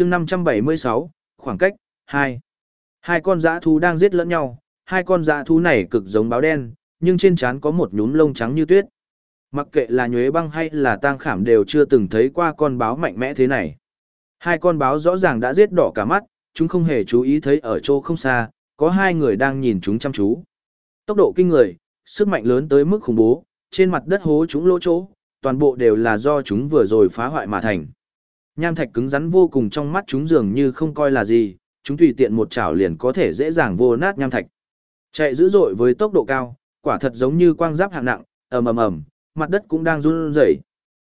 chương 576, khoảng cách, 2. Hai con dã thú đang giết lẫn nhau, hai con dã thú này cực giống báo đen, nhưng trên trán có một nhúm lông trắng như tuyết. Mặc kệ là nhuế băng hay là tang khảm đều chưa từng thấy qua con báo mạnh mẽ thế này. Hai con báo rõ ràng đã giết đỏ cả mắt, chúng không hề chú ý thấy ở chỗ không xa, có hai người đang nhìn chúng chăm chú. Tốc độ kinh người, sức mạnh lớn tới mức khủng bố, trên mặt đất hố chúng lỗ chỗ, toàn bộ đều là do chúng vừa rồi phá hoại mà thành. Nham thạch cứng rắn vô cùng trong mắt chúng dường như không coi là gì, chúng tùy tiện một chảo liền có thể dễ dàng vô nát nham thạch. Chạy dữ dội với tốc độ cao, quả thật giống như quang giáp hạng nặng, ầm ầm ầm, mặt đất cũng đang run rẩy.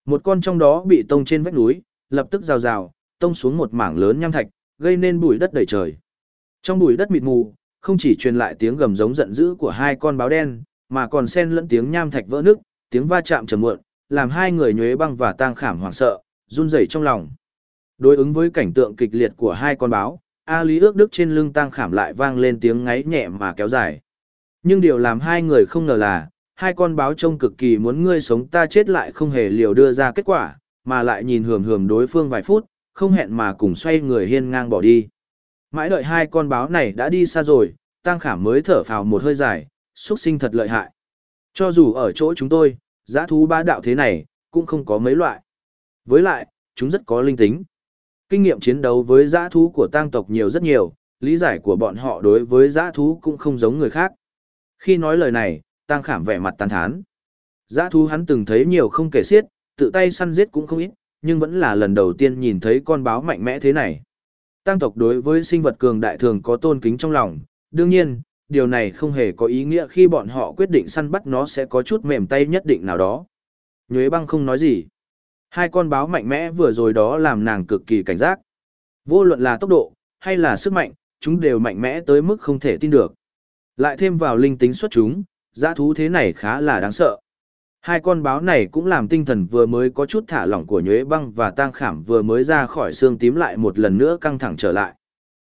Một con trong đó bị tông trên vách núi, lập tức rào rào, tông xuống một mảng lớn nham thạch, gây nên bụi đất đầy trời. Trong bụi đất mịt mù, không chỉ truyền lại tiếng gầm giống giận dữ của hai con báo đen, mà còn xen lẫn tiếng nham thạch vỡ nước, tiếng va chạm trầm muộn, làm hai người nhuế băng và tang khảm hoảng sợ, run rẩy trong lòng. Đối ứng với cảnh tượng kịch liệt của hai con báo, A Lý ước đức trên lưng tang khảm lại vang lên tiếng ngáy nhẹ mà kéo dài. Nhưng điều làm hai người không ngờ là, hai con báo trông cực kỳ muốn ngươi sống ta chết lại không hề liều đưa ra kết quả, mà lại nhìn hườm hườm đối phương vài phút, không hẹn mà cùng xoay người hiên ngang bỏ đi. Mãi đợi hai con báo này đã đi xa rồi, Tăng Khảm mới thở phào một hơi dài, xuất sinh thật lợi hại. Cho dù ở chỗ chúng tôi, giã thú ba đạo thế này, cũng không có mấy loại. Với lại, chúng rất có linh tính. Kinh nghiệm chiến đấu với giã thú của tăng tộc nhiều rất nhiều, lý giải của bọn họ đối với giã thú cũng không giống người khác. Khi nói lời này, Tăng Khảm vẻ mặt tàn thán. Giã thú hắn từng thấy nhiều không kể xiết, tự tay săn giết cũng không ít, nhưng vẫn là lần đầu tiên nhìn thấy con báo mạnh mẽ thế này. Tăng tộc đối với sinh vật cường đại thường có tôn kính trong lòng, đương nhiên, điều này không hề có ý nghĩa khi bọn họ quyết định săn bắt nó sẽ có chút mềm tay nhất định nào đó. Nhuế băng không nói gì. Hai con báo mạnh mẽ vừa rồi đó làm nàng cực kỳ cảnh giác. Vô luận là tốc độ, hay là sức mạnh, chúng đều mạnh mẽ tới mức không thể tin được. Lại thêm vào linh tính xuất chúng, giã thú thế này khá là đáng sợ. Hai con báo này cũng làm tinh thần vừa mới có chút thả lỏng của nhuế băng và tang khảm vừa mới ra khỏi xương tím lại một lần nữa căng thẳng trở lại.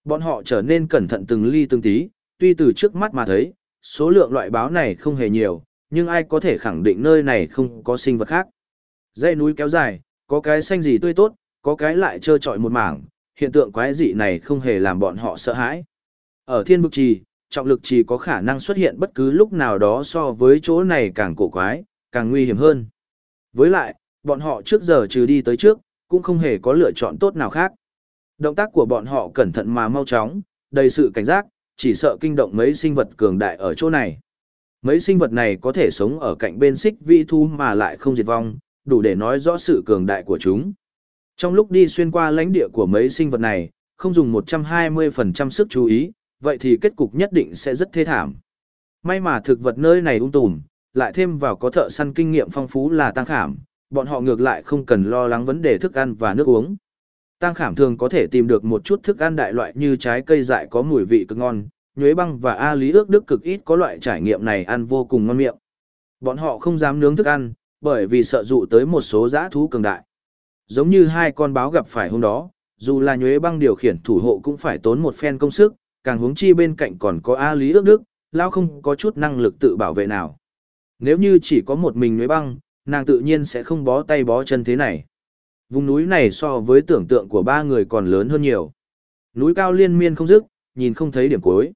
Bọn họ trở nên cẩn thận từng ly từng tí, tuy từ trước mắt mà thấy, số lượng loại báo này không hề nhiều, nhưng ai có thể khẳng định nơi này không có sinh vật khác. Dãy núi kéo dài, có cái xanh gì tươi tốt, có cái lại trơ trọi một mảng, hiện tượng quái dị này không hề làm bọn họ sợ hãi. Ở thiên vực trì, trọng lực trì có khả năng xuất hiện bất cứ lúc nào đó so với chỗ này càng cổ quái, càng nguy hiểm hơn. Với lại, bọn họ trước giờ trừ đi tới trước, cũng không hề có lựa chọn tốt nào khác. Động tác của bọn họ cẩn thận mà mau chóng, đầy sự cảnh giác, chỉ sợ kinh động mấy sinh vật cường đại ở chỗ này. Mấy sinh vật này có thể sống ở cạnh bên xích vi thu mà lại không diệt vong, đủ để nói rõ sự cường đại của chúng. Trong lúc đi xuyên qua lãnh địa của mấy sinh vật này, không dùng 120% sức chú ý, vậy thì kết cục nhất định sẽ rất thê thảm. May mà thực vật nơi này ung tùm, lại thêm vào có thợ săn kinh nghiệm phong phú là tăng khảm, bọn họ ngược lại không cần lo lắng vấn đề thức ăn và nước uống. Tăng khảm thường có thể tìm được một chút thức ăn đại loại như trái cây dại có mùi vị cực ngon, nhuế băng và A Lý ước đức cực ít có loại trải nghiệm này ăn vô cùng ngon miệng. Bọn họ không dám nướng thức ăn, bởi vì sợ dụ tới một số giã thú cường đại. Giống như hai con báo gặp phải hôm đó, dù là nhuế băng điều khiển thủ hộ cũng phải tốn một phen công sức, càng huống chi bên cạnh còn có A Lý ước đức, lao không có chút năng lực tự bảo vệ nào. Nếu như chỉ có một mình nhuế băng, nàng tự nhiên sẽ không bó tay bó chân thế này. Vùng núi này so với tưởng tượng của ba người còn lớn hơn nhiều. Núi cao liên miên không dứt, nhìn không thấy điểm cuối.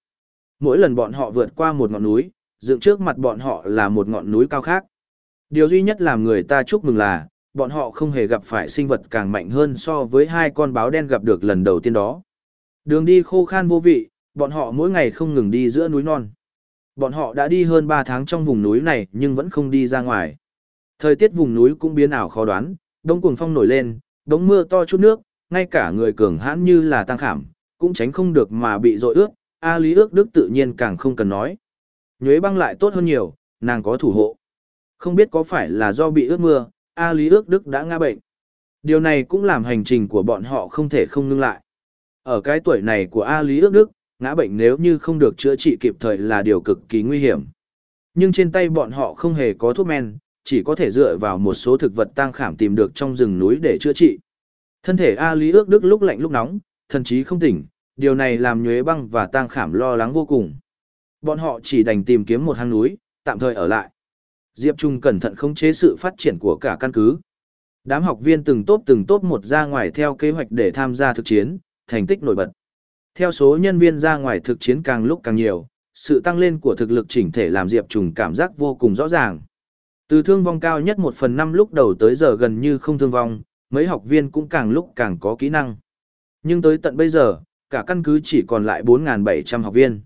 Mỗi lần bọn họ vượt qua một ngọn núi, dựng trước mặt bọn họ là một ngọn núi cao khác. Điều duy nhất làm người ta chúc mừng là, bọn họ không hề gặp phải sinh vật càng mạnh hơn so với hai con báo đen gặp được lần đầu tiên đó. Đường đi khô khan vô vị, bọn họ mỗi ngày không ngừng đi giữa núi non. Bọn họ đã đi hơn 3 tháng trong vùng núi này nhưng vẫn không đi ra ngoài. Thời tiết vùng núi cũng biến ảo khó đoán, đông cuồng phong nổi lên, đống mưa to chút nước, ngay cả người cường hãn như là tăng khảm, cũng tránh không được mà bị dội ướt, A Lý ước đức tự nhiên càng không cần nói. Nhuế băng lại tốt hơn nhiều, nàng có thủ hộ. Không biết có phải là do bị ướt mưa, A Lý ước đức đã ngã bệnh. Điều này cũng làm hành trình của bọn họ không thể không ngưng lại. Ở cái tuổi này của A Lý ước đức, ngã bệnh nếu như không được chữa trị kịp thời là điều cực kỳ nguy hiểm. Nhưng trên tay bọn họ không hề có thuốc men, chỉ có thể dựa vào một số thực vật tăng khảm tìm được trong rừng núi để chữa trị. Thân thể A Lý ước đức lúc lạnh lúc nóng, thần chí không tỉnh, điều này làm nhuế băng và tăng khảm lo lắng vô cùng. Bọn họ chỉ đành tìm kiếm một hang núi, tạm thời ở lại. Diệp Trung cẩn thận khống chế sự phát triển của cả căn cứ. Đám học viên từng tốp từng tốp một ra ngoài theo kế hoạch để tham gia thực chiến, thành tích nổi bật. Theo số nhân viên ra ngoài thực chiến càng lúc càng nhiều, sự tăng lên của thực lực chỉnh thể làm Diệp Trùng cảm giác vô cùng rõ ràng. Từ thương vong cao nhất 1 phần 5 lúc đầu tới giờ gần như không thương vong, mấy học viên cũng càng lúc càng có kỹ năng. Nhưng tới tận bây giờ, cả căn cứ chỉ còn lại 4.700 học viên.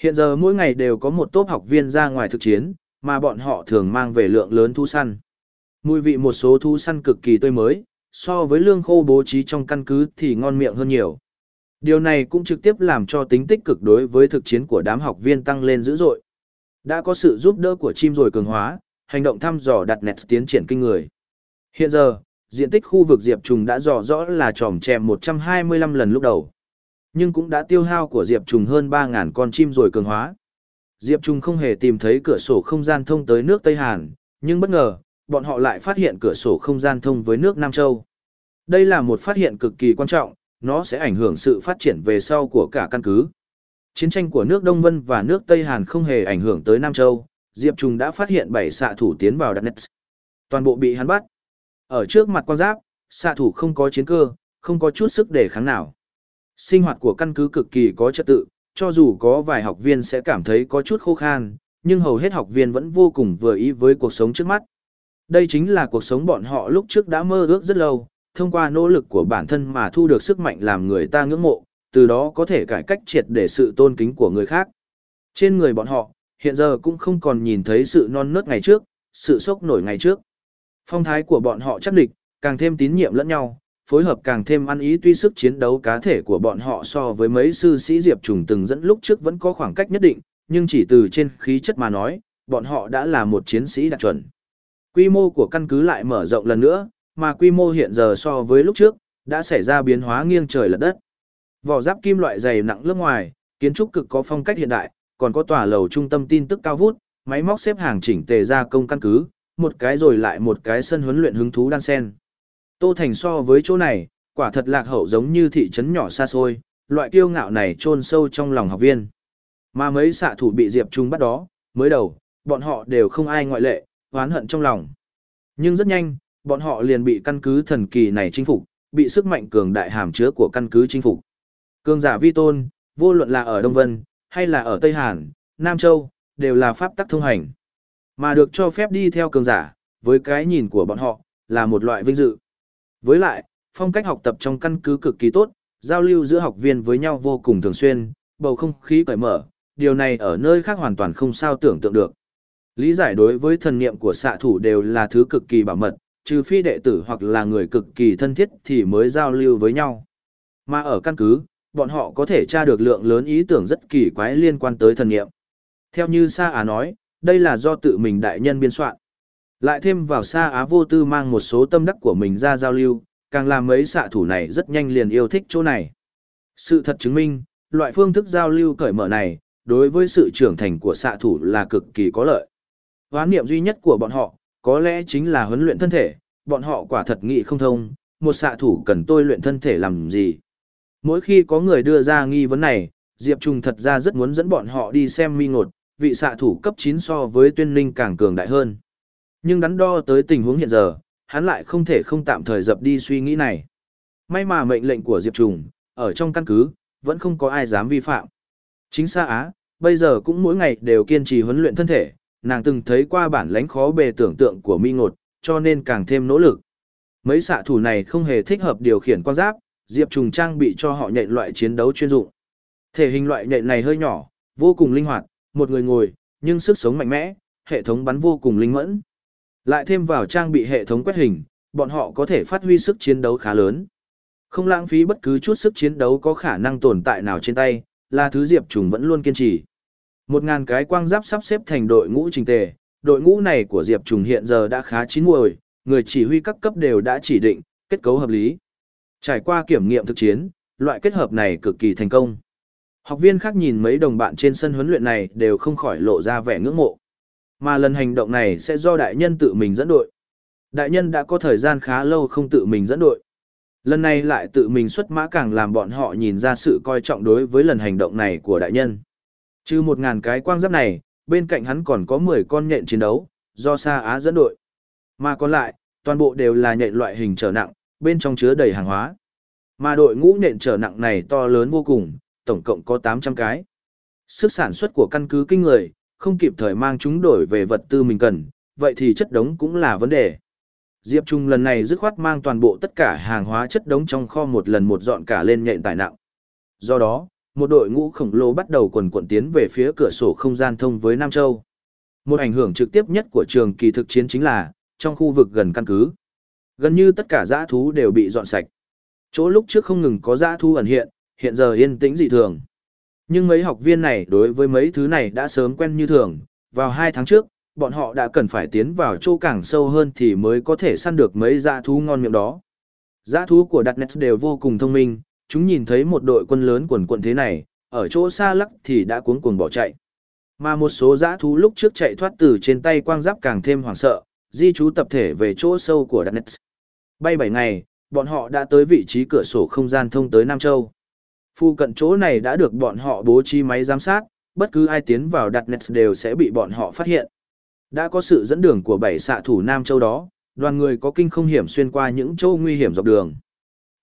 Hiện giờ mỗi ngày đều có một tốp học viên ra ngoài thực chiến, mà bọn họ thường mang về lượng lớn thu săn. Mùi vị một số thu săn cực kỳ tươi mới, so với lương khô bố trí trong căn cứ thì ngon miệng hơn nhiều. Điều này cũng trực tiếp làm cho tính tích cực đối với thực chiến của đám học viên tăng lên dữ dội. Đã có sự giúp đỡ của chim rồi cường hóa, hành động thăm dò đặt nẹt tiến triển kinh người. Hiện giờ, diện tích khu vực Diệp Trùng đã rõ rõ là tròm chèm 125 lần lúc đầu. Nhưng cũng đã tiêu hao của Diệp Trùng hơn 3.000 con chim rồi cường hóa. Diệp Trung không hề tìm thấy cửa sổ không gian thông tới nước Tây Hàn, nhưng bất ngờ, bọn họ lại phát hiện cửa sổ không gian thông với nước Nam Châu. Đây là một phát hiện cực kỳ quan trọng, nó sẽ ảnh hưởng sự phát triển về sau của cả căn cứ. Chiến tranh của nước Đông Vân và nước Tây Hàn không hề ảnh hưởng tới Nam Châu, Diệp Trung đã phát hiện 7 xạ thủ tiến vào Đất Toàn bộ bị hắn bắt. Ở trước mặt quan giáp, xạ thủ không có chiến cơ, không có chút sức để kháng nào. Sinh hoạt của căn cứ cực kỳ có trật tự, cho dù có vài học viên sẽ cảm thấy có chút khô khan, nhưng hầu hết học viên vẫn vô cùng vừa ý với cuộc sống trước mắt. Đây chính là cuộc sống bọn họ lúc trước đã mơ ước rất lâu, thông qua nỗ lực của bản thân mà thu được sức mạnh làm người ta ngưỡng mộ, từ đó có thể cải cách triệt để sự tôn kính của người khác. Trên người bọn họ, hiện giờ cũng không còn nhìn thấy sự non nớt ngày trước, sự sốc nổi ngày trước. Phong thái của bọn họ chắc địch, càng thêm tín nhiệm lẫn nhau, phối hợp càng thêm ăn ý tuy sức chiến đấu cá thể của bọn họ so với mấy sư sĩ Diệp Trùng từng dẫn lúc trước vẫn có khoảng cách nhất định, nhưng chỉ từ trên khí chất mà nói, bọn họ đã là một chiến sĩ đạt chuẩn. Quy mô của căn cứ lại mở rộng lần nữa, mà quy mô hiện giờ so với lúc trước, đã xảy ra biến hóa nghiêng trời lật đất. Vỏ giáp kim loại dày nặng lớp ngoài, kiến trúc cực có phong cách hiện đại, còn có tòa lầu trung tâm tin tức cao vút, máy móc xếp hàng chỉnh tề ra công căn cứ, một cái rồi lại một cái sân huấn luyện hứng thú đan sen. Tô Thành so với chỗ này, quả thật lạc hậu giống như thị trấn nhỏ xa xôi, loại kiêu ngạo này chôn sâu trong lòng học viên. Mà mấy xạ thủ bị Diệp Trung bắt đó, mới đầu, bọn họ đều không ai ngoại lệ, oán hận trong lòng. Nhưng rất nhanh, bọn họ liền bị căn cứ thần kỳ này chinh phục, bị sức mạnh cường đại hàm chứa của căn cứ chinh phục. Cường giả vi tôn, vô luận là ở Đông Vân, hay là ở Tây Hàn, Nam Châu, đều là pháp tắc thông hành. Mà được cho phép đi theo cường giả, với cái nhìn của bọn họ, là một loại vinh dự. Với lại, phong cách học tập trong căn cứ cực kỳ tốt, giao lưu giữa học viên với nhau vô cùng thường xuyên, bầu không khí cởi mở, điều này ở nơi khác hoàn toàn không sao tưởng tượng được. Lý giải đối với thần niệm của xạ thủ đều là thứ cực kỳ bảo mật, trừ phi đệ tử hoặc là người cực kỳ thân thiết thì mới giao lưu với nhau. Mà ở căn cứ, bọn họ có thể tra được lượng lớn ý tưởng rất kỳ quái liên quan tới thần niệm. Theo như Sa Á nói, đây là do tự mình đại nhân biên soạn. Lại thêm vào xa Á vô tư mang một số tâm đắc của mình ra giao lưu, càng làm mấy xạ thủ này rất nhanh liền yêu thích chỗ này. Sự thật chứng minh, loại phương thức giao lưu cởi mở này, đối với sự trưởng thành của xạ thủ là cực kỳ có lợi. Hoán niệm duy nhất của bọn họ, có lẽ chính là huấn luyện thân thể, bọn họ quả thật nghị không thông, một xạ thủ cần tôi luyện thân thể làm gì. Mỗi khi có người đưa ra nghi vấn này, Diệp Trung thật ra rất muốn dẫn bọn họ đi xem mi ngột, vị xạ thủ cấp 9 so với tuyên linh càng cường đại hơn. Nhưng đắn đo tới tình huống hiện giờ, hắn lại không thể không tạm thời dập đi suy nghĩ này. May mà mệnh lệnh của Diệp Trùng, ở trong căn cứ, vẫn không có ai dám vi phạm. Chính Sa Á, bây giờ cũng mỗi ngày đều kiên trì huấn luyện thân thể, nàng từng thấy qua bản lãnh khó bề tưởng tượng của mi ngột, cho nên càng thêm nỗ lực. Mấy xạ thủ này không hề thích hợp điều khiển quan giáp, Diệp Trùng trang bị cho họ nhện loại chiến đấu chuyên dụng. Thể hình loại nhện này hơi nhỏ, vô cùng linh hoạt, một người ngồi, nhưng sức sống mạnh mẽ, hệ thống bắn vô cùng linh mẫn. Lại thêm vào trang bị hệ thống quét hình, bọn họ có thể phát huy sức chiến đấu khá lớn. Không lãng phí bất cứ chút sức chiến đấu có khả năng tồn tại nào trên tay, là thứ Diệp Trùng vẫn luôn kiên trì. Một ngàn cái quang giáp sắp xếp thành đội ngũ trình tề, đội ngũ này của Diệp Trùng hiện giờ đã khá chín muồi, người chỉ huy các cấp đều đã chỉ định, kết cấu hợp lý. Trải qua kiểm nghiệm thực chiến, loại kết hợp này cực kỳ thành công. Học viên khác nhìn mấy đồng bạn trên sân huấn luyện này đều không khỏi lộ ra vẻ ngưỡng mộ. Mà lần hành động này sẽ do đại nhân tự mình dẫn đội. Đại nhân đã có thời gian khá lâu không tự mình dẫn đội. Lần này lại tự mình xuất mã càng làm bọn họ nhìn ra sự coi trọng đối với lần hành động này của đại nhân. Trừ một ngàn cái quang giáp này, bên cạnh hắn còn có 10 con nhện chiến đấu, do Sa Á dẫn đội. Mà còn lại, toàn bộ đều là nhện loại hình trở nặng, bên trong chứa đầy hàng hóa. Mà đội ngũ nhện trở nặng này to lớn vô cùng, tổng cộng có 800 cái. Sức sản xuất của căn cứ kinh người, không kịp thời mang chúng đổi về vật tư mình cần, vậy thì chất đống cũng là vấn đề. Diệp Trung lần này dứt khoát mang toàn bộ tất cả hàng hóa chất đống trong kho một lần một dọn cả lên nhện tải nặng. Do đó, một đội ngũ khổng lồ bắt đầu quần quần tiến về phía cửa sổ không gian thông với Nam Châu. Một ảnh hưởng trực tiếp nhất của trường kỳ thực chiến chính là, trong khu vực gần căn cứ, gần như tất cả dã thú đều bị dọn sạch. Chỗ lúc trước không ngừng có dã thú ẩn hiện, hiện giờ yên tĩnh dị thường. Nhưng mấy học viên này đối với mấy thứ này đã sớm quen như thường, vào hai tháng trước, bọn họ đã cần phải tiến vào chỗ càng sâu hơn thì mới có thể săn được mấy dã thú ngon miệng đó. Dã thú của Darkness đều vô cùng thông minh, chúng nhìn thấy một đội quân lớn quần quần thế này, ở chỗ xa lắc thì đã cuống cuồng bỏ chạy. Mà một số dã thú lúc trước chạy thoát từ trên tay quang giáp càng thêm hoảng sợ, di trú tập thể về chỗ sâu của Darkness. Bay 7 ngày, bọn họ đã tới vị trí cửa sổ không gian thông tới Nam Châu. Phu cận chỗ này đã được bọn họ bố trí máy giám sát, bất cứ ai tiến vào đặt Nets đều sẽ bị bọn họ phát hiện. Đã có sự dẫn đường của bảy xạ thủ Nam Châu đó, đoàn người có kinh không hiểm xuyên qua những châu nguy hiểm dọc đường.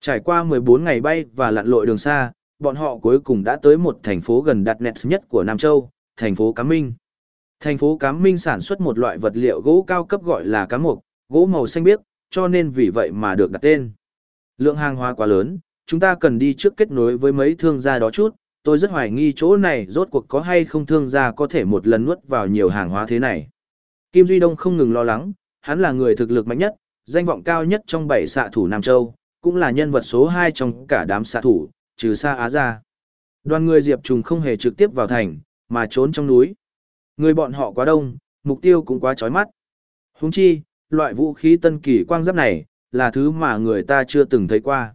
Trải qua 14 ngày bay và lặn lội đường xa, bọn họ cuối cùng đã tới một thành phố gần đặt Nets nhất của Nam Châu, thành phố Cám Minh. Thành phố Cám Minh sản xuất một loại vật liệu gỗ cao cấp gọi là cám mục, gỗ màu xanh biếc, cho nên vì vậy mà được đặt tên. Lượng hàng hóa quá lớn, chúng ta cần đi trước kết nối với mấy thương gia đó chút, tôi rất hoài nghi chỗ này rốt cuộc có hay không thương gia có thể một lần nuốt vào nhiều hàng hóa thế này. Kim Duy Đông không ngừng lo lắng, hắn là người thực lực mạnh nhất, danh vọng cao nhất trong bảy xạ thủ Nam Châu, cũng là nhân vật số 2 trong cả đám xạ thủ, trừ xa Á ra. Đoàn người Diệp Trùng không hề trực tiếp vào thành, mà trốn trong núi. Người bọn họ quá đông, mục tiêu cũng quá chói mắt. Húng chi, loại vũ khí tân kỳ quang giáp này, là thứ mà người ta chưa từng thấy qua.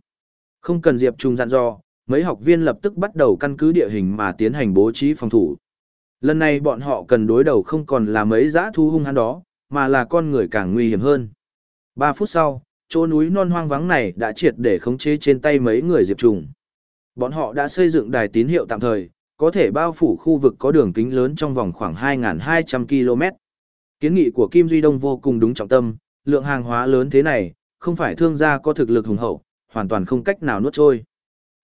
Không cần Diệp Trung dặn dò, mấy học viên lập tức bắt đầu căn cứ địa hình mà tiến hành bố trí phòng thủ. Lần này bọn họ cần đối đầu không còn là mấy giã thu hung hăng đó, mà là con người càng nguy hiểm hơn. Ba phút sau, chỗ núi non hoang vắng này đã triệt để khống chế trên tay mấy người Diệp Trùng. Bọn họ đã xây dựng đài tín hiệu tạm thời, có thể bao phủ khu vực có đường kính lớn trong vòng khoảng 2.200 km. Kiến nghị của Kim Duy Đông vô cùng đúng trọng tâm, lượng hàng hóa lớn thế này, không phải thương gia có thực lực hùng hậu, hoàn toàn không cách nào nuốt trôi.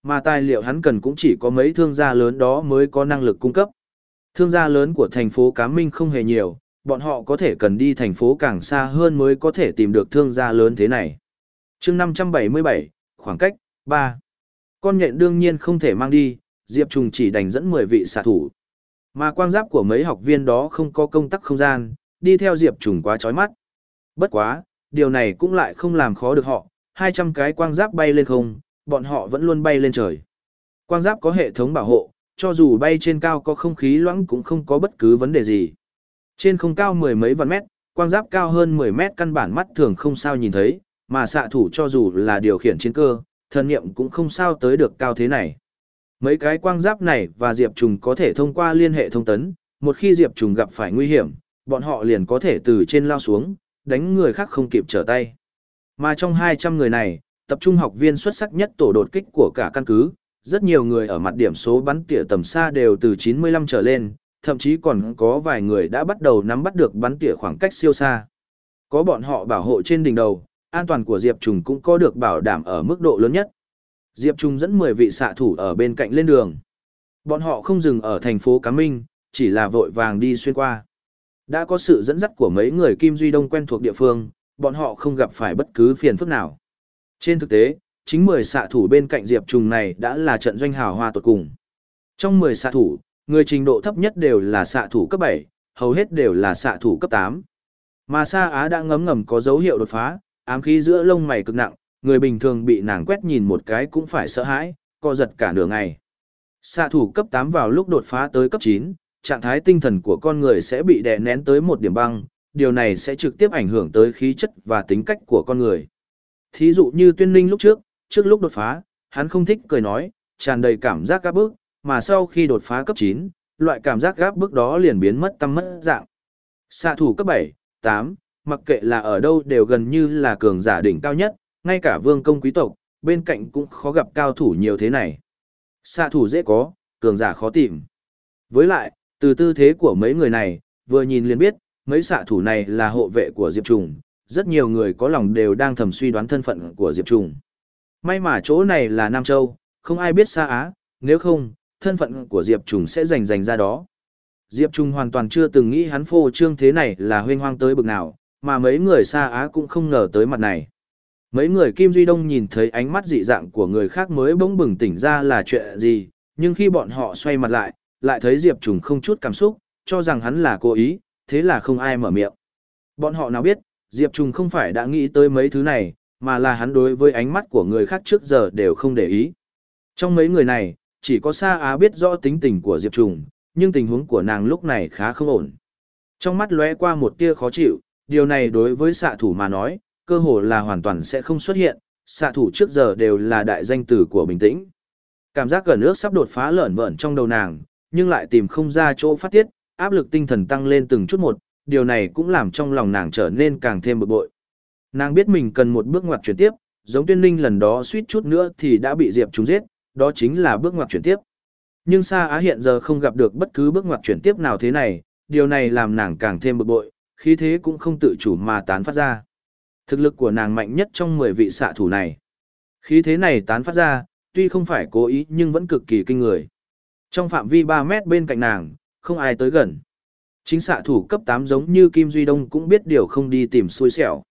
Mà tài liệu hắn cần cũng chỉ có mấy thương gia lớn đó mới có năng lực cung cấp. Thương gia lớn của thành phố Cám Minh không hề nhiều, bọn họ có thể cần đi thành phố càng xa hơn mới có thể tìm được thương gia lớn thế này. chương 577, khoảng cách, 3. Con nhện đương nhiên không thể mang đi, Diệp Trùng chỉ đành dẫn 10 vị xạ thủ. Mà quang giáp của mấy học viên đó không có công tắc không gian, đi theo Diệp Trùng quá chói mắt. Bất quá, điều này cũng lại không làm khó được họ, 200 cái quang giáp bay lên không, bọn họ vẫn luôn bay lên trời. Quang giáp có hệ thống bảo hộ, cho dù bay trên cao có không khí loãng cũng không có bất cứ vấn đề gì. Trên không cao mười mấy vạn mét, quang giáp cao hơn 10 mét căn bản mắt thường không sao nhìn thấy, mà xạ thủ cho dù là điều khiển chiến cơ, thần niệm cũng không sao tới được cao thế này. Mấy cái quang giáp này và Diệp Trùng có thể thông qua liên hệ thông tấn, một khi Diệp Trùng gặp phải nguy hiểm, bọn họ liền có thể từ trên lao xuống, đánh người khác không kịp trở tay. Mà trong 200 người này, tập trung học viên xuất sắc nhất tổ đột kích của cả căn cứ, rất nhiều người ở mặt điểm số bắn tỉa tầm xa đều từ 95 trở lên, thậm chí còn có vài người đã bắt đầu nắm bắt được bắn tỉa khoảng cách siêu xa. Có bọn họ bảo hộ trên đỉnh đầu, an toàn của Diệp Trùng cũng có được bảo đảm ở mức độ lớn nhất. Diệp Trùng dẫn 10 vị xạ thủ ở bên cạnh lên đường. Bọn họ không dừng ở thành phố Cá Minh, chỉ là vội vàng đi xuyên qua. Đã có sự dẫn dắt của mấy người Kim Duy Đông quen thuộc địa phương, bọn họ không gặp phải bất cứ phiền phức nào. Trên thực tế, chính 10 xạ thủ bên cạnh Diệp Trùng này đã là trận doanh hào hoa tột cùng. Trong 10 xạ thủ, người trình độ thấp nhất đều là xạ thủ cấp 7, hầu hết đều là xạ thủ cấp 8. Mà Sa Á đã ngấm ngầm có dấu hiệu đột phá, ám khí giữa lông mày cực nặng, người bình thường bị nàng quét nhìn một cái cũng phải sợ hãi, co giật cả nửa ngày. Xạ thủ cấp 8 vào lúc đột phá tới cấp 9, trạng thái tinh thần của con người sẽ bị đè nén tới một điểm băng, điều này sẽ trực tiếp ảnh hưởng tới khí chất và tính cách của con người. Thí dụ như tuyên ninh lúc trước, trước lúc đột phá, hắn không thích cười nói, tràn đầy cảm giác gáp bức, mà sau khi đột phá cấp 9, loại cảm giác gáp bức đó liền biến mất tâm mất dạng. Xạ thủ cấp 7, 8, mặc kệ là ở đâu đều gần như là cường giả đỉnh cao nhất, ngay cả vương công quý tộc, bên cạnh cũng khó gặp cao thủ nhiều thế này. Xạ thủ dễ có, cường giả khó tìm. Với lại, từ tư thế của mấy người này, vừa nhìn liền biết, mấy xạ thủ này là hộ vệ của Diệp Trùng, rất nhiều người có lòng đều đang thầm suy đoán thân phận của Diệp Trùng. May mà chỗ này là Nam Châu, không ai biết xa Á, nếu không, thân phận của Diệp Trùng sẽ rành rành ra đó. Diệp Trùng hoàn toàn chưa từng nghĩ hắn phô trương thế này là huynh hoang tới bực nào, mà mấy người xa Á cũng không ngờ tới mặt này. Mấy người Kim Duy Đông nhìn thấy ánh mắt dị dạng của người khác mới bỗng bừng tỉnh ra là chuyện gì, nhưng khi bọn họ xoay mặt lại, lại thấy Diệp Trùng không chút cảm xúc, cho rằng hắn là cố ý, thế là không ai mở miệng. Bọn họ nào biết, Diệp Trùng không phải đã nghĩ tới mấy thứ này, mà là hắn đối với ánh mắt của người khác trước giờ đều không để ý. Trong mấy người này, chỉ có Sa Á biết rõ tính tình của Diệp Trùng, nhưng tình huống của nàng lúc này khá không ổn. Trong mắt lóe qua một tia khó chịu, điều này đối với xạ thủ mà nói, cơ hồ là hoàn toàn sẽ không xuất hiện, xạ thủ trước giờ đều là đại danh tử của bình tĩnh. Cảm giác gần nước sắp đột phá lởn vởn trong đầu nàng, nhưng lại tìm không ra chỗ phát tiết, áp lực tinh thần tăng lên từng chút một, điều này cũng làm trong lòng nàng trở nên càng thêm bực bội. Nàng biết mình cần một bước ngoặt chuyển tiếp, giống tuyên ninh lần đó suýt chút nữa thì đã bị Diệp trúng giết, đó chính là bước ngoặt chuyển tiếp. Nhưng Sa Á hiện giờ không gặp được bất cứ bước ngoặt chuyển tiếp nào thế này, điều này làm nàng càng thêm bực bội, khí thế cũng không tự chủ mà tán phát ra. Thực lực của nàng mạnh nhất trong 10 vị xạ thủ này. Khí thế này tán phát ra, tuy không phải cố ý nhưng vẫn cực kỳ kinh người. Trong phạm vi 3 mét bên cạnh nàng, không ai tới gần. Chính xạ thủ cấp 8 giống như Kim Duy Đông cũng biết điều không đi tìm xui xẻo.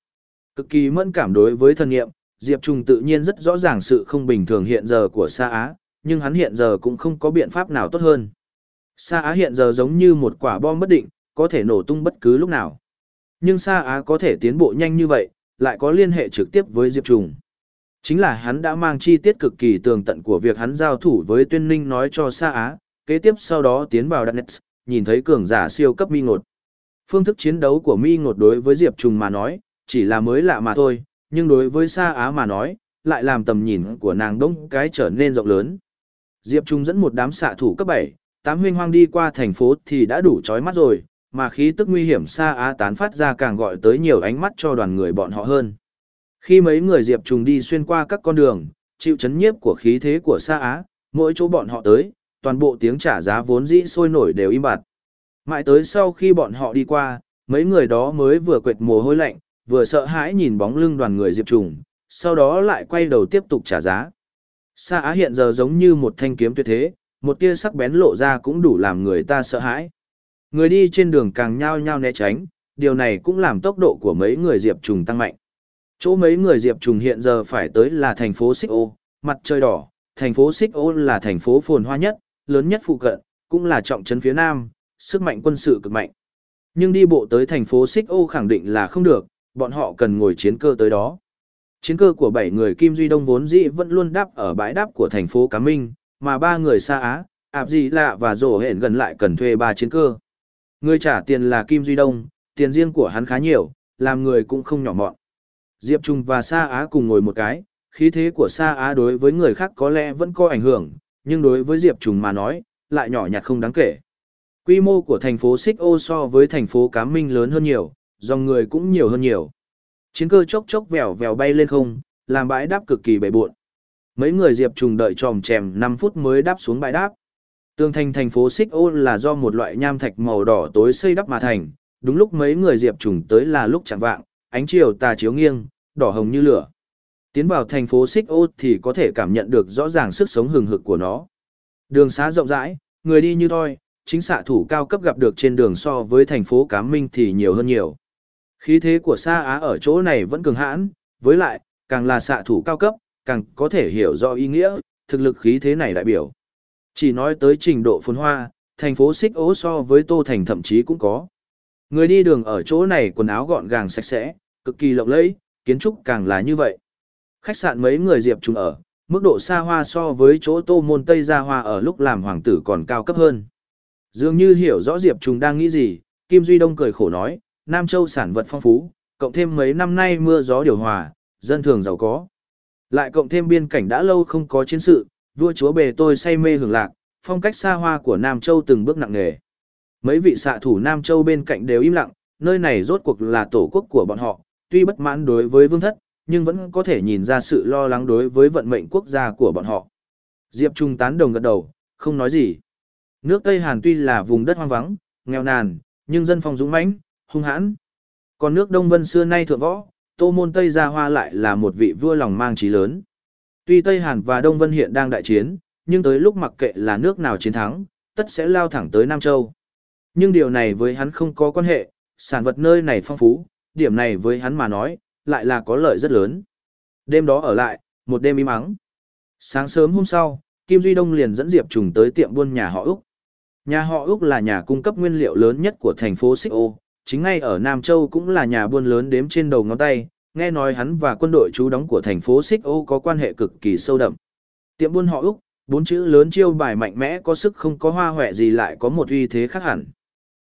Cực kỳ mẫn cảm đối với thần nghiệm, Diệp Trung tự nhiên rất rõ ràng sự không bình thường hiện giờ của Sa Á, nhưng hắn hiện giờ cũng không có biện pháp nào tốt hơn. Sa Á hiện giờ giống như một quả bom bất định, có thể nổ tung bất cứ lúc nào. Nhưng Sa Á có thể tiến bộ nhanh như vậy, lại có liên hệ trực tiếp với Diệp Trùng. Chính là hắn đã mang chi tiết cực kỳ tường tận của việc hắn giao thủ với Tuyên Ninh nói cho Sa Á, kế tiếp sau đó tiến vào Darknet, nhìn thấy cường giả siêu cấp mi ngột. Phương thức chiến đấu của mi ngột đối với Diệp Trùng mà nói, chỉ là mới lạ mà thôi, nhưng đối với Sa Á mà nói, lại làm tầm nhìn của nàng đông cái trở nên rộng lớn. Diệp Trung dẫn một đám xạ thủ cấp 7, tám huynh hoang đi qua thành phố thì đã đủ chói mắt rồi, mà khí tức nguy hiểm xa á tán phát ra càng gọi tới nhiều ánh mắt cho đoàn người bọn họ hơn. Khi mấy người Diệp trùng đi xuyên qua các con đường, chịu chấn nhiếp của khí thế của xa á, mỗi chỗ bọn họ tới, toàn bộ tiếng trả giá vốn dĩ sôi nổi đều im bặt. Mãi tới sau khi bọn họ đi qua, mấy người đó mới vừa quệt mồ hôi lạnh, vừa sợ hãi nhìn bóng lưng đoàn người Diệp Trùng, sau đó lại quay đầu tiếp tục trả giá. Sa Á hiện giờ giống như một thanh kiếm tuyệt thế, một tia sắc bén lộ ra cũng đủ làm người ta sợ hãi. Người đi trên đường càng nhao nhao né tránh, điều này cũng làm tốc độ của mấy người Diệp Trùng tăng mạnh. Chỗ mấy người Diệp Trùng hiện giờ phải tới là thành phố Xích Ô, mặt trời đỏ, thành phố Xích Ô là thành phố phồn hoa nhất, lớn nhất phụ cận, cũng là trọng trấn phía Nam, sức mạnh quân sự cực mạnh. Nhưng đi bộ tới thành phố Xích Ô khẳng định là không được, bọn họ cần ngồi chiến cơ tới đó. Chiến cơ của bảy người Kim Duy Đông vốn dĩ vẫn luôn đáp ở bãi đáp của thành phố Cá Minh, mà ba người xa Á, Ảp Dị Lạ và Rổ Hển gần lại cần thuê ba chiến cơ. Người trả tiền là Kim Duy Đông, tiền riêng của hắn khá nhiều, làm người cũng không nhỏ mọn. Diệp Trung và Sa Á cùng ngồi một cái, khí thế của Sa Á đối với người khác có lẽ vẫn có ảnh hưởng, nhưng đối với Diệp Trùng mà nói, lại nhỏ nhặt không đáng kể. Quy mô của thành phố Xích Ô so với thành phố Cám Minh lớn hơn nhiều, dòng người cũng nhiều hơn nhiều. Chiến cơ chốc chốc vèo vèo bay lên không, làm bãi đáp cực kỳ bể buộn. Mấy người Diệp Trùng đợi tròm chèm 5 phút mới đáp xuống bãi đáp. Tường thành thành phố Xích Ô là do một loại nham thạch màu đỏ tối xây đắp mà thành, đúng lúc mấy người Diệp Trùng tới là lúc chẳng vạng, ánh chiều tà chiếu nghiêng, đỏ hồng như lửa. Tiến vào thành phố Xích Ô thì có thể cảm nhận được rõ ràng sức sống hừng hực của nó. Đường xá rộng rãi, người đi như thôi, chính xạ thủ cao cấp gặp được trên đường so với thành phố Cám Minh thì nhiều hơn nhiều. Khí thế của Sa Á ở chỗ này vẫn cường hãn, với lại, càng là xạ thủ cao cấp, càng có thể hiểu rõ ý nghĩa, thực lực khí thế này đại biểu. Chỉ nói tới trình độ phồn hoa, thành phố xích Ô so với Tô Thành thậm chí cũng có. Người đi đường ở chỗ này quần áo gọn gàng sạch sẽ, cực kỳ lộng lẫy, kiến trúc càng là như vậy. Khách sạn mấy người Diệp Trung ở, mức độ xa hoa so với chỗ Tô Môn Tây Gia Hoa ở lúc làm hoàng tử còn cao cấp hơn. Dường như hiểu rõ Diệp Trung đang nghĩ gì, Kim Duy Đông cười khổ nói, Nam Châu sản vật phong phú, cộng thêm mấy năm nay mưa gió điều hòa, dân thường giàu có. Lại cộng thêm biên cảnh đã lâu không có chiến sự, vua chúa bề tôi say mê hưởng lạc, phong cách xa hoa của Nam Châu từng bước nặng nề. Mấy vị xạ thủ Nam Châu bên cạnh đều im lặng, nơi này rốt cuộc là tổ quốc của bọn họ, tuy bất mãn đối với vương thất, nhưng vẫn có thể nhìn ra sự lo lắng đối với vận mệnh quốc gia của bọn họ. Diệp Trung tán đồng gật đầu, không nói gì. Nước Tây Hàn tuy là vùng đất hoang vắng, nghèo nàn, nhưng dân phong dũng mãnh, hung hãn. Còn nước Đông Vân xưa nay thượng võ, Tô Môn Tây Gia Hoa lại là một vị vua lòng mang trí lớn. Tuy Tây Hàn và Đông Vân hiện đang đại chiến, nhưng tới lúc mặc kệ là nước nào chiến thắng, tất sẽ lao thẳng tới Nam Châu. Nhưng điều này với hắn không có quan hệ, sản vật nơi này phong phú, điểm này với hắn mà nói, lại là có lợi rất lớn. Đêm đó ở lại, một đêm im ắng. Sáng sớm hôm sau, Kim Duy Đông liền dẫn Diệp Trùng tới tiệm buôn nhà họ Úc. Nhà họ Úc là nhà cung cấp nguyên liệu lớn nhất của thành phố Xích Ô, chính ngay ở Nam Châu cũng là nhà buôn lớn đếm trên đầu ngón tay, nghe nói hắn và quân đội trú đóng của thành phố Xích Ô có quan hệ cực kỳ sâu đậm. Tiệm buôn họ Úc, bốn chữ lớn chiêu bài mạnh mẽ có sức không có hoa hoẹ gì lại có một uy thế khác hẳn.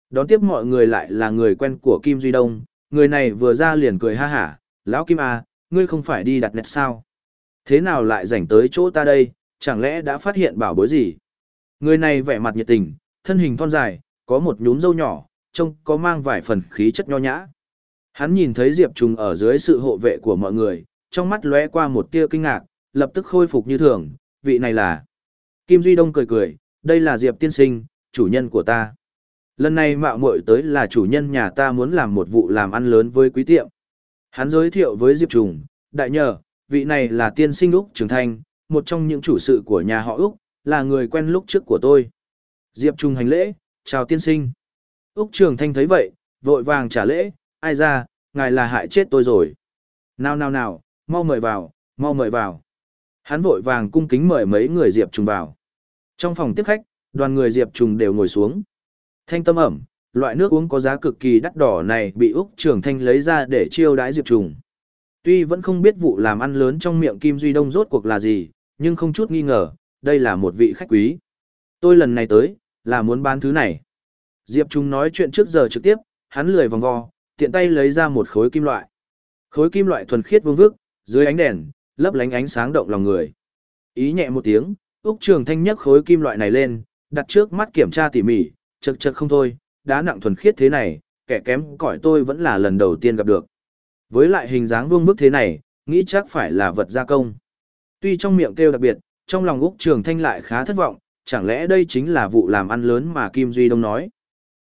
Đón tiếp mọi người lại là người quen của Kim Duy Đông, người này vừa ra liền cười ha hả, lão Kim à, ngươi không phải đi đặt nét sao? Thế nào lại rảnh tới chỗ ta đây, chẳng lẽ đã phát hiện bảo bối gì? Người này vẻ mặt nhiệt tình, thân hình thon dài, có một nhúm râu nhỏ, trông có mang vài phần khí chất nho nhã. Hắn nhìn thấy Diệp Trùng ở dưới sự hộ vệ của mọi người, trong mắt lóe qua một tia kinh ngạc, lập tức khôi phục như thường, vị này là... Kim Duy Đông cười cười, đây là Diệp tiên sinh, chủ nhân của ta. Lần này mạo muội tới là chủ nhân nhà ta muốn làm một vụ làm ăn lớn với quý tiệm. Hắn giới thiệu với Diệp Trùng, đại nhờ, vị này là tiên sinh Úc Trường Thanh, một trong những chủ sự của nhà họ Úc, là người quen lúc trước của tôi. Diệp Trùng hành lễ, chào tiên sinh. Úc Trường Thanh thấy vậy, vội vàng trả lễ, ai ra, ngài là hại chết tôi rồi. Nào nào nào, mau mời vào, mau mời vào. Hắn vội vàng cung kính mời mấy người Diệp Trùng vào. Trong phòng tiếp khách, đoàn người Diệp Trùng đều ngồi xuống. Thanh tâm ẩm, loại nước uống có giá cực kỳ đắt đỏ này bị Úc Trường Thanh lấy ra để chiêu đãi Diệp Trùng. Tuy vẫn không biết vụ làm ăn lớn trong miệng Kim Duy Đông rốt cuộc là gì, nhưng không chút nghi ngờ, đây là một vị khách quý. Tôi lần này tới, là muốn bán thứ này. Diệp Trung nói chuyện trước giờ trực tiếp, hắn lười vòng vo, tiện tay lấy ra một khối kim loại. Khối kim loại thuần khiết vương vức, dưới ánh đèn, lấp lánh ánh sáng động lòng người. Ý nhẹ một tiếng, Úc Trường Thanh nhấc khối kim loại này lên, đặt trước mắt kiểm tra tỉ mỉ, chật chật không thôi, đá nặng thuần khiết thế này, kẻ kém cỏi tôi vẫn là lần đầu tiên gặp được. Với lại hình dáng vuông vức thế này, nghĩ chắc phải là vật gia công. Tuy trong miệng kêu đặc biệt, trong lòng Úc Trường Thanh lại khá thất vọng, chẳng lẽ đây chính là vụ làm ăn lớn mà Kim Duy Đông nói.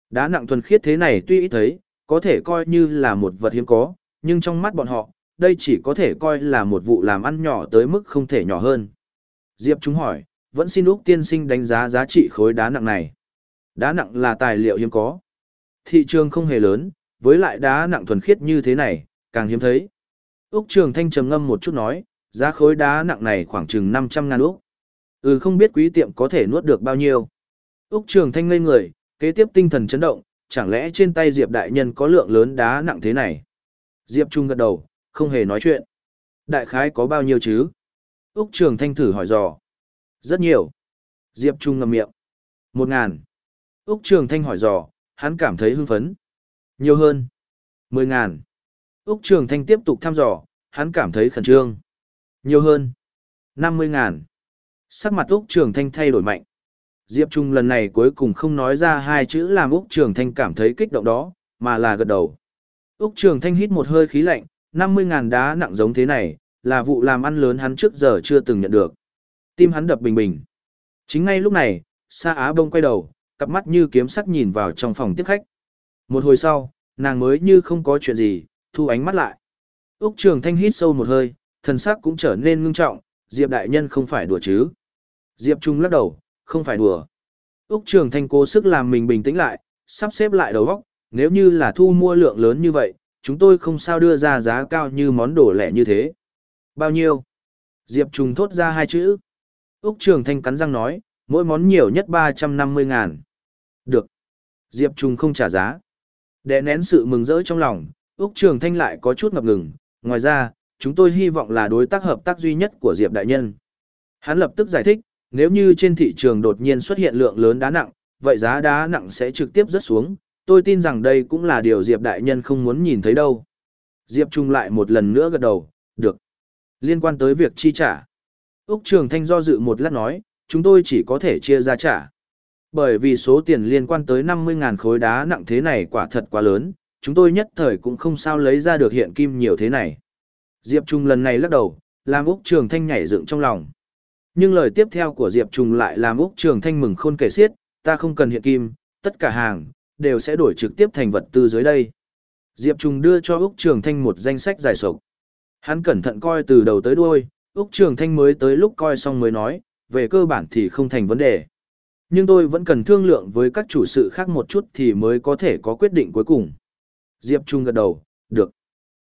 Đá nặng thuần khiết thế này tuy ít thấy, có thể coi như là một vật hiếm có, nhưng trong mắt bọn họ, đây chỉ có thể coi là một vụ làm ăn nhỏ tới mức không thể nhỏ hơn. Diệp chúng hỏi, vẫn xin Úc tiên sinh đánh giá giá trị khối đá nặng này. Đá nặng là tài liệu hiếm có. Thị trường không hề lớn, với lại đá nặng thuần khiết như thế này, càng hiếm thấy. Úc Trường Thanh trầm ngâm một chút nói, giá khối đá nặng này khoảng chừng 500 ngàn Úc. Ừ không biết quý tiệm có thể nuốt được bao nhiêu. Úc Trường Thanh ngây người, kế tiếp tinh thần chấn động, chẳng lẽ trên tay Diệp Đại Nhân có lượng lớn đá nặng thế này? Diệp Trung gật đầu, không hề nói chuyện. Đại khái có bao nhiêu chứ? Úc Trường Thanh thử hỏi dò. Rất nhiều. Diệp Trung ngậm miệng. Một ngàn. Úc Trường Thanh hỏi dò, hắn cảm thấy hưng phấn. Nhiều hơn. Mười ngàn. Úc Trường Thanh tiếp tục thăm dò, hắn cảm thấy khẩn trương. Nhiều hơn. Năm mươi ngàn. Sắc mặt Úc Trường Thanh thay đổi mạnh. Diệp Trung lần này cuối cùng không nói ra hai chữ làm Úc Trường Thanh cảm thấy kích động đó, mà là gật đầu. Úc Trường Thanh hít một hơi khí lạnh, 50.000 đá nặng giống thế này, là vụ làm ăn lớn hắn trước giờ chưa từng nhận được. Tim hắn đập bình bình. Chính ngay lúc này, Sa Á Bông quay đầu, cặp mắt như kiếm sắc nhìn vào trong phòng tiếp khách. Một hồi sau, nàng mới như không có chuyện gì, thu ánh mắt lại. Úc Trường Thanh hít sâu một hơi, thần sắc cũng trở nên ngưng trọng, Diệp đại nhân không phải đùa chứ? Diệp Trung lắc đầu, không phải đùa. Úc Trường Thanh cố sức làm mình bình tĩnh lại, sắp xếp lại đầu óc, nếu như là thu mua lượng lớn như vậy, chúng tôi không sao đưa ra giá cao như món đồ lẻ như thế. Bao nhiêu? Diệp Trung thốt ra hai chữ. Úc Trường Thanh cắn răng nói, mỗi món nhiều nhất 350 ngàn. Được. Diệp Trung không trả giá. Để nén sự mừng rỡ trong lòng, Úc Trường Thanh lại có chút ngập ngừng. Ngoài ra, chúng tôi hy vọng là đối tác hợp tác duy nhất của Diệp Đại Nhân. Hắn lập tức giải thích, nếu như trên thị trường đột nhiên xuất hiện lượng lớn đá nặng, vậy giá đá nặng sẽ trực tiếp rớt xuống, tôi tin rằng đây cũng là điều Diệp Đại Nhân không muốn nhìn thấy đâu. Diệp Trung lại một lần nữa gật đầu, được. Liên quan tới việc chi trả. Úc Trường Thanh do dự một lát nói, chúng tôi chỉ có thể chia ra trả. Bởi vì số tiền liên quan tới 50.000 khối đá nặng thế này quả thật quá lớn, chúng tôi nhất thời cũng không sao lấy ra được hiện kim nhiều thế này. Diệp Trung lần này lắc đầu, làm Úc Trường Thanh nhảy dựng trong lòng. Nhưng lời tiếp theo của Diệp Trung lại làm Úc Trường Thanh mừng khôn kể xiết, ta không cần hiện kim, tất cả hàng, đều sẽ đổi trực tiếp thành vật tư dưới đây. Diệp Trùng đưa cho Úc Trường Thanh một danh sách dài sộc. Hắn cẩn thận coi từ đầu tới đuôi, Úc Trường Thanh mới tới lúc coi xong mới nói, về cơ bản thì không thành vấn đề. Nhưng tôi vẫn cần thương lượng với các chủ sự khác một chút thì mới có thể có quyết định cuối cùng. Diệp Trung gật đầu, được.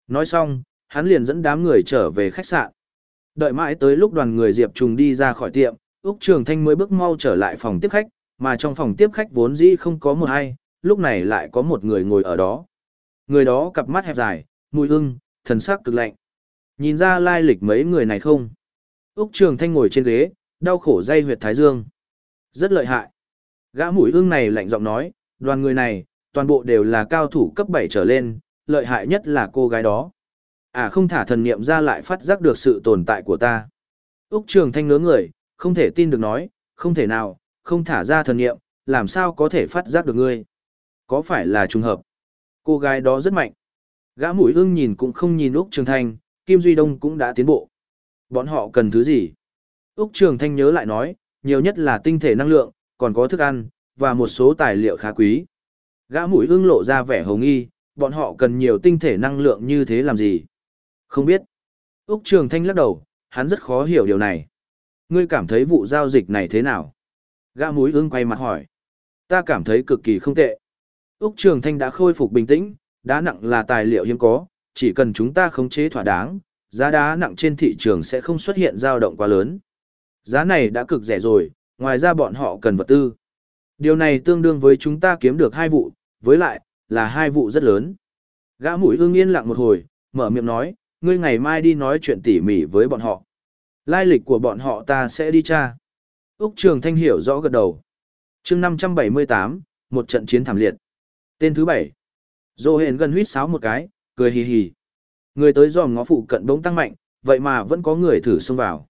Nói xong, hắn liền dẫn đám người trở về khách sạn. Đợi mãi tới lúc đoàn người Diệp Trung đi ra khỏi tiệm, Úc Trường Thanh mới bước mau trở lại phòng tiếp khách, mà trong phòng tiếp khách vốn dĩ không có một ai, lúc này lại có một người ngồi ở đó. Người đó cặp mắt hẹp dài, mùi ưng, thần sắc cực lạnh. Nhìn ra lai lịch mấy người này không? Úc Trường Thanh ngồi trên ghế, đau khổ dây huyệt thái dương. Rất lợi hại. Gã mũi ương này lạnh giọng nói, đoàn người này, toàn bộ đều là cao thủ cấp 7 trở lên, lợi hại nhất là cô gái đó. À không thả thần niệm ra lại phát giác được sự tồn tại của ta. Úc Trường Thanh ngớ người, không thể tin được nói, không thể nào, không thả ra thần niệm, làm sao có thể phát giác được ngươi. Có phải là trùng hợp? Cô gái đó rất mạnh. Gã mũi ương nhìn cũng không nhìn Úc Trường Thanh, Kim Duy Đông cũng đã tiến bộ. Bọn họ cần thứ gì? Úc Trường Thanh nhớ lại nói, nhiều nhất là tinh thể năng lượng, còn có thức ăn, và một số tài liệu khá quý. Gã mũi ưng lộ ra vẻ hồng nghi, bọn họ cần nhiều tinh thể năng lượng như thế làm gì? Không biết. Úc Trường Thanh lắc đầu, hắn rất khó hiểu điều này. Ngươi cảm thấy vụ giao dịch này thế nào? Gã mũi ưng quay mặt hỏi. Ta cảm thấy cực kỳ không tệ. Úc Trường Thanh đã khôi phục bình tĩnh, đá nặng là tài liệu hiếm có, chỉ cần chúng ta khống chế thỏa đáng, giá đá nặng trên thị trường sẽ không xuất hiện dao động quá lớn. Giá này đã cực rẻ rồi, ngoài ra bọn họ cần vật tư. Điều này tương đương với chúng ta kiếm được hai vụ, với lại, là hai vụ rất lớn. Gã mũi ương yên lặng một hồi, mở miệng nói, ngươi ngày mai đi nói chuyện tỉ mỉ với bọn họ. Lai lịch của bọn họ ta sẽ đi tra. Úc Trường Thanh hiểu rõ gật đầu. chương 578, một trận chiến thảm liệt. Tên thứ bảy. Dô hền gần huyết sáo một cái, cười hì hì. Người tới dòm ngó phụ cận bỗng tăng mạnh, vậy mà vẫn có người thử xông vào.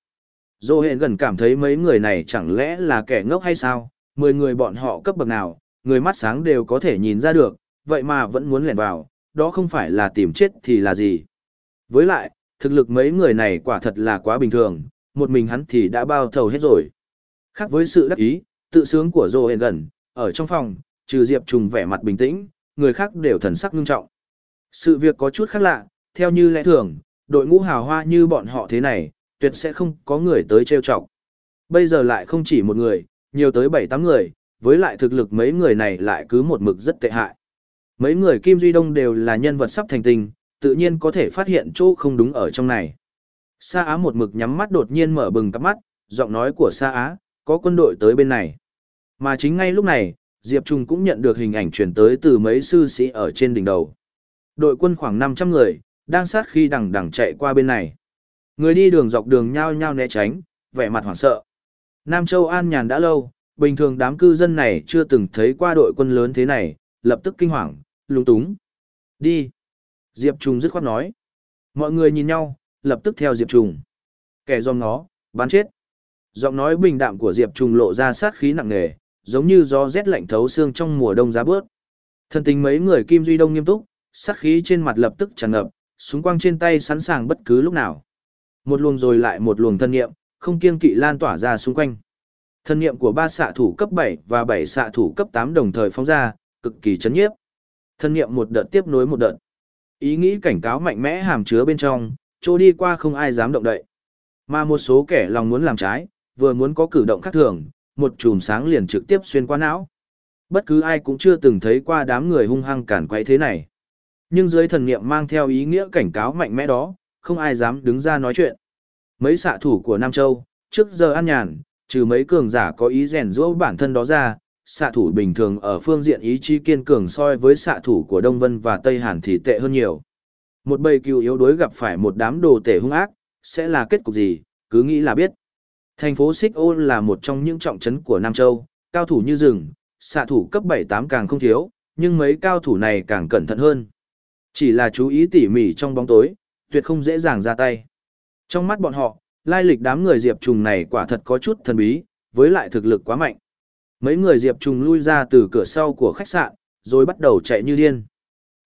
Dô hền gần cảm thấy mấy người này chẳng lẽ là kẻ ngốc hay sao, mười người bọn họ cấp bậc nào, người mắt sáng đều có thể nhìn ra được, vậy mà vẫn muốn lẻn vào, đó không phải là tìm chết thì là gì. Với lại, thực lực mấy người này quả thật là quá bình thường, một mình hắn thì đã bao thầu hết rồi. Khác với sự đắc ý, tự sướng của Dô hền gần, ở trong phòng, trừ Diệp Trùng vẻ mặt bình tĩnh, người khác đều thần sắc ngưng trọng. Sự việc có chút khác lạ, theo như lẽ thường, đội ngũ hào hoa như bọn họ thế này, tuyệt sẽ không có người tới trêu chọc. Bây giờ lại không chỉ một người, nhiều tới 7-8 người, với lại thực lực mấy người này lại cứ một mực rất tệ hại. Mấy người Kim Duy Đông đều là nhân vật sắp thành tình, tự nhiên có thể phát hiện chỗ không đúng ở trong này. Sa Á một mực nhắm mắt đột nhiên mở bừng cặp mắt, giọng nói của Sa Á, có quân đội tới bên này. Mà chính ngay lúc này, Diệp Trung cũng nhận được hình ảnh truyền tới từ mấy sư sĩ ở trên đỉnh đầu. Đội quân khoảng 500 người, đang sát khi đằng đằng chạy qua bên này. Người đi đường dọc đường nhao nhao né tránh, vẻ mặt hoảng sợ. Nam Châu an nhàn đã lâu, bình thường đám cư dân này chưa từng thấy qua đội quân lớn thế này, lập tức kinh hoàng, lung túng. Đi. Diệp Trung dứt khoát nói. Mọi người nhìn nhau, lập tức theo Diệp Trung. Kẻ dòng nó, bán chết. Giọng nói bình đạm của Diệp Trung lộ ra sát khí nặng nề, giống như gió rét lạnh thấu xương trong mùa đông giá bớt. Thân tình mấy người Kim Duy Đông nghiêm túc, sát khí trên mặt lập tức tràn ngập, súng quang trên tay sẵn sàng bất cứ lúc nào. Một luồng rồi lại một luồng thân niệm, không kiêng kỵ lan tỏa ra xung quanh. Thân niệm của ba xạ thủ cấp 7 và 7 xạ thủ cấp 8 đồng thời phóng ra, cực kỳ chấn nhiếp. Thân niệm một đợt tiếp nối một đợt. Ý nghĩ cảnh cáo mạnh mẽ hàm chứa bên trong, chỗ đi qua không ai dám động đậy. Mà một số kẻ lòng muốn làm trái, vừa muốn có cử động khác thường, một chùm sáng liền trực tiếp xuyên qua não. Bất cứ ai cũng chưa từng thấy qua đám người hung hăng cản quấy thế này. Nhưng dưới thần niệm mang theo ý nghĩa cảnh cáo mạnh mẽ đó, không ai dám đứng ra nói chuyện. Mấy xạ thủ của Nam Châu, trước giờ an nhàn, trừ mấy cường giả có ý rèn rũa bản thân đó ra, xạ thủ bình thường ở phương diện ý chí kiên cường soi với xạ thủ của Đông Vân và Tây Hàn thì tệ hơn nhiều. Một bầy cừu yếu đuối gặp phải một đám đồ tể hung ác, sẽ là kết cục gì, cứ nghĩ là biết. Thành phố Xích Ô là một trong những trọng trấn của Nam Châu, cao thủ như rừng, xạ thủ cấp 7-8 càng không thiếu, nhưng mấy cao thủ này càng cẩn thận hơn. Chỉ là chú ý tỉ mỉ trong bóng tối, tuyệt không dễ dàng ra tay. Trong mắt bọn họ, lai lịch đám người Diệp Trùng này quả thật có chút thần bí, với lại thực lực quá mạnh. Mấy người Diệp Trùng lui ra từ cửa sau của khách sạn, rồi bắt đầu chạy như điên.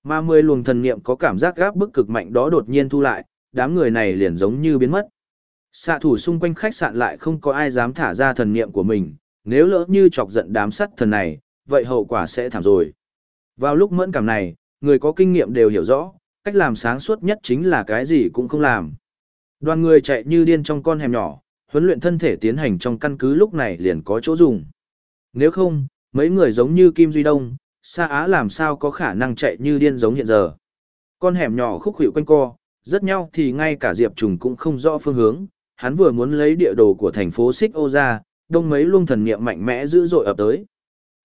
Mà mười luồng thần niệm có cảm giác gáp bức cực mạnh đó đột nhiên thu lại, đám người này liền giống như biến mất. Xạ thủ xung quanh khách sạn lại không có ai dám thả ra thần niệm của mình, nếu lỡ như chọc giận đám sắt thần này, vậy hậu quả sẽ thảm rồi. Vào lúc mẫn cảm này, người có kinh nghiệm đều hiểu rõ, cách làm sáng suốt nhất chính là cái gì cũng không làm. Đoàn người chạy như điên trong con hẻm nhỏ, huấn luyện thân thể tiến hành trong căn cứ lúc này liền có chỗ dùng. Nếu không, mấy người giống như Kim Duy Đông, Sa Á làm sao có khả năng chạy như điên giống hiện giờ. Con hẻm nhỏ khúc hữu quanh co, rất nhau thì ngay cả Diệp Trùng cũng không rõ phương hướng, hắn vừa muốn lấy địa đồ của thành phố Xích Ô ra, đông mấy luông thần niệm mạnh mẽ dữ dội ập tới.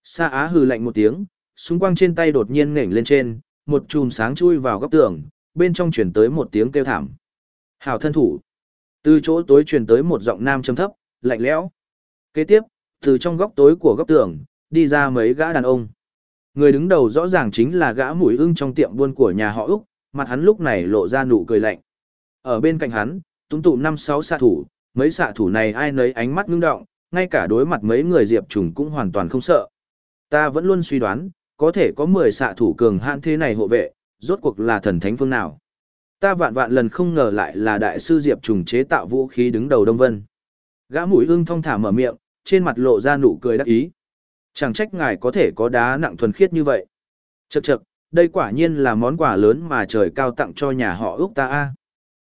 Sa Á hừ lạnh một tiếng, súng quang trên tay đột nhiên nghển lên trên, một chùm sáng chui vào góc tường, bên trong chuyển tới một tiếng kêu thảm. Hảo thân thủ. Từ chỗ tối truyền tới một giọng nam trầm thấp, lạnh lẽo. Kế tiếp, từ trong góc tối của góc tường, đi ra mấy gã đàn ông. Người đứng đầu rõ ràng chính là gã mũi ưng trong tiệm buôn của nhà họ Úc, mặt hắn lúc này lộ ra nụ cười lạnh. Ở bên cạnh hắn, tung tụ năm sáu xạ thủ, mấy xạ thủ này ai nấy ánh mắt ngưng động, ngay cả đối mặt mấy người diệp trùng cũng hoàn toàn không sợ. Ta vẫn luôn suy đoán, có thể có 10 xạ thủ cường hãn thế này hộ vệ, rốt cuộc là thần thánh phương nào. Ta vạn vạn lần không ngờ lại là đại sư Diệp trùng chế tạo vũ khí đứng đầu Đông Vân. Gã mũi ưng thong thả mở miệng, trên mặt lộ ra nụ cười đắc ý. Chẳng trách ngài có thể có đá nặng thuần khiết như vậy. Chậc chậc, đây quả nhiên là món quà lớn mà trời cao tặng cho nhà họ Úc ta a.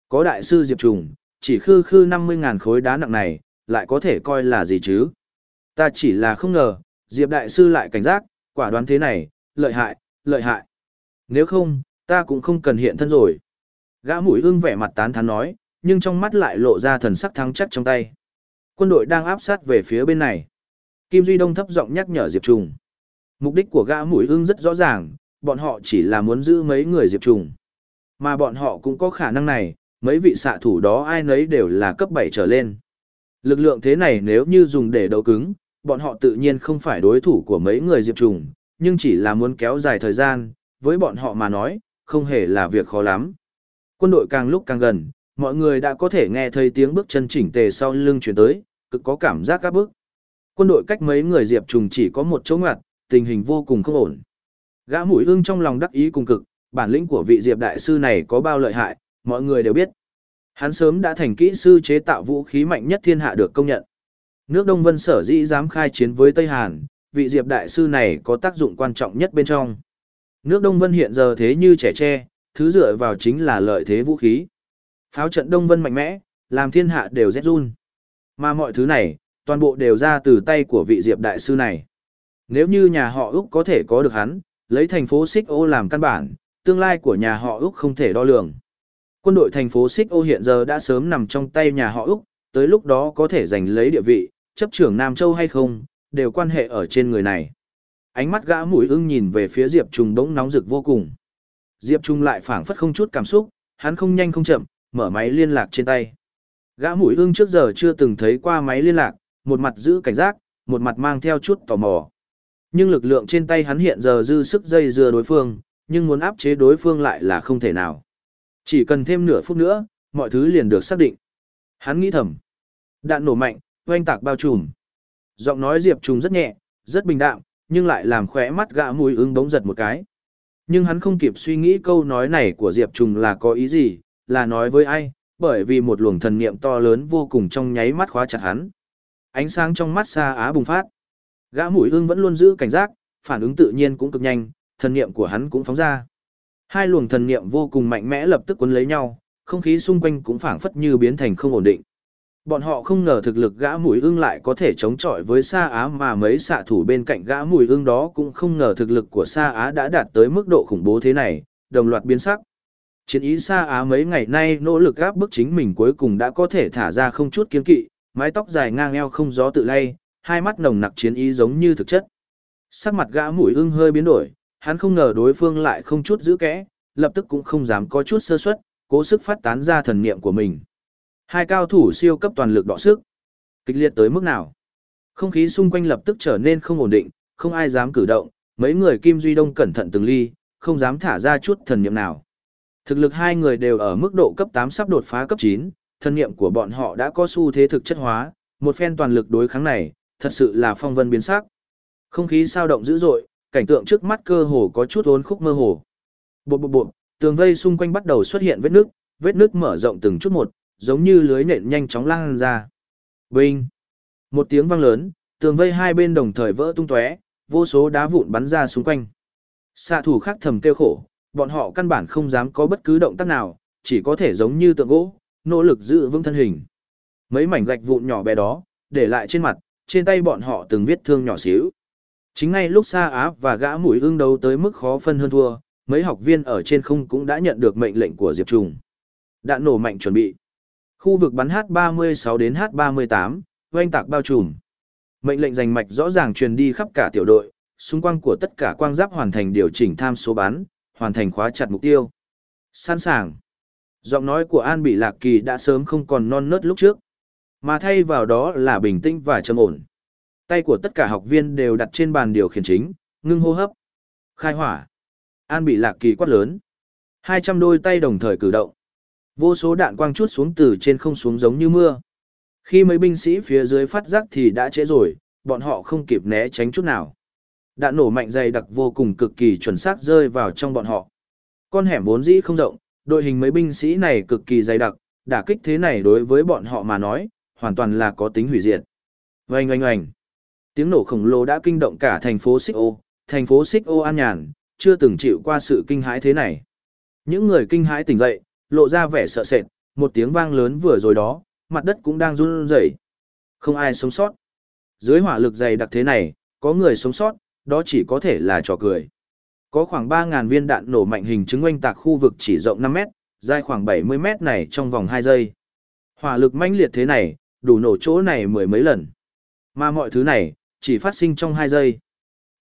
Có đại sư Diệp Trùng, chỉ khư khư 50.000 khối đá nặng này, lại có thể coi là gì chứ? Ta chỉ là không ngờ, Diệp đại sư lại cảnh giác, quả đoán thế này, lợi hại, lợi hại. Nếu không, ta cũng không cần hiện thân rồi. Gã mũi ưng vẻ mặt tán thán nói, nhưng trong mắt lại lộ ra thần sắc thắng chắc trong tay. Quân đội đang áp sát về phía bên này. Kim Duy Đông thấp giọng nhắc nhở Diệp Trùng. Mục đích của gã mũi ưng rất rõ ràng, bọn họ chỉ là muốn giữ mấy người Diệp Trùng. Mà bọn họ cũng có khả năng này, mấy vị xạ thủ đó ai nấy đều là cấp 7 trở lên. Lực lượng thế này nếu như dùng để đấu cứng, bọn họ tự nhiên không phải đối thủ của mấy người Diệp Trùng, nhưng chỉ là muốn kéo dài thời gian, với bọn họ mà nói, không hề là việc khó lắm. Quân đội càng lúc càng gần, mọi người đã có thể nghe thấy tiếng bước chân chỉnh tề sau lưng chuyển tới, cực có cảm giác các bước. Quân đội cách mấy người Diệp Trùng chỉ có một chỗ ngoặt, tình hình vô cùng không ổn. Gã mũi ưng trong lòng đắc ý cùng cực, bản lĩnh của vị Diệp đại sư này có bao lợi hại, mọi người đều biết. Hắn sớm đã thành kỹ sư chế tạo vũ khí mạnh nhất thiên hạ được công nhận. Nước Đông Vân sở dĩ dám khai chiến với Tây Hàn, vị Diệp đại sư này có tác dụng quan trọng nhất bên trong. Nước Đông Vân hiện giờ thế như trẻ tre, thứ dựa vào chính là lợi thế vũ khí. Pháo trận Đông Vân mạnh mẽ, làm thiên hạ đều rét run. Mà mọi thứ này, toàn bộ đều ra từ tay của vị Diệp đại sư này. Nếu như nhà họ Úc có thể có được hắn, lấy thành phố Xích Ô làm căn bản, tương lai của nhà họ Úc không thể đo lường. Quân đội thành phố Xích Ô hiện giờ đã sớm nằm trong tay nhà họ Úc, tới lúc đó có thể giành lấy địa vị, chấp trưởng Nam Châu hay không, đều quan hệ ở trên người này. Ánh mắt gã mũi ưng nhìn về phía Diệp Trung bỗng nóng rực vô cùng. Diệp Trung lại phảng phất không chút cảm xúc, hắn không nhanh không chậm, mở máy liên lạc trên tay. Gã mũi ưng trước giờ chưa từng thấy qua máy liên lạc, một mặt giữ cảnh giác, một mặt mang theo chút tò mò. Nhưng lực lượng trên tay hắn hiện giờ dư sức dây dưa đối phương, nhưng muốn áp chế đối phương lại là không thể nào. Chỉ cần thêm nửa phút nữa, mọi thứ liền được xác định. Hắn nghĩ thầm. Đạn nổ mạnh, oanh tạc bao trùm. Giọng nói Diệp Trung rất nhẹ, rất bình đạm, nhưng lại làm khỏe mắt gã mùi ứng bỗng giật một cái. Nhưng hắn không kịp suy nghĩ câu nói này của Diệp Trung là có ý gì, là nói với ai, bởi vì một luồng thần niệm to lớn vô cùng trong nháy mắt khóa chặt hắn. Ánh sáng trong mắt xa á bùng phát. Gã mũi ưng vẫn luôn giữ cảnh giác, phản ứng tự nhiên cũng cực nhanh, thần niệm của hắn cũng phóng ra. Hai luồng thần niệm vô cùng mạnh mẽ lập tức cuốn lấy nhau, không khí xung quanh cũng phảng phất như biến thành không ổn định. Bọn họ không ngờ thực lực gã mùi ưng lại có thể chống chọi với Sa Á mà mấy xạ thủ bên cạnh gã mùi ưng đó cũng không ngờ thực lực của Sa Á đã đạt tới mức độ khủng bố thế này, đồng loạt biến sắc. Chiến ý Sa Á mấy ngày nay nỗ lực gáp bức chính mình cuối cùng đã có thể thả ra không chút kiên kỵ, mái tóc dài ngang eo không gió tự lay, hai mắt nồng nặc chiến ý giống như thực chất. Sắc mặt gã mùi ưng hơi biến đổi, hắn không ngờ đối phương lại không chút giữ kẽ, lập tức cũng không dám có chút sơ suất, cố sức phát tán ra thần niệm của mình. Hai cao thủ siêu cấp toàn lực đọ sức. Kịch liệt tới mức nào? Không khí xung quanh lập tức trở nên không ổn định, không ai dám cử động, mấy người Kim Duy Đông cẩn thận từng ly, không dám thả ra chút thần niệm nào. Thực lực hai người đều ở mức độ cấp 8 sắp đột phá cấp 9, thần niệm của bọn họ đã có xu thế thực chất hóa, một phen toàn lực đối kháng này, thật sự là phong vân biến sắc. Không khí sao động dữ dội, cảnh tượng trước mắt cơ hồ có chút ốn khúc mơ hồ. Bộ bộ bộ, tường vây xung quanh bắt đầu xuất hiện vết nước, vết nước mở rộng từng chút một, giống như lưới nện nhanh chóng lan ra. Binh! Một tiếng vang lớn, tường vây hai bên đồng thời vỡ tung tóe, vô số đá vụn bắn ra xung quanh. Xạ thủ khác thầm kêu khổ, bọn họ căn bản không dám có bất cứ động tác nào, chỉ có thể giống như tượng gỗ, nỗ lực giữ vững thân hình. Mấy mảnh gạch vụn nhỏ bé đó, để lại trên mặt, trên tay bọn họ từng viết thương nhỏ xíu. Chính ngay lúc xa áp và gã mũi ương đấu tới mức khó phân hơn thua, mấy học viên ở trên không cũng đã nhận được mệnh lệnh của Diệp Trùng. Đạn nổ mạnh chuẩn bị. Khu vực bắn H36 đến H38, oanh tạc bao trùm. Mệnh lệnh giành mạch rõ ràng truyền đi khắp cả tiểu đội, xung quanh của tất cả quang giáp hoàn thành điều chỉnh tham số bắn, hoàn thành khóa chặt mục tiêu. Sẵn sàng. Giọng nói của An Bị Lạc Kỳ đã sớm không còn non nớt lúc trước, mà thay vào đó là bình tĩnh và trầm ổn. Tay của tất cả học viên đều đặt trên bàn điều khiển chính, ngưng hô hấp. Khai hỏa. An Bị Lạc Kỳ quát lớn. 200 đôi tay đồng thời cử động. Vô số đạn quang chút xuống từ trên không xuống giống như mưa. Khi mấy binh sĩ phía dưới phát giác thì đã trễ rồi, bọn họ không kịp né tránh chút nào. Đạn nổ mạnh dày đặc vô cùng cực kỳ chuẩn xác rơi vào trong bọn họ. Con hẻm vốn dĩ không rộng, đội hình mấy binh sĩ này cực kỳ dày đặc, đả kích thế này đối với bọn họ mà nói, hoàn toàn là có tính hủy diệt. Oanh oanh oanh. Tiếng nổ khổng lồ đã kinh động cả thành phố Xích Ô, thành phố Xích Ô an nhàn, chưa từng chịu qua sự kinh hãi thế này. Những người kinh hãi tỉnh dậy, lộ ra vẻ sợ sệt, một tiếng vang lớn vừa rồi đó, mặt đất cũng đang run rẩy. Không ai sống sót. Dưới hỏa lực dày đặc thế này, có người sống sót, đó chỉ có thể là trò cười. Có khoảng 3.000 viên đạn nổ mạnh hình chứng oanh tạc khu vực chỉ rộng 5 mét, dài khoảng 70 mét này trong vòng 2 giây. Hỏa lực mãnh liệt thế này, đủ nổ chỗ này mười mấy lần. Mà mọi thứ này, chỉ phát sinh trong 2 giây.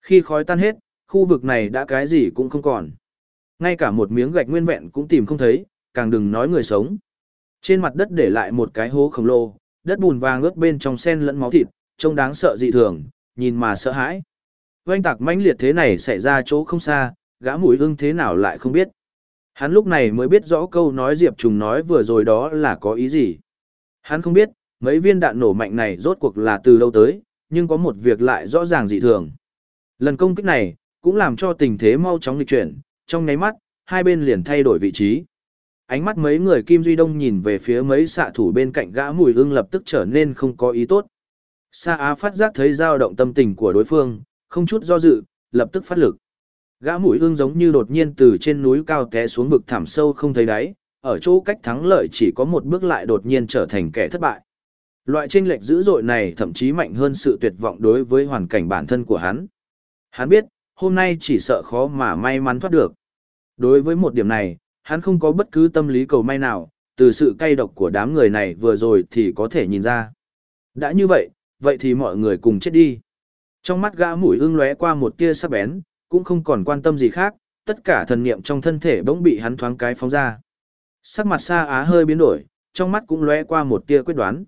Khi khói tan hết, khu vực này đã cái gì cũng không còn. Ngay cả một miếng gạch nguyên vẹn cũng tìm không thấy, càng đừng nói người sống. Trên mặt đất để lại một cái hố khổng lồ, đất bùn vàng ướt bên trong sen lẫn máu thịt, trông đáng sợ dị thường, nhìn mà sợ hãi. Oanh tạc mãnh liệt thế này xảy ra chỗ không xa, gã mũi ưng thế nào lại không biết. Hắn lúc này mới biết rõ câu nói Diệp Trùng nói vừa rồi đó là có ý gì. Hắn không biết, mấy viên đạn nổ mạnh này rốt cuộc là từ đâu tới, nhưng có một việc lại rõ ràng dị thường. Lần công kích này, cũng làm cho tình thế mau chóng lịch chuyển, trong nháy mắt, hai bên liền thay đổi vị trí. Ánh mắt mấy người Kim Duy Đông nhìn về phía mấy xạ thủ bên cạnh gã mùi ưng lập tức trở nên không có ý tốt. Sa Á phát giác thấy dao động tâm tình của đối phương, không chút do dự, lập tức phát lực. Gã mũi ương giống như đột nhiên từ trên núi cao té xuống vực thẳm sâu không thấy đáy, ở chỗ cách thắng lợi chỉ có một bước lại đột nhiên trở thành kẻ thất bại. Loại chênh lệch dữ dội này thậm chí mạnh hơn sự tuyệt vọng đối với hoàn cảnh bản thân của hắn. Hắn biết, hôm nay chỉ sợ khó mà may mắn thoát được. Đối với một điểm này, hắn không có bất cứ tâm lý cầu may nào, từ sự cay độc của đám người này vừa rồi thì có thể nhìn ra. Đã như vậy, vậy thì mọi người cùng chết đi. Trong mắt gã mũi ưng lóe qua một tia sắc bén, cũng không còn quan tâm gì khác, tất cả thần niệm trong thân thể bỗng bị hắn thoáng cái phóng ra. Sắc mặt Sa Á hơi biến đổi, trong mắt cũng lóe qua một tia quyết đoán.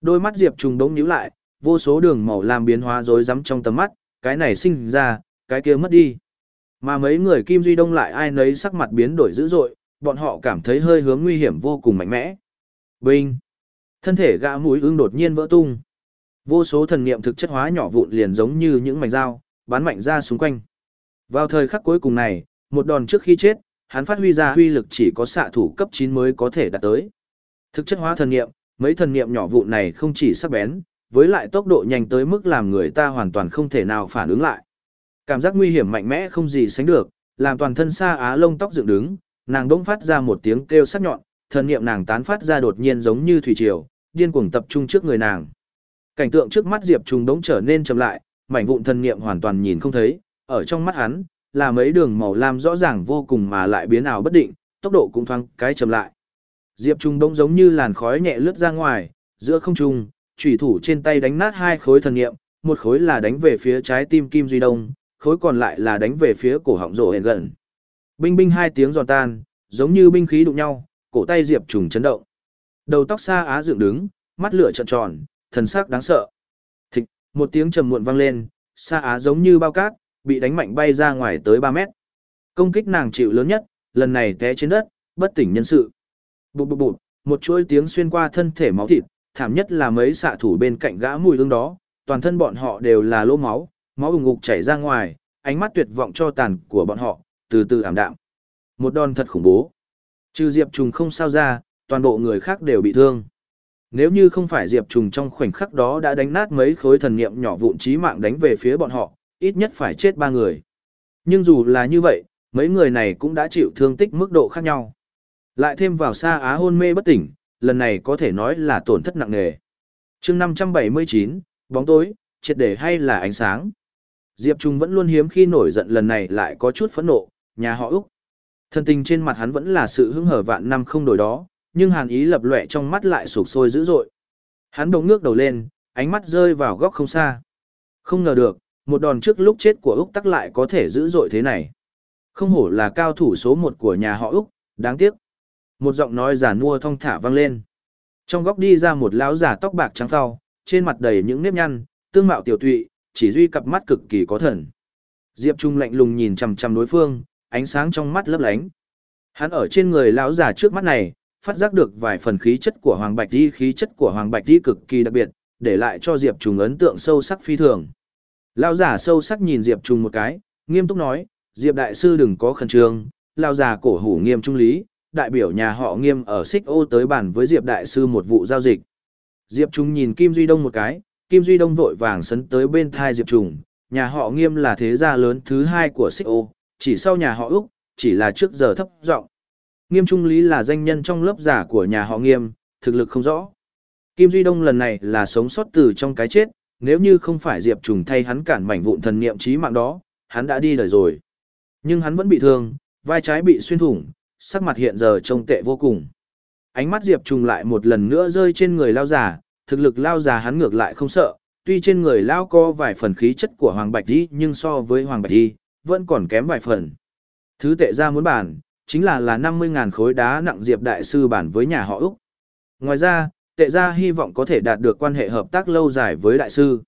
Đôi mắt Diệp Trùng bỗng nhíu lại, vô số đường màu làm biến hóa rối rắm trong tầm mắt, cái này sinh ra, cái kia mất đi. Mà mấy người Kim Duy Đông lại ai nấy sắc mặt biến đổi dữ dội, bọn họ cảm thấy hơi hướng nguy hiểm vô cùng mạnh mẽ. Binh! Thân thể gã mũi ưng đột nhiên vỡ tung. Vô số thần niệm thực chất hóa nhỏ vụn liền giống như những mảnh dao, bắn mạnh ra xung quanh. Vào thời khắc cuối cùng này, một đòn trước khi chết, hắn phát huy ra huy lực chỉ có xạ thủ cấp 9 mới có thể đạt tới. Thực chất hóa thần niệm, mấy thần niệm nhỏ vụn này không chỉ sắc bén, với lại tốc độ nhanh tới mức làm người ta hoàn toàn không thể nào phản ứng lại. Cảm giác nguy hiểm mạnh mẽ không gì sánh được, làm toàn thân xa á lông tóc dựng đứng, nàng đỗng phát ra một tiếng kêu sắc nhọn, thần niệm nàng tán phát ra đột nhiên giống như thủy triều, điên cuồng tập trung trước người nàng. Cảnh tượng trước mắt Diệp Trùng đống trở nên chậm lại, mảnh vụn thần niệm hoàn toàn nhìn không thấy, ở trong mắt hắn, là mấy đường màu lam rõ ràng vô cùng mà lại biến ảo bất định, tốc độ cũng thoáng cái chậm lại. Diệp Trung đống giống như làn khói nhẹ lướt ra ngoài, giữa không trung, chủy thủ trên tay đánh nát hai khối thần niệm, một khối là đánh về phía trái tim Kim Duy Đông, khối còn lại là đánh về phía cổ họng rổ hẹn gần. Binh binh hai tiếng giòn tan, giống như binh khí đụng nhau, cổ tay Diệp Trùng chấn động. Đầu tóc xa á dựng đứng, mắt lửa trợn tròn, thần sắc đáng sợ. Thịch, một tiếng trầm muộn vang lên, xa á giống như bao cát, bị đánh mạnh bay ra ngoài tới 3 mét. Công kích nàng chịu lớn nhất, lần này té trên đất, bất tỉnh nhân sự. Bụt bụt bụt, một chuỗi tiếng xuyên qua thân thể máu thịt, thảm nhất là mấy xạ thủ bên cạnh gã mùi hương đó, toàn thân bọn họ đều là lỗ máu, máu ủng ngục chảy ra ngoài, ánh mắt tuyệt vọng cho tàn của bọn họ, từ từ ảm đạm. Một đòn thật khủng bố. Trừ Diệp Trùng không sao ra, toàn bộ người khác đều bị thương. Nếu như không phải Diệp Trùng trong khoảnh khắc đó đã đánh nát mấy khối thần niệm nhỏ vụn chí mạng đánh về phía bọn họ, ít nhất phải chết ba người. Nhưng dù là như vậy, mấy người này cũng đã chịu thương tích mức độ khác nhau. Lại thêm vào xa á hôn mê bất tỉnh, lần này có thể nói là tổn thất nặng nề. chương 579, bóng tối, triệt để hay là ánh sáng. Diệp Trung vẫn luôn hiếm khi nổi giận lần này lại có chút phẫn nộ, nhà họ Úc. Thân tình trên mặt hắn vẫn là sự hứng hở vạn năm không đổi đó, nhưng hàn ý lập lệ trong mắt lại sụp sôi dữ dội. Hắn đồng ngước đầu lên, ánh mắt rơi vào góc không xa. Không ngờ được, một đòn trước lúc chết của Úc tắc lại có thể dữ dội thế này. Không hổ là cao thủ số một của nhà họ Úc, đáng tiếc. Một giọng nói giả mua thong thả vang lên. Trong góc đi ra một lão giả tóc bạc trắng phao, trên mặt đầy những nếp nhăn, tương mạo tiểu tụy, chỉ duy cặp mắt cực kỳ có thần. Diệp Trung lạnh lùng nhìn chằm chằm đối phương, ánh sáng trong mắt lấp lánh. Hắn ở trên người lão giả trước mắt này, phát giác được vài phần khí chất của Hoàng Bạch Di, khí chất của Hoàng Bạch Di cực kỳ đặc biệt, để lại cho Diệp Trung ấn tượng sâu sắc phi thường. Lão giả sâu sắc nhìn Diệp Trung một cái, nghiêm túc nói, Diệp đại sư đừng có khẩn trương, lão giả cổ hủ nghiêm trung lý, đại biểu nhà họ nghiêm ở xích ô tới bàn với Diệp đại sư một vụ giao dịch. Diệp Trung nhìn Kim Duy Đông một cái, Kim Duy Đông vội vàng sấn tới bên thai Diệp Trung, nhà họ nghiêm là thế gia lớn thứ hai của xích ô, chỉ sau nhà họ Úc, chỉ là trước giờ thấp giọng. Nghiêm Trung Lý là danh nhân trong lớp giả của nhà họ Nghiêm, thực lực không rõ. Kim Duy Đông lần này là sống sót từ trong cái chết, nếu như không phải Diệp Trùng thay hắn cản mảnh vụn thần niệm trí mạng đó, hắn đã đi đời rồi. Nhưng hắn vẫn bị thương, vai trái bị xuyên thủng, sắc mặt hiện giờ trông tệ vô cùng. Ánh mắt Diệp Trùng lại một lần nữa rơi trên người lao giả, thực lực lao già hắn ngược lại không sợ, tuy trên người lao có vài phần khí chất của Hoàng Bạch Di nhưng so với Hoàng Bạch Di, vẫn còn kém vài phần. Thứ tệ ra muốn bản, chính là là 50.000 khối đá nặng Diệp Đại Sư bản với nhà họ Úc. Ngoài ra, tệ ra hy vọng có thể đạt được quan hệ hợp tác lâu dài với Đại Sư.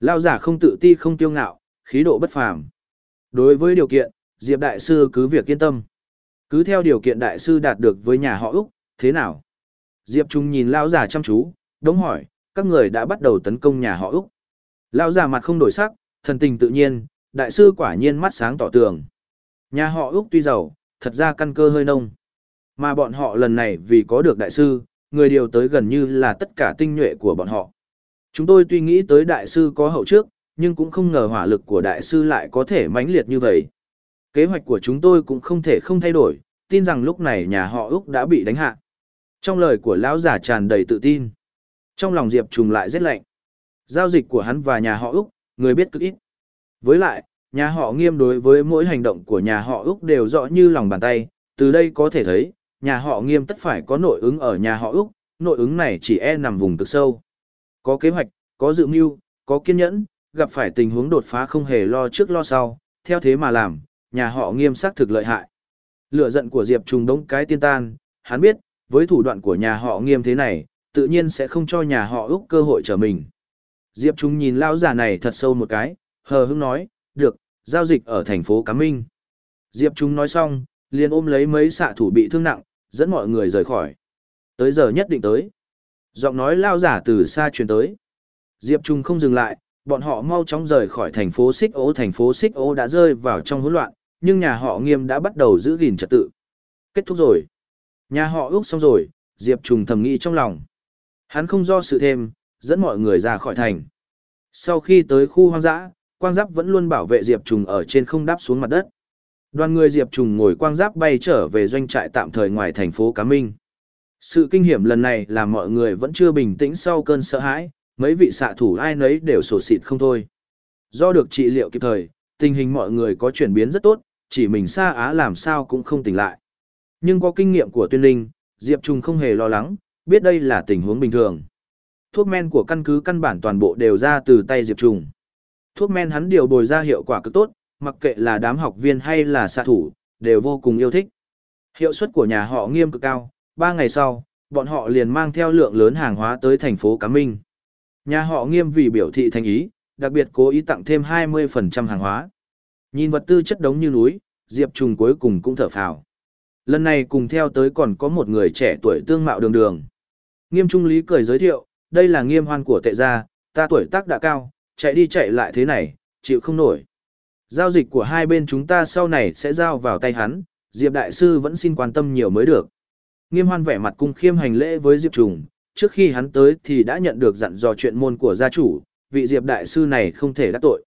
Lao giả không tự ti không tiêu ngạo, khí độ bất phàm. Đối với điều kiện, Diệp Đại Sư cứ việc yên tâm. Cứ theo điều kiện Đại Sư đạt được với nhà họ Úc, thế nào? Diệp Trung nhìn Lao giả chăm chú, đống hỏi, các người đã bắt đầu tấn công nhà họ Úc. Lao già mặt không đổi sắc, thần tình tự nhiên, Đại Sư quả nhiên mắt sáng tỏ tường. Nhà họ Úc tuy giàu, thật ra căn cơ hơi nông. Mà bọn họ lần này vì có được đại sư, người điều tới gần như là tất cả tinh nhuệ của bọn họ. Chúng tôi tuy nghĩ tới đại sư có hậu trước, nhưng cũng không ngờ hỏa lực của đại sư lại có thể mãnh liệt như vậy. Kế hoạch của chúng tôi cũng không thể không thay đổi, tin rằng lúc này nhà họ Úc đã bị đánh hạ. Trong lời của lão giả tràn đầy tự tin. Trong lòng Diệp trùng lại rất lạnh. Giao dịch của hắn và nhà họ Úc, người biết cực ít. Với lại, Nhà họ nghiêm đối với mỗi hành động của nhà họ Úc đều rõ như lòng bàn tay, từ đây có thể thấy, nhà họ nghiêm tất phải có nội ứng ở nhà họ Úc, nội ứng này chỉ e nằm vùng cực sâu. Có kế hoạch, có dự mưu, có kiên nhẫn, gặp phải tình huống đột phá không hề lo trước lo sau, theo thế mà làm, nhà họ nghiêm xác thực lợi hại. Lửa giận của Diệp Trùng đống cái tiên tan, hắn biết, với thủ đoạn của nhà họ nghiêm thế này, tự nhiên sẽ không cho nhà họ Úc cơ hội trở mình. Diệp Trung nhìn lão già này thật sâu một cái, hờ hững nói, được, giao dịch ở thành phố Cám Minh. Diệp Trung nói xong, liền ôm lấy mấy xạ thủ bị thương nặng, dẫn mọi người rời khỏi. Tới giờ nhất định tới. Giọng nói lao giả từ xa truyền tới. Diệp Trung không dừng lại, bọn họ mau chóng rời khỏi thành phố Xích Ô. Thành phố Xích Ô đã rơi vào trong hỗn loạn, nhưng nhà họ nghiêm đã bắt đầu giữ gìn trật tự. Kết thúc rồi. Nhà họ ước xong rồi, Diệp Trung thầm nghĩ trong lòng. Hắn không do sự thêm, dẫn mọi người ra khỏi thành. Sau khi tới khu hoang dã, quang giáp vẫn luôn bảo vệ diệp trùng ở trên không đáp xuống mặt đất. Đoàn người diệp trùng ngồi quang giáp bay trở về doanh trại tạm thời ngoài thành phố cá minh. Sự kinh hiểm lần này là mọi người vẫn chưa bình tĩnh sau cơn sợ hãi mấy vị xạ thủ ai nấy đều sổ xịt không thôi. Do được trị liệu kịp thời tình hình mọi người có chuyển biến rất tốt chỉ mình xa á làm sao cũng không tỉnh lại. Nhưng có kinh nghiệm của tuyên linh diệp trùng không hề lo lắng biết đây là tình huống bình thường thuốc men của căn cứ căn bản toàn bộ đều ra từ tay diệp trùng Thuốc men hắn điều bồi ra hiệu quả cực tốt, mặc kệ là đám học viên hay là xạ thủ, đều vô cùng yêu thích. Hiệu suất của nhà họ nghiêm cực cao, ba ngày sau, bọn họ liền mang theo lượng lớn hàng hóa tới thành phố Cám Minh. Nhà họ nghiêm vì biểu thị thành ý, đặc biệt cố ý tặng thêm 20% hàng hóa. Nhìn vật tư chất đống như núi, Diệp Trùng cuối cùng cũng thở phào. Lần này cùng theo tới còn có một người trẻ tuổi tương mạo đường đường. Nghiêm Trung Lý cười giới thiệu, đây là nghiêm hoan của tệ gia, ta tuổi tác đã cao, chạy đi chạy lại thế này, chịu không nổi. Giao dịch của hai bên chúng ta sau này sẽ giao vào tay hắn, Diệp Đại Sư vẫn xin quan tâm nhiều mới được. Nghiêm hoan vẻ mặt cung khiêm hành lễ với Diệp Trùng, trước khi hắn tới thì đã nhận được dặn dò chuyện môn của gia chủ, vị Diệp Đại Sư này không thể đắc tội.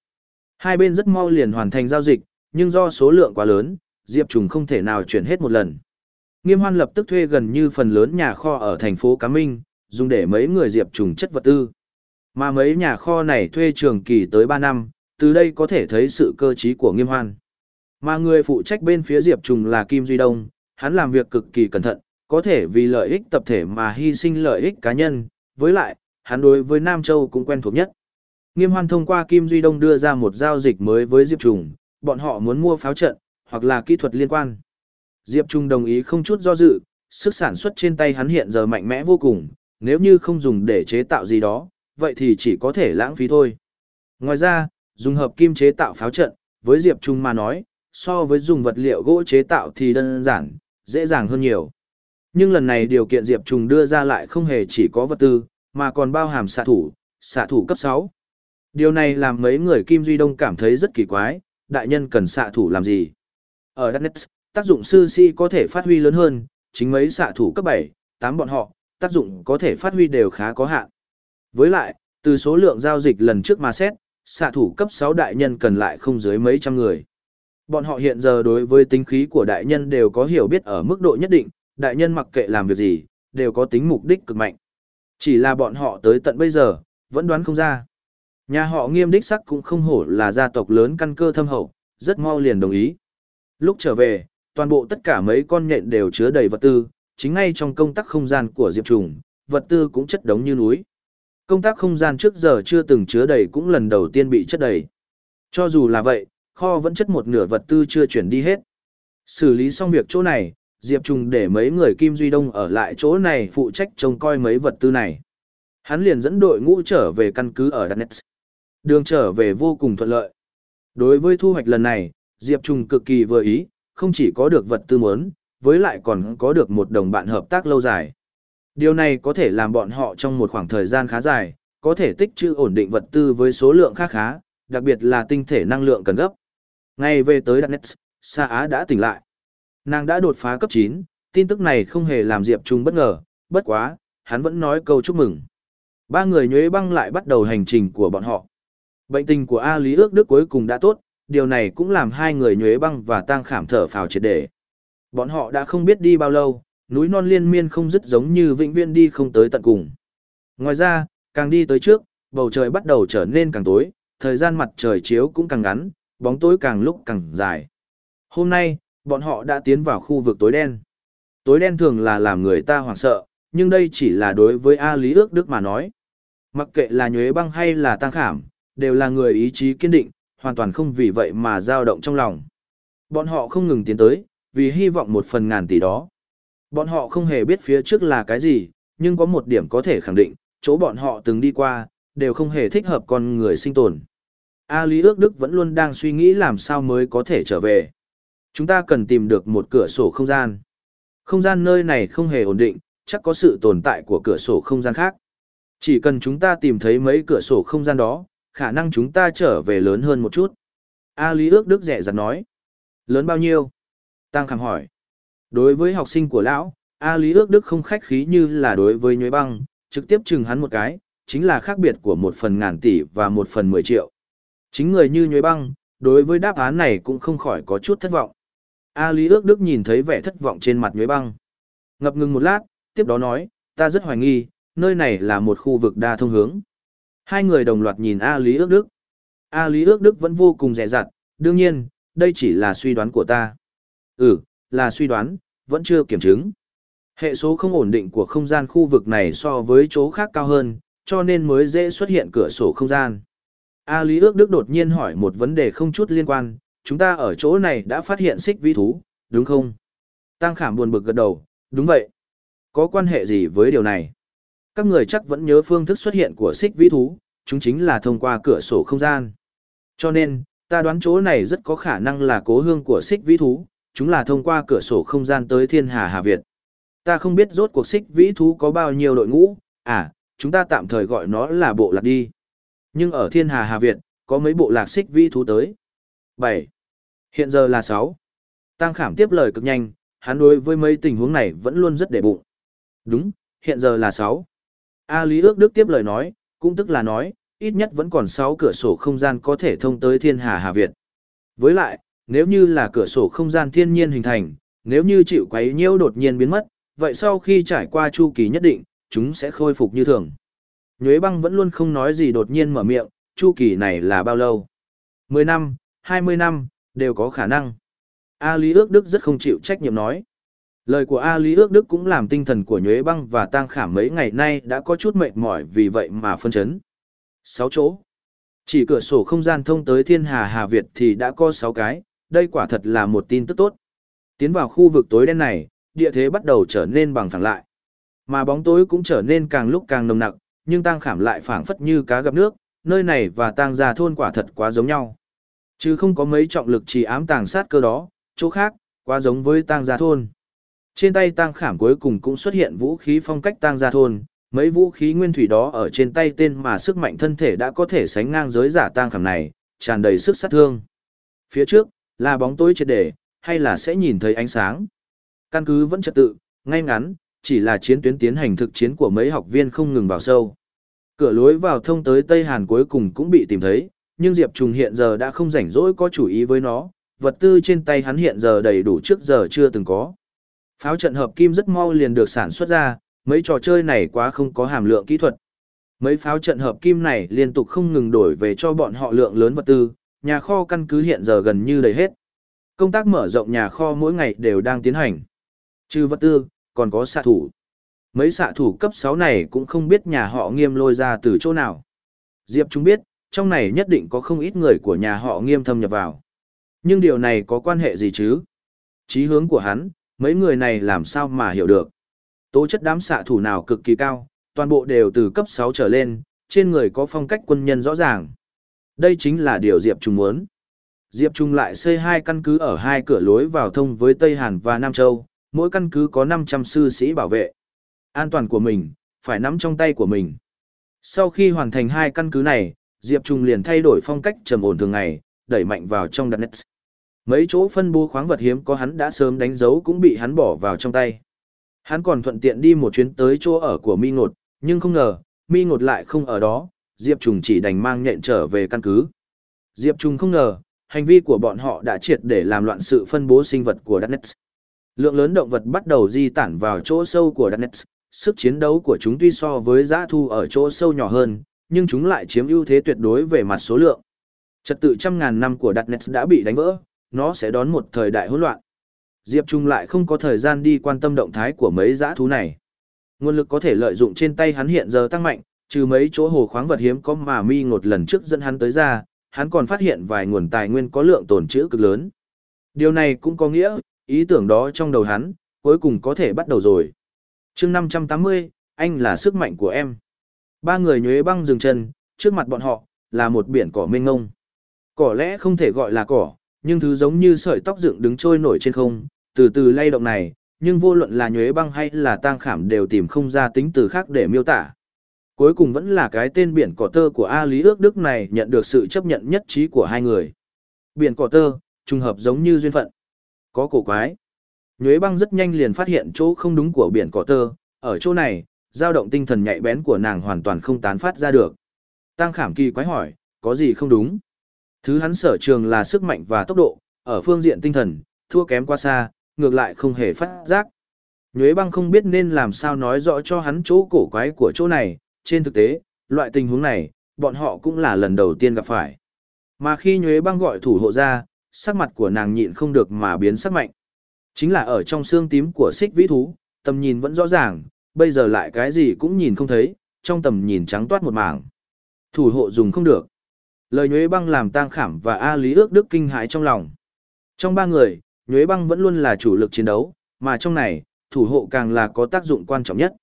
Hai bên rất mau liền hoàn thành giao dịch, nhưng do số lượng quá lớn, Diệp Trùng không thể nào chuyển hết một lần. Nghiêm Hoan lập tức thuê gần như phần lớn nhà kho ở thành phố Cá Minh, dùng để mấy người Diệp Trùng chất vật tư. Mà mấy nhà kho này thuê trường kỳ tới 3 năm, từ đây có thể thấy sự cơ trí của Nghiêm Hoan. Mà người phụ trách bên phía Diệp Trùng là Kim Duy Đông, hắn làm việc cực kỳ cẩn thận, có thể vì lợi ích tập thể mà hy sinh lợi ích cá nhân, với lại, hắn đối với Nam Châu cũng quen thuộc nhất. Nghiêm Hoan thông qua Kim Duy Đông đưa ra một giao dịch mới với Diệp Trùng, bọn họ muốn mua pháo trận, hoặc là kỹ thuật liên quan. Diệp Trung đồng ý không chút do dự, sức sản xuất trên tay hắn hiện giờ mạnh mẽ vô cùng, nếu như không dùng để chế tạo gì đó, vậy thì chỉ có thể lãng phí thôi. Ngoài ra, dùng hợp kim chế tạo pháo trận, với Diệp Trung mà nói, so với dùng vật liệu gỗ chế tạo thì đơn giản, dễ dàng hơn nhiều. Nhưng lần này điều kiện Diệp Trung đưa ra lại không hề chỉ có vật tư, mà còn bao hàm xạ thủ, xạ thủ cấp 6. Điều này làm mấy người Kim Duy Đông cảm thấy rất kỳ quái, đại nhân cần xạ thủ làm gì? Ở Darknet, tác dụng sư sĩ có thể phát huy lớn hơn, chính mấy xạ thủ cấp 7, 8 bọn họ, tác dụng có thể phát huy đều khá có hạn. Với lại, từ số lượng giao dịch lần trước mà xét, xạ thủ cấp 6 đại nhân cần lại không dưới mấy trăm người. Bọn họ hiện giờ đối với tính khí của đại nhân đều có hiểu biết ở mức độ nhất định, đại nhân mặc kệ làm việc gì, đều có tính mục đích cực mạnh. Chỉ là bọn họ tới tận bây giờ, vẫn đoán không ra. Nhà họ nghiêm đích sắc cũng không hổ là gia tộc lớn căn cơ thâm hậu, rất mau liền đồng ý. Lúc trở về, toàn bộ tất cả mấy con nhện đều chứa đầy vật tư, chính ngay trong công tác không gian của Diệp Trùng, vật tư cũng chất đống như núi. Công tác không gian trước giờ chưa từng chứa đầy cũng lần đầu tiên bị chất đầy. Cho dù là vậy, kho vẫn chất một nửa vật tư chưa chuyển đi hết. Xử lý xong việc chỗ này, Diệp Trùng để mấy người Kim Duy Đông ở lại chỗ này phụ trách trông coi mấy vật tư này. Hắn liền dẫn đội ngũ trở về căn cứ ở Danet. Đường trở về vô cùng thuận lợi. Đối với thu hoạch lần này, Diệp Trùng cực kỳ vừa ý, không chỉ có được vật tư muốn, với lại còn có được một đồng bạn hợp tác lâu dài. Điều này có thể làm bọn họ trong một khoảng thời gian khá dài, có thể tích trữ ổn định vật tư với số lượng khá khá, đặc biệt là tinh thể năng lượng cần gấp. Ngay về tới Danet, Sa Á đã tỉnh lại. Nàng đã đột phá cấp 9, tin tức này không hề làm Diệp Trung bất ngờ, bất quá, hắn vẫn nói câu chúc mừng. Ba người nhuế băng lại bắt đầu hành trình của bọn họ. Bệnh tình của A Lý ước đức cuối cùng đã tốt, điều này cũng làm hai người nhuế băng và tang khảm thở phào triệt để. Bọn họ đã không biết đi bao lâu, núi non liên miên không dứt giống như vĩnh viên đi không tới tận cùng. Ngoài ra, càng đi tới trước, bầu trời bắt đầu trở nên càng tối, thời gian mặt trời chiếu cũng càng ngắn, bóng tối càng lúc càng dài. Hôm nay, bọn họ đã tiến vào khu vực tối đen. Tối đen thường là làm người ta hoảng sợ, nhưng đây chỉ là đối với A Lý ước đức mà nói. Mặc kệ là nhuế băng hay là tăng khảm, đều là người ý chí kiên định, hoàn toàn không vì vậy mà dao động trong lòng. Bọn họ không ngừng tiến tới, vì hy vọng một phần ngàn tỷ đó. Bọn họ không hề biết phía trước là cái gì, nhưng có một điểm có thể khẳng định, chỗ bọn họ từng đi qua, đều không hề thích hợp con người sinh tồn. A Lý ước Đức vẫn luôn đang suy nghĩ làm sao mới có thể trở về. Chúng ta cần tìm được một cửa sổ không gian. Không gian nơi này không hề ổn định, chắc có sự tồn tại của cửa sổ không gian khác. Chỉ cần chúng ta tìm thấy mấy cửa sổ không gian đó, khả năng chúng ta trở về lớn hơn một chút. A Lý ước Đức rẻ rặt nói. Lớn bao nhiêu? Tăng khẳng hỏi. Đối với học sinh của lão, A Lý ước Đức không khách khí như là đối với nhuế băng, trực tiếp chừng hắn một cái, chính là khác biệt của một phần ngàn tỷ và một phần mười triệu. Chính người như nhuế băng, đối với đáp án này cũng không khỏi có chút thất vọng. A Lý ước Đức nhìn thấy vẻ thất vọng trên mặt nhuế băng. Ngập ngừng một lát, tiếp đó nói, ta rất hoài nghi, nơi này là một khu vực đa thông hướng. Hai người đồng loạt nhìn A Lý ước Đức. A Lý ước Đức vẫn vô cùng rẻ rặt, đương nhiên, đây chỉ là suy đoán của ta. Ừ, là suy đoán, vẫn chưa kiểm chứng. Hệ số không ổn định của không gian khu vực này so với chỗ khác cao hơn, cho nên mới dễ xuất hiện cửa sổ không gian. A Lý ước Đức đột nhiên hỏi một vấn đề không chút liên quan, chúng ta ở chỗ này đã phát hiện xích vĩ thú, đúng không? Tăng Khảm buồn bực gật đầu, đúng vậy. Có quan hệ gì với điều này? Các người chắc vẫn nhớ phương thức xuất hiện của xích vĩ thú, chúng chính là thông qua cửa sổ không gian. Cho nên, ta đoán chỗ này rất có khả năng là cố hương của xích vĩ thú, chúng là thông qua cửa sổ không gian tới thiên hà Hà Việt. Ta không biết rốt cuộc xích vĩ thú có bao nhiêu đội ngũ, à, chúng ta tạm thời gọi nó là bộ lạc đi. Nhưng ở thiên hà Hà Việt, có mấy bộ lạc xích vĩ thú tới. 7. Hiện giờ là 6. Tăng khảm tiếp lời cực nhanh, hắn đối với mấy tình huống này vẫn luôn rất để bụng. Đúng, hiện giờ là 6. A Lý ước Đức tiếp lời nói, cũng tức là nói, ít nhất vẫn còn 6 cửa sổ không gian có thể thông tới thiên hà Hà Việt. Với lại, nếu như là cửa sổ không gian thiên nhiên hình thành, nếu như chịu quấy nhiễu đột nhiên biến mất, vậy sau khi trải qua chu kỳ nhất định, chúng sẽ khôi phục như thường. Nhuế băng vẫn luôn không nói gì đột nhiên mở miệng, chu kỳ này là bao lâu? 10 năm, 20 năm, đều có khả năng. A Lý ước Đức rất không chịu trách nhiệm nói. Lời của A Lý ước Đức cũng làm tinh thần của Nhuế băng và tang khảm mấy ngày nay đã có chút mệt mỏi vì vậy mà phân chấn. 6 chỗ. Chỉ cửa sổ không gian thông tới thiên hà Hà Việt thì đã có 6 cái, đây quả thật là một tin tức tốt. Tiến vào khu vực tối đen này, địa thế bắt đầu trở nên bằng phẳng lại. Mà bóng tối cũng trở nên càng lúc càng nồng nặc, nhưng tang khảm lại phảng phất như cá gặp nước, nơi này và tang gia thôn quả thật quá giống nhau. Chứ không có mấy trọng lực chỉ ám tàng sát cơ đó, chỗ khác, quá giống với tang gia thôn. Trên tay tang khảm cuối cùng cũng xuất hiện vũ khí phong cách tang gia thôn, mấy vũ khí nguyên thủy đó ở trên tay tên mà sức mạnh thân thể đã có thể sánh ngang giới giả tang khảm này, tràn đầy sức sát thương. Phía trước, là bóng tối triệt để, hay là sẽ nhìn thấy ánh sáng. Căn cứ vẫn trật tự, ngay ngắn, chỉ là chiến tuyến tiến hành thực chiến của mấy học viên không ngừng vào sâu. Cửa lối vào thông tới Tây Hàn cuối cùng cũng bị tìm thấy, nhưng Diệp Trùng hiện giờ đã không rảnh rỗi có chủ ý với nó, vật tư trên tay hắn hiện giờ đầy đủ trước giờ chưa từng có. Pháo trận hợp kim rất mau liền được sản xuất ra, mấy trò chơi này quá không có hàm lượng kỹ thuật. Mấy pháo trận hợp kim này liên tục không ngừng đổi về cho bọn họ lượng lớn vật tư, nhà kho căn cứ hiện giờ gần như đầy hết. Công tác mở rộng nhà kho mỗi ngày đều đang tiến hành. Trừ vật tư, còn có xạ thủ. Mấy xạ thủ cấp 6 này cũng không biết nhà họ nghiêm lôi ra từ chỗ nào. Diệp chúng biết, trong này nhất định có không ít người của nhà họ nghiêm thâm nhập vào. Nhưng điều này có quan hệ gì chứ? Chí hướng của hắn, mấy người này làm sao mà hiểu được. Tố chất đám xạ thủ nào cực kỳ cao, toàn bộ đều từ cấp 6 trở lên, trên người có phong cách quân nhân rõ ràng. Đây chính là điều Diệp Trung muốn. Diệp Trung lại xây hai căn cứ ở hai cửa lối vào thông với Tây Hàn và Nam Châu, mỗi căn cứ có 500 sư sĩ bảo vệ. An toàn của mình, phải nắm trong tay của mình. Sau khi hoàn thành hai căn cứ này, Diệp Trung liền thay đổi phong cách trầm ổn thường ngày, đẩy mạnh vào trong đặt. Mấy chỗ phân bố khoáng vật hiếm có hắn đã sớm đánh dấu cũng bị hắn bỏ vào trong tay. Hắn còn thuận tiện đi một chuyến tới chỗ ở của Mi Ngột, nhưng không ngờ, Mi Ngột lại không ở đó, Diệp Trùng chỉ đành mang nhện trở về căn cứ. Diệp Trùng không ngờ, hành vi của bọn họ đã triệt để làm loạn sự phân bố sinh vật của Darknet. Lượng lớn động vật bắt đầu di tản vào chỗ sâu của Darknet, sức chiến đấu của chúng tuy so với giã thu ở chỗ sâu nhỏ hơn, nhưng chúng lại chiếm ưu thế tuyệt đối về mặt số lượng. Trật tự trăm ngàn năm của Darknet đã bị đánh vỡ, nó sẽ đón một thời đại hỗn loạn. Diệp Trung lại không có thời gian đi quan tâm động thái của mấy giã thú này. Nguồn lực có thể lợi dụng trên tay hắn hiện giờ tăng mạnh, trừ mấy chỗ hồ khoáng vật hiếm có mà mi ngột lần trước dẫn hắn tới ra, hắn còn phát hiện vài nguồn tài nguyên có lượng tồn trữ cực lớn. Điều này cũng có nghĩa, ý tưởng đó trong đầu hắn, cuối cùng có thể bắt đầu rồi. chương 580, anh là sức mạnh của em. Ba người nhuế băng dừng chân, trước mặt bọn họ, là một biển cỏ mênh ngông. Cỏ lẽ không thể gọi là cỏ, nhưng thứ giống như sợi tóc dựng đứng trôi nổi trên không, từ từ lay động này, nhưng vô luận là nhuế băng hay là tang khảm đều tìm không ra tính từ khác để miêu tả. Cuối cùng vẫn là cái tên biển cỏ tơ của A Lý ước Đức này nhận được sự chấp nhận nhất trí của hai người. Biển cỏ tơ, trùng hợp giống như duyên phận. Có cổ quái. Nhuế băng rất nhanh liền phát hiện chỗ không đúng của biển cỏ tơ, ở chỗ này, dao động tinh thần nhạy bén của nàng hoàn toàn không tán phát ra được. Tăng khảm kỳ quái hỏi, có gì không đúng? Thứ hắn sở trường là sức mạnh và tốc độ, ở phương diện tinh thần, thua kém quá xa, ngược lại không hề phát giác. Nhuế băng không biết nên làm sao nói rõ cho hắn chỗ cổ quái của chỗ này, trên thực tế, loại tình huống này, bọn họ cũng là lần đầu tiên gặp phải. Mà khi Nhuế băng gọi thủ hộ ra, sắc mặt của nàng nhịn không được mà biến sắc mạnh. Chính là ở trong xương tím của xích vĩ thú, tầm nhìn vẫn rõ ràng, bây giờ lại cái gì cũng nhìn không thấy, trong tầm nhìn trắng toát một mảng. Thủ hộ dùng không được. Lời Nhuế băng làm tang khảm và A Lý ước đức kinh hãi trong lòng. Trong ba người, Nhuế băng vẫn luôn là chủ lực chiến đấu, mà trong này, thủ hộ càng là có tác dụng quan trọng nhất.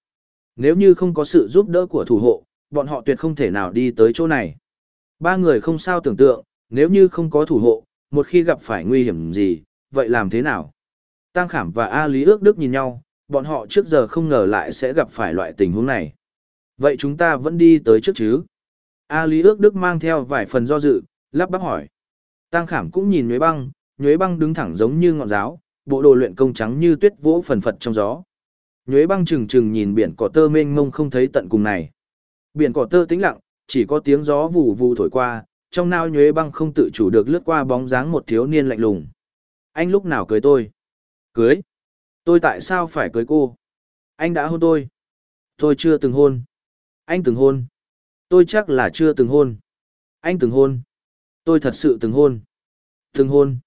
Nếu như không có sự giúp đỡ của thủ hộ, bọn họ tuyệt không thể nào đi tới chỗ này. Ba người không sao tưởng tượng, nếu như không có thủ hộ, một khi gặp phải nguy hiểm gì, vậy làm thế nào? Tăng Khảm và A Lý ước đức nhìn nhau, bọn họ trước giờ không ngờ lại sẽ gặp phải loại tình huống này. Vậy chúng ta vẫn đi tới trước chứ? A Lý ước đức mang theo vài phần do dự, lắp bắp hỏi. Tăng Khảm cũng nhìn Nhuế Băng, Nhuế Băng đứng thẳng giống như ngọn giáo, bộ đồ luyện công trắng như tuyết vỗ phần phật trong gió. Nhuế Băng trừng trừng nhìn biển cỏ tơ mênh mông không thấy tận cùng này. Biển cỏ tơ tĩnh lặng, chỉ có tiếng gió vù vù thổi qua, trong nao nhuế băng không tự chủ được lướt qua bóng dáng một thiếu niên lạnh lùng. Anh lúc nào cưới tôi? Cưới? Tôi tại sao phải cưới cô? Anh đã hôn tôi. Tôi chưa từng hôn. Anh từng hôn. Tôi chắc là chưa từng hôn. Anh từng hôn. Tôi thật sự từng hôn. Từng hôn.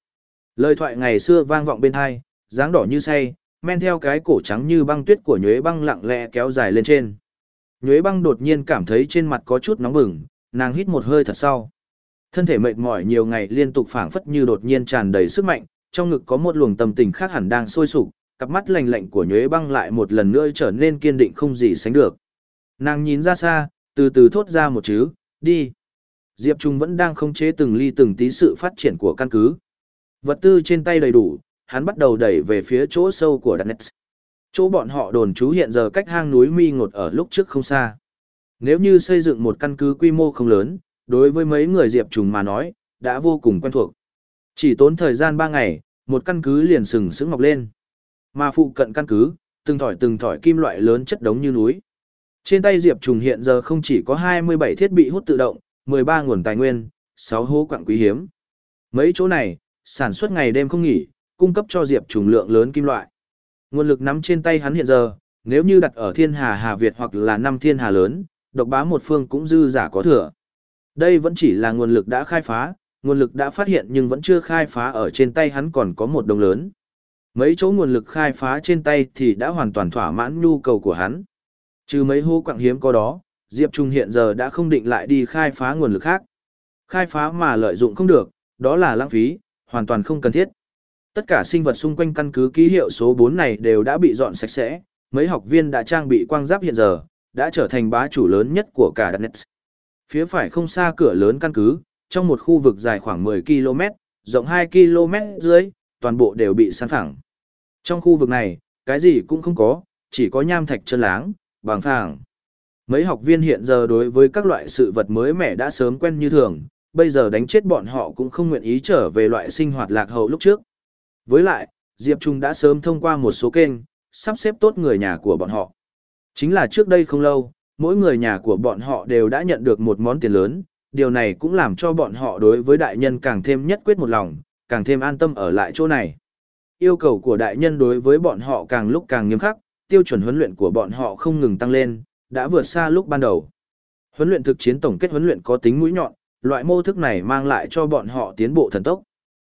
Lời thoại ngày xưa vang vọng bên hai, dáng đỏ như say, men theo cái cổ trắng như băng tuyết của nhuế băng lặng lẽ kéo dài lên trên. Nhuế băng đột nhiên cảm thấy trên mặt có chút nóng bừng, nàng hít một hơi thật sau. Thân thể mệt mỏi nhiều ngày liên tục phảng phất như đột nhiên tràn đầy sức mạnh, trong ngực có một luồng tâm tình khác hẳn đang sôi sục, cặp mắt lạnh lạnh của nhuế băng lại một lần nữa trở nên kiên định không gì sánh được. Nàng nhìn ra xa, từ từ thốt ra một chữ, đi. Diệp Trung vẫn đang khống chế từng ly từng tí sự phát triển của căn cứ. Vật tư trên tay đầy đủ, hắn bắt đầu đẩy về phía chỗ sâu của Danet. Chỗ bọn họ đồn trú hiện giờ cách hang núi Mi ngột ở lúc trước không xa. Nếu như xây dựng một căn cứ quy mô không lớn, đối với mấy người Diệp Trùng mà nói, đã vô cùng quen thuộc. Chỉ tốn thời gian 3 ngày, một căn cứ liền sừng sững mọc lên. Mà phụ cận căn cứ, từng thỏi từng thỏi kim loại lớn chất đống như núi. Trên tay Diệp Trùng hiện giờ không chỉ có 27 thiết bị hút tự động, 13 nguồn tài nguyên, 6 hố quặng quý hiếm. Mấy chỗ này, sản xuất ngày đêm không nghỉ, cung cấp cho Diệp Trùng lượng lớn kim loại. Nguồn lực nắm trên tay hắn hiện giờ, nếu như đặt ở Thiên Hà Hà Việt hoặc là năm Thiên Hà lớn, độc bá một phương cũng dư giả có thừa. Đây vẫn chỉ là nguồn lực đã khai phá, nguồn lực đã phát hiện nhưng vẫn chưa khai phá ở trên tay hắn còn có một đồng lớn. Mấy chỗ nguồn lực khai phá trên tay thì đã hoàn toàn thỏa mãn nhu cầu của hắn. Trừ mấy hô quạng hiếm có đó, Diệp Trung hiện giờ đã không định lại đi khai phá nguồn lực khác. Khai phá mà lợi dụng không được, đó là lãng phí, hoàn toàn không cần thiết. Tất cả sinh vật xung quanh căn cứ ký hiệu số 4 này đều đã bị dọn sạch sẽ, mấy học viên đã trang bị quang giáp hiện giờ, đã trở thành bá chủ lớn nhất của cả đất Phía phải không xa cửa lớn căn cứ, trong một khu vực dài khoảng 10 km, rộng 2 km dưới, toàn bộ đều bị san phẳng. Trong khu vực này, cái gì cũng không có, chỉ có nham thạch chân láng, bằng phẳng. Mấy học viên hiện giờ đối với các loại sự vật mới mẻ đã sớm quen như thường, bây giờ đánh chết bọn họ cũng không nguyện ý trở về loại sinh hoạt lạc hậu lúc trước. Với lại, Diệp Trung đã sớm thông qua một số kênh, sắp xếp tốt người nhà của bọn họ. Chính là trước đây không lâu, mỗi người nhà của bọn họ đều đã nhận được một món tiền lớn, điều này cũng làm cho bọn họ đối với đại nhân càng thêm nhất quyết một lòng, càng thêm an tâm ở lại chỗ này. Yêu cầu của đại nhân đối với bọn họ càng lúc càng nghiêm khắc, tiêu chuẩn huấn luyện của bọn họ không ngừng tăng lên, đã vượt xa lúc ban đầu. Huấn luyện thực chiến tổng kết huấn luyện có tính mũi nhọn, loại mô thức này mang lại cho bọn họ tiến bộ thần tốc.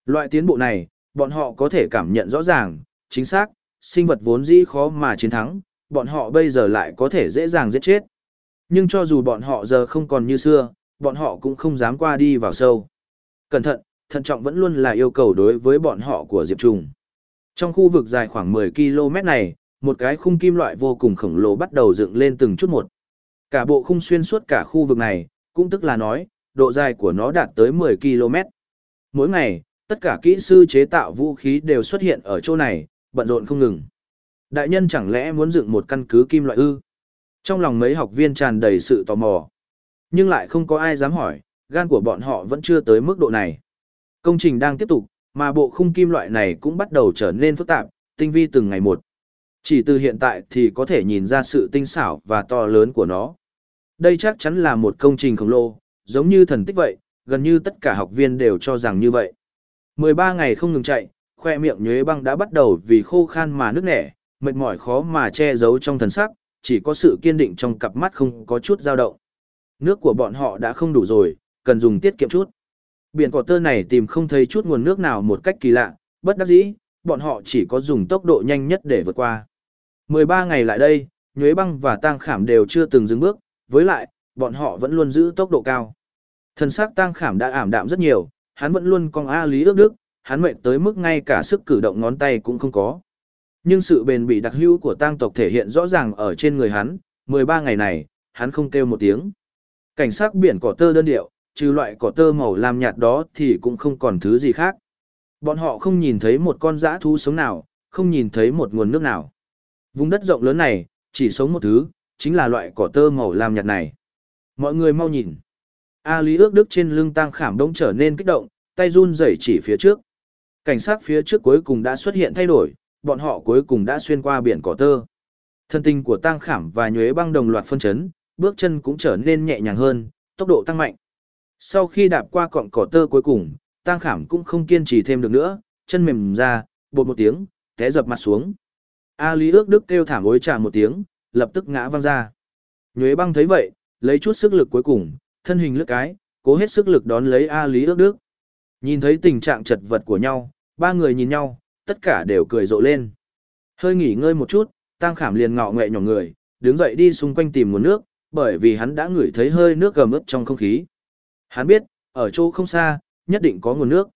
Loại tiến bộ này, bọn họ có thể cảm nhận rõ ràng, chính xác, sinh vật vốn dĩ khó mà chiến thắng, bọn họ bây giờ lại có thể dễ dàng giết chết. Nhưng cho dù bọn họ giờ không còn như xưa, bọn họ cũng không dám qua đi vào sâu. Cẩn thận, thận trọng vẫn luôn là yêu cầu đối với bọn họ của Diệp Trùng. Trong khu vực dài khoảng 10 km này, một cái khung kim loại vô cùng khổng lồ bắt đầu dựng lên từng chút một. Cả bộ khung xuyên suốt cả khu vực này, cũng tức là nói, độ dài của nó đạt tới 10 km. Mỗi ngày, tất cả kỹ sư chế tạo vũ khí đều xuất hiện ở chỗ này, bận rộn không ngừng. Đại nhân chẳng lẽ muốn dựng một căn cứ kim loại ư? Trong lòng mấy học viên tràn đầy sự tò mò. Nhưng lại không có ai dám hỏi, gan của bọn họ vẫn chưa tới mức độ này. Công trình đang tiếp tục, mà bộ khung kim loại này cũng bắt đầu trở nên phức tạp, tinh vi từng ngày một. Chỉ từ hiện tại thì có thể nhìn ra sự tinh xảo và to lớn của nó. Đây chắc chắn là một công trình khổng lồ, giống như thần tích vậy, gần như tất cả học viên đều cho rằng như vậy. 13 ngày không ngừng chạy, khoe miệng nhuế băng đã bắt đầu vì khô khan mà nước nẻ, mệt mỏi khó mà che giấu trong thần sắc, chỉ có sự kiên định trong cặp mắt không có chút dao động. Nước của bọn họ đã không đủ rồi, cần dùng tiết kiệm chút. Biển cỏ tơ này tìm không thấy chút nguồn nước nào một cách kỳ lạ, bất đắc dĩ, bọn họ chỉ có dùng tốc độ nhanh nhất để vượt qua. 13 ngày lại đây, Nhuế Băng và Tang Khảm đều chưa từng dừng bước, với lại, bọn họ vẫn luôn giữ tốc độ cao. Thần sắc Tang Khảm đã ảm đạm rất nhiều, hắn vẫn luôn con A Lý ước đức, hắn mệt tới mức ngay cả sức cử động ngón tay cũng không có. Nhưng sự bền bỉ đặc hữu của tang tộc thể hiện rõ ràng ở trên người hắn, 13 ngày này, hắn không kêu một tiếng. Cảnh sắc biển cỏ tơ đơn điệu, trừ loại cỏ tơ màu lam nhạt đó thì cũng không còn thứ gì khác. Bọn họ không nhìn thấy một con dã thú sống nào, không nhìn thấy một nguồn nước nào. Vùng đất rộng lớn này, chỉ sống một thứ, chính là loại cỏ tơ màu lam nhạt này. Mọi người mau nhìn. A Lý ước đức trên lưng tang khảm đông trở nên kích động, tay run rẩy chỉ phía trước. Cảnh sát phía trước cuối cùng đã xuất hiện thay đổi, bọn họ cuối cùng đã xuyên qua biển cỏ tơ. Thân tình của tang khảm và nhuế băng đồng loạt phân chấn, bước chân cũng trở nên nhẹ nhàng hơn, tốc độ tăng mạnh. Sau khi đạp qua cọng cỏ tơ cuối cùng, Tang Khảm cũng không kiên trì thêm được nữa, chân mềm ra, bột một tiếng, té dập mặt xuống. A Lý ước đức kêu thảm ối trả một tiếng, lập tức ngã văng ra. Nhuế băng thấy vậy, lấy chút sức lực cuối cùng, thân hình lướt cái, cố hết sức lực đón lấy A Lý ước đức. Nhìn thấy tình trạng chật vật của nhau, ba người nhìn nhau, tất cả đều cười rộ lên. Hơi nghỉ ngơi một chút, Tăng Khảm liền ngọ nghệ nhỏ người, đứng dậy đi xung quanh tìm nguồn nước, bởi vì hắn đã ngửi thấy hơi nước gầm ướt trong không khí. Hắn biết, ở chỗ không xa, nhất định có nguồn nước.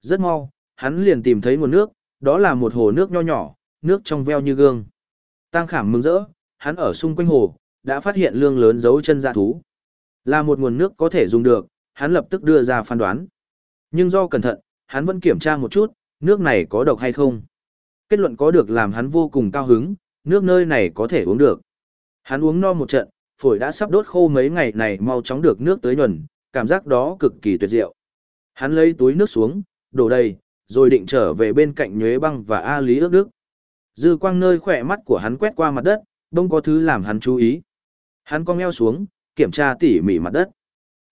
Rất mau, hắn liền tìm thấy nguồn nước, đó là một hồ nước nho nhỏ, nước trong veo như gương. Tăng Khảm mừng rỡ, hắn ở xung quanh hồ, đã phát hiện lương lớn dấu chân dạ thú. Là một nguồn nước có thể dùng được, hắn lập tức đưa ra phán đoán. Nhưng do cẩn thận, hắn vẫn kiểm tra một chút, nước này có độc hay không. Kết luận có được làm hắn vô cùng cao hứng, nước nơi này có thể uống được. Hắn uống no một trận, phổi đã sắp đốt khô mấy ngày này mau chóng được nước tới nhuần, cảm giác đó cực kỳ tuyệt diệu. Hắn lấy túi nước xuống, đổ đầy, rồi định trở về bên cạnh Nhuế Băng và A Lý ước đức. Dư quang nơi khỏe mắt của hắn quét qua mặt đất, đông có thứ làm hắn chú ý. Hắn cong eo xuống, kiểm tra tỉ mỉ mặt đất.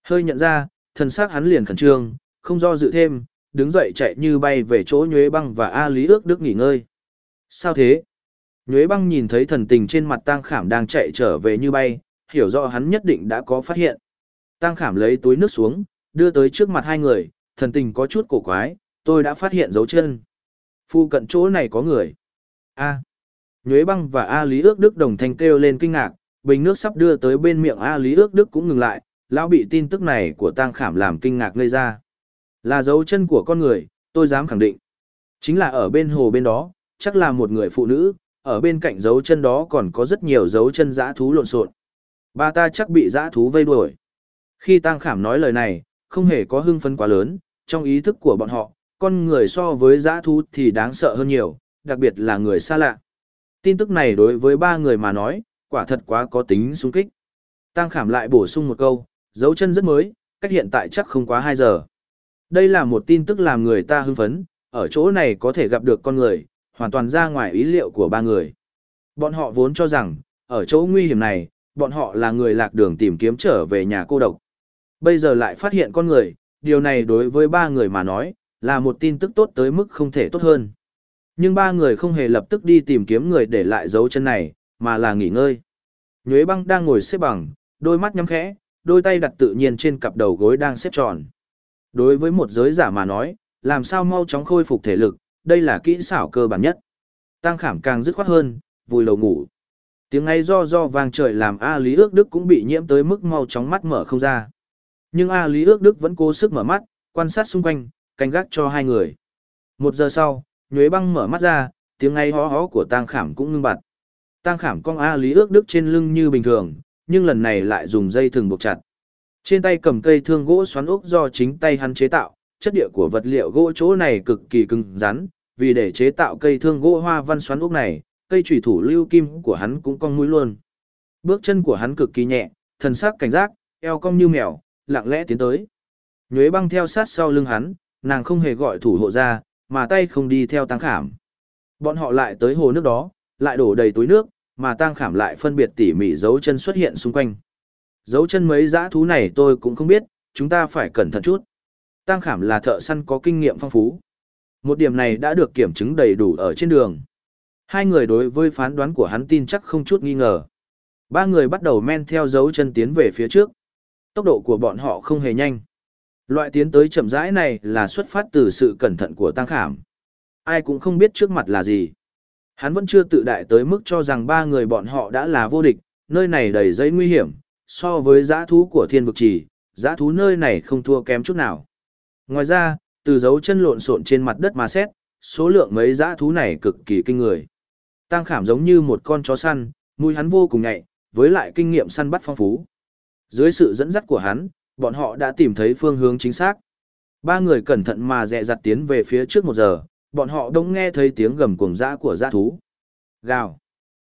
Hơi nhận ra, thân xác hắn liền khẩn trương, không do dự thêm, đứng dậy chạy như bay về chỗ Nhuế Băng và A Lý ước đức nghỉ ngơi. Sao thế? Nhuế Băng nhìn thấy thần tình trên mặt Tang Khảm đang chạy trở về như bay, hiểu rõ hắn nhất định đã có phát hiện. Tang Khảm lấy túi nước xuống, đưa tới trước mặt hai người, thần tình có chút cổ quái, tôi đã phát hiện dấu chân. Phu cận chỗ này có người. A. Nhuế băng và A Lý ước Đức đồng thanh kêu lên kinh ngạc, bình nước sắp đưa tới bên miệng A Lý ước Đức cũng ngừng lại, lão bị tin tức này của Tang Khảm làm kinh ngạc ngây ra. Là dấu chân của con người, tôi dám khẳng định. Chính là ở bên hồ bên đó, chắc là một người phụ nữ, ở bên cạnh dấu chân đó còn có rất nhiều dấu chân dã thú lộn xộn. Ba ta chắc bị dã thú vây đuổi. Khi Tang Khảm nói lời này, không hề có hưng phấn quá lớn, trong ý thức của bọn họ, con người so với dã thú thì đáng sợ hơn nhiều, đặc biệt là người xa lạ. Tin tức này đối với ba người mà nói, quả thật quá có tính xung kích. Tăng khảm lại bổ sung một câu, dấu chân rất mới, cách hiện tại chắc không quá 2 giờ. Đây là một tin tức làm người ta hưng phấn, ở chỗ này có thể gặp được con người, hoàn toàn ra ngoài ý liệu của ba người. Bọn họ vốn cho rằng, ở chỗ nguy hiểm này, bọn họ là người lạc đường tìm kiếm trở về nhà cô độc. Bây giờ lại phát hiện con người, điều này đối với ba người mà nói, là một tin tức tốt tới mức không thể tốt hơn. Nhưng ba người không hề lập tức đi tìm kiếm người để lại dấu chân này, mà là nghỉ ngơi. Nhuế băng đang ngồi xếp bằng, đôi mắt nhắm khẽ, đôi tay đặt tự nhiên trên cặp đầu gối đang xếp tròn. Đối với một giới giả mà nói, làm sao mau chóng khôi phục thể lực, đây là kỹ xảo cơ bản nhất. Tăng khảm càng dứt khoát hơn, vùi lầu ngủ. Tiếng ngay do do vang trời làm A Lý ước Đức cũng bị nhiễm tới mức mau chóng mắt mở không ra. Nhưng A Lý ước Đức vẫn cố sức mở mắt, quan sát xung quanh, canh gác cho hai người. Một giờ sau, Nhuế băng mở mắt ra, tiếng ngay hó hó của tang khảm cũng ngưng bặt. Tang khảm cong A Lý ước đức trên lưng như bình thường, nhưng lần này lại dùng dây thừng buộc chặt. Trên tay cầm cây thương gỗ xoắn ốc do chính tay hắn chế tạo, chất địa của vật liệu gỗ chỗ này cực kỳ cứng rắn, vì để chế tạo cây thương gỗ hoa văn xoắn ốc này, cây chủy thủ lưu kim của hắn cũng cong mũi luôn. Bước chân của hắn cực kỳ nhẹ, thần sắc cảnh giác, eo cong như mèo, lặng lẽ tiến tới. Nhuế băng theo sát sau lưng hắn, nàng không hề gọi thủ hộ ra, mà tay không đi theo tăng khảm. Bọn họ lại tới hồ nước đó, lại đổ đầy túi nước, mà tăng khảm lại phân biệt tỉ mỉ dấu chân xuất hiện xung quanh. Dấu chân mấy dã thú này tôi cũng không biết, chúng ta phải cẩn thận chút. Tăng khảm là thợ săn có kinh nghiệm phong phú. Một điểm này đã được kiểm chứng đầy đủ ở trên đường. Hai người đối với phán đoán của hắn tin chắc không chút nghi ngờ. Ba người bắt đầu men theo dấu chân tiến về phía trước. Tốc độ của bọn họ không hề nhanh. Loại tiến tới chậm rãi này là xuất phát từ sự cẩn thận của Tăng Khảm. Ai cũng không biết trước mặt là gì. Hắn vẫn chưa tự đại tới mức cho rằng ba người bọn họ đã là vô địch, nơi này đầy dây nguy hiểm, so với giã thú của thiên vực trì, giã thú nơi này không thua kém chút nào. Ngoài ra, từ dấu chân lộn xộn trên mặt đất mà xét, số lượng mấy giã thú này cực kỳ kinh người. Tăng khảm giống như một con chó săn, mùi hắn vô cùng nhạy, với lại kinh nghiệm săn bắt phong phú. Dưới sự dẫn dắt của hắn, bọn họ đã tìm thấy phương hướng chính xác. Ba người cẩn thận mà dẹ dặt tiến về phía trước một giờ, bọn họ đông nghe thấy tiếng gầm cuồng dã của dã thú. Gào.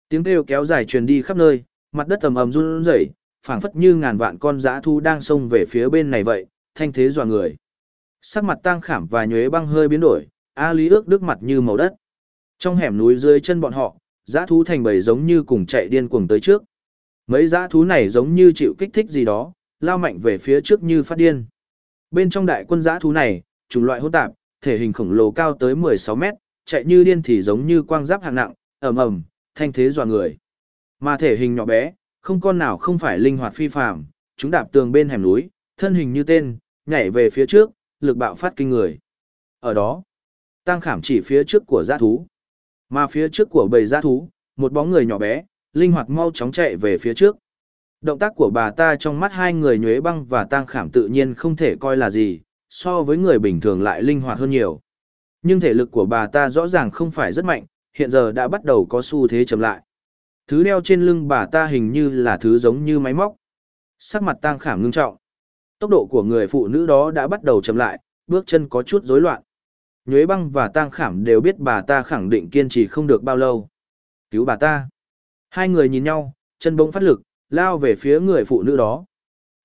Tiếng kêu kéo dài truyền đi khắp nơi, mặt đất ầm ầm run rẩy, phảng phất như ngàn vạn con dã thú đang xông về phía bên này vậy, thanh thế dọa người. Sắc mặt tang khảm và nhuế băng hơi biến đổi, A Lý ước đức mặt như màu đất. Trong hẻm núi dưới chân bọn họ, dã thú thành bầy giống như cùng chạy điên cuồng tới trước. Mấy dã thú này giống như chịu kích thích gì đó, lao mạnh về phía trước như phát điên. Bên trong đại quân giã thú này, chủng loại hỗn tạp, thể hình khổng lồ cao tới 16 mét, chạy như điên thì giống như quang giáp hạng nặng, ầm ầm, thanh thế dọa người. Mà thể hình nhỏ bé, không con nào không phải linh hoạt phi phàm, chúng đạp tường bên hẻm núi, thân hình như tên, nhảy về phía trước, lực bạo phát kinh người. Ở đó, tăng khảm chỉ phía trước của giã thú, mà phía trước của bầy giã thú, một bóng người nhỏ bé, linh hoạt mau chóng chạy về phía trước. Động tác của bà ta trong mắt hai người nhuế băng và tang khảm tự nhiên không thể coi là gì, so với người bình thường lại linh hoạt hơn nhiều. Nhưng thể lực của bà ta rõ ràng không phải rất mạnh, hiện giờ đã bắt đầu có xu thế chậm lại. Thứ đeo trên lưng bà ta hình như là thứ giống như máy móc. Sắc mặt tang khảm ngưng trọng. Tốc độ của người phụ nữ đó đã bắt đầu chậm lại, bước chân có chút rối loạn. Nhuế băng và tang khảm đều biết bà ta khẳng định kiên trì không được bao lâu. Cứu bà ta. Hai người nhìn nhau, chân bỗng phát lực, lao về phía người phụ nữ đó.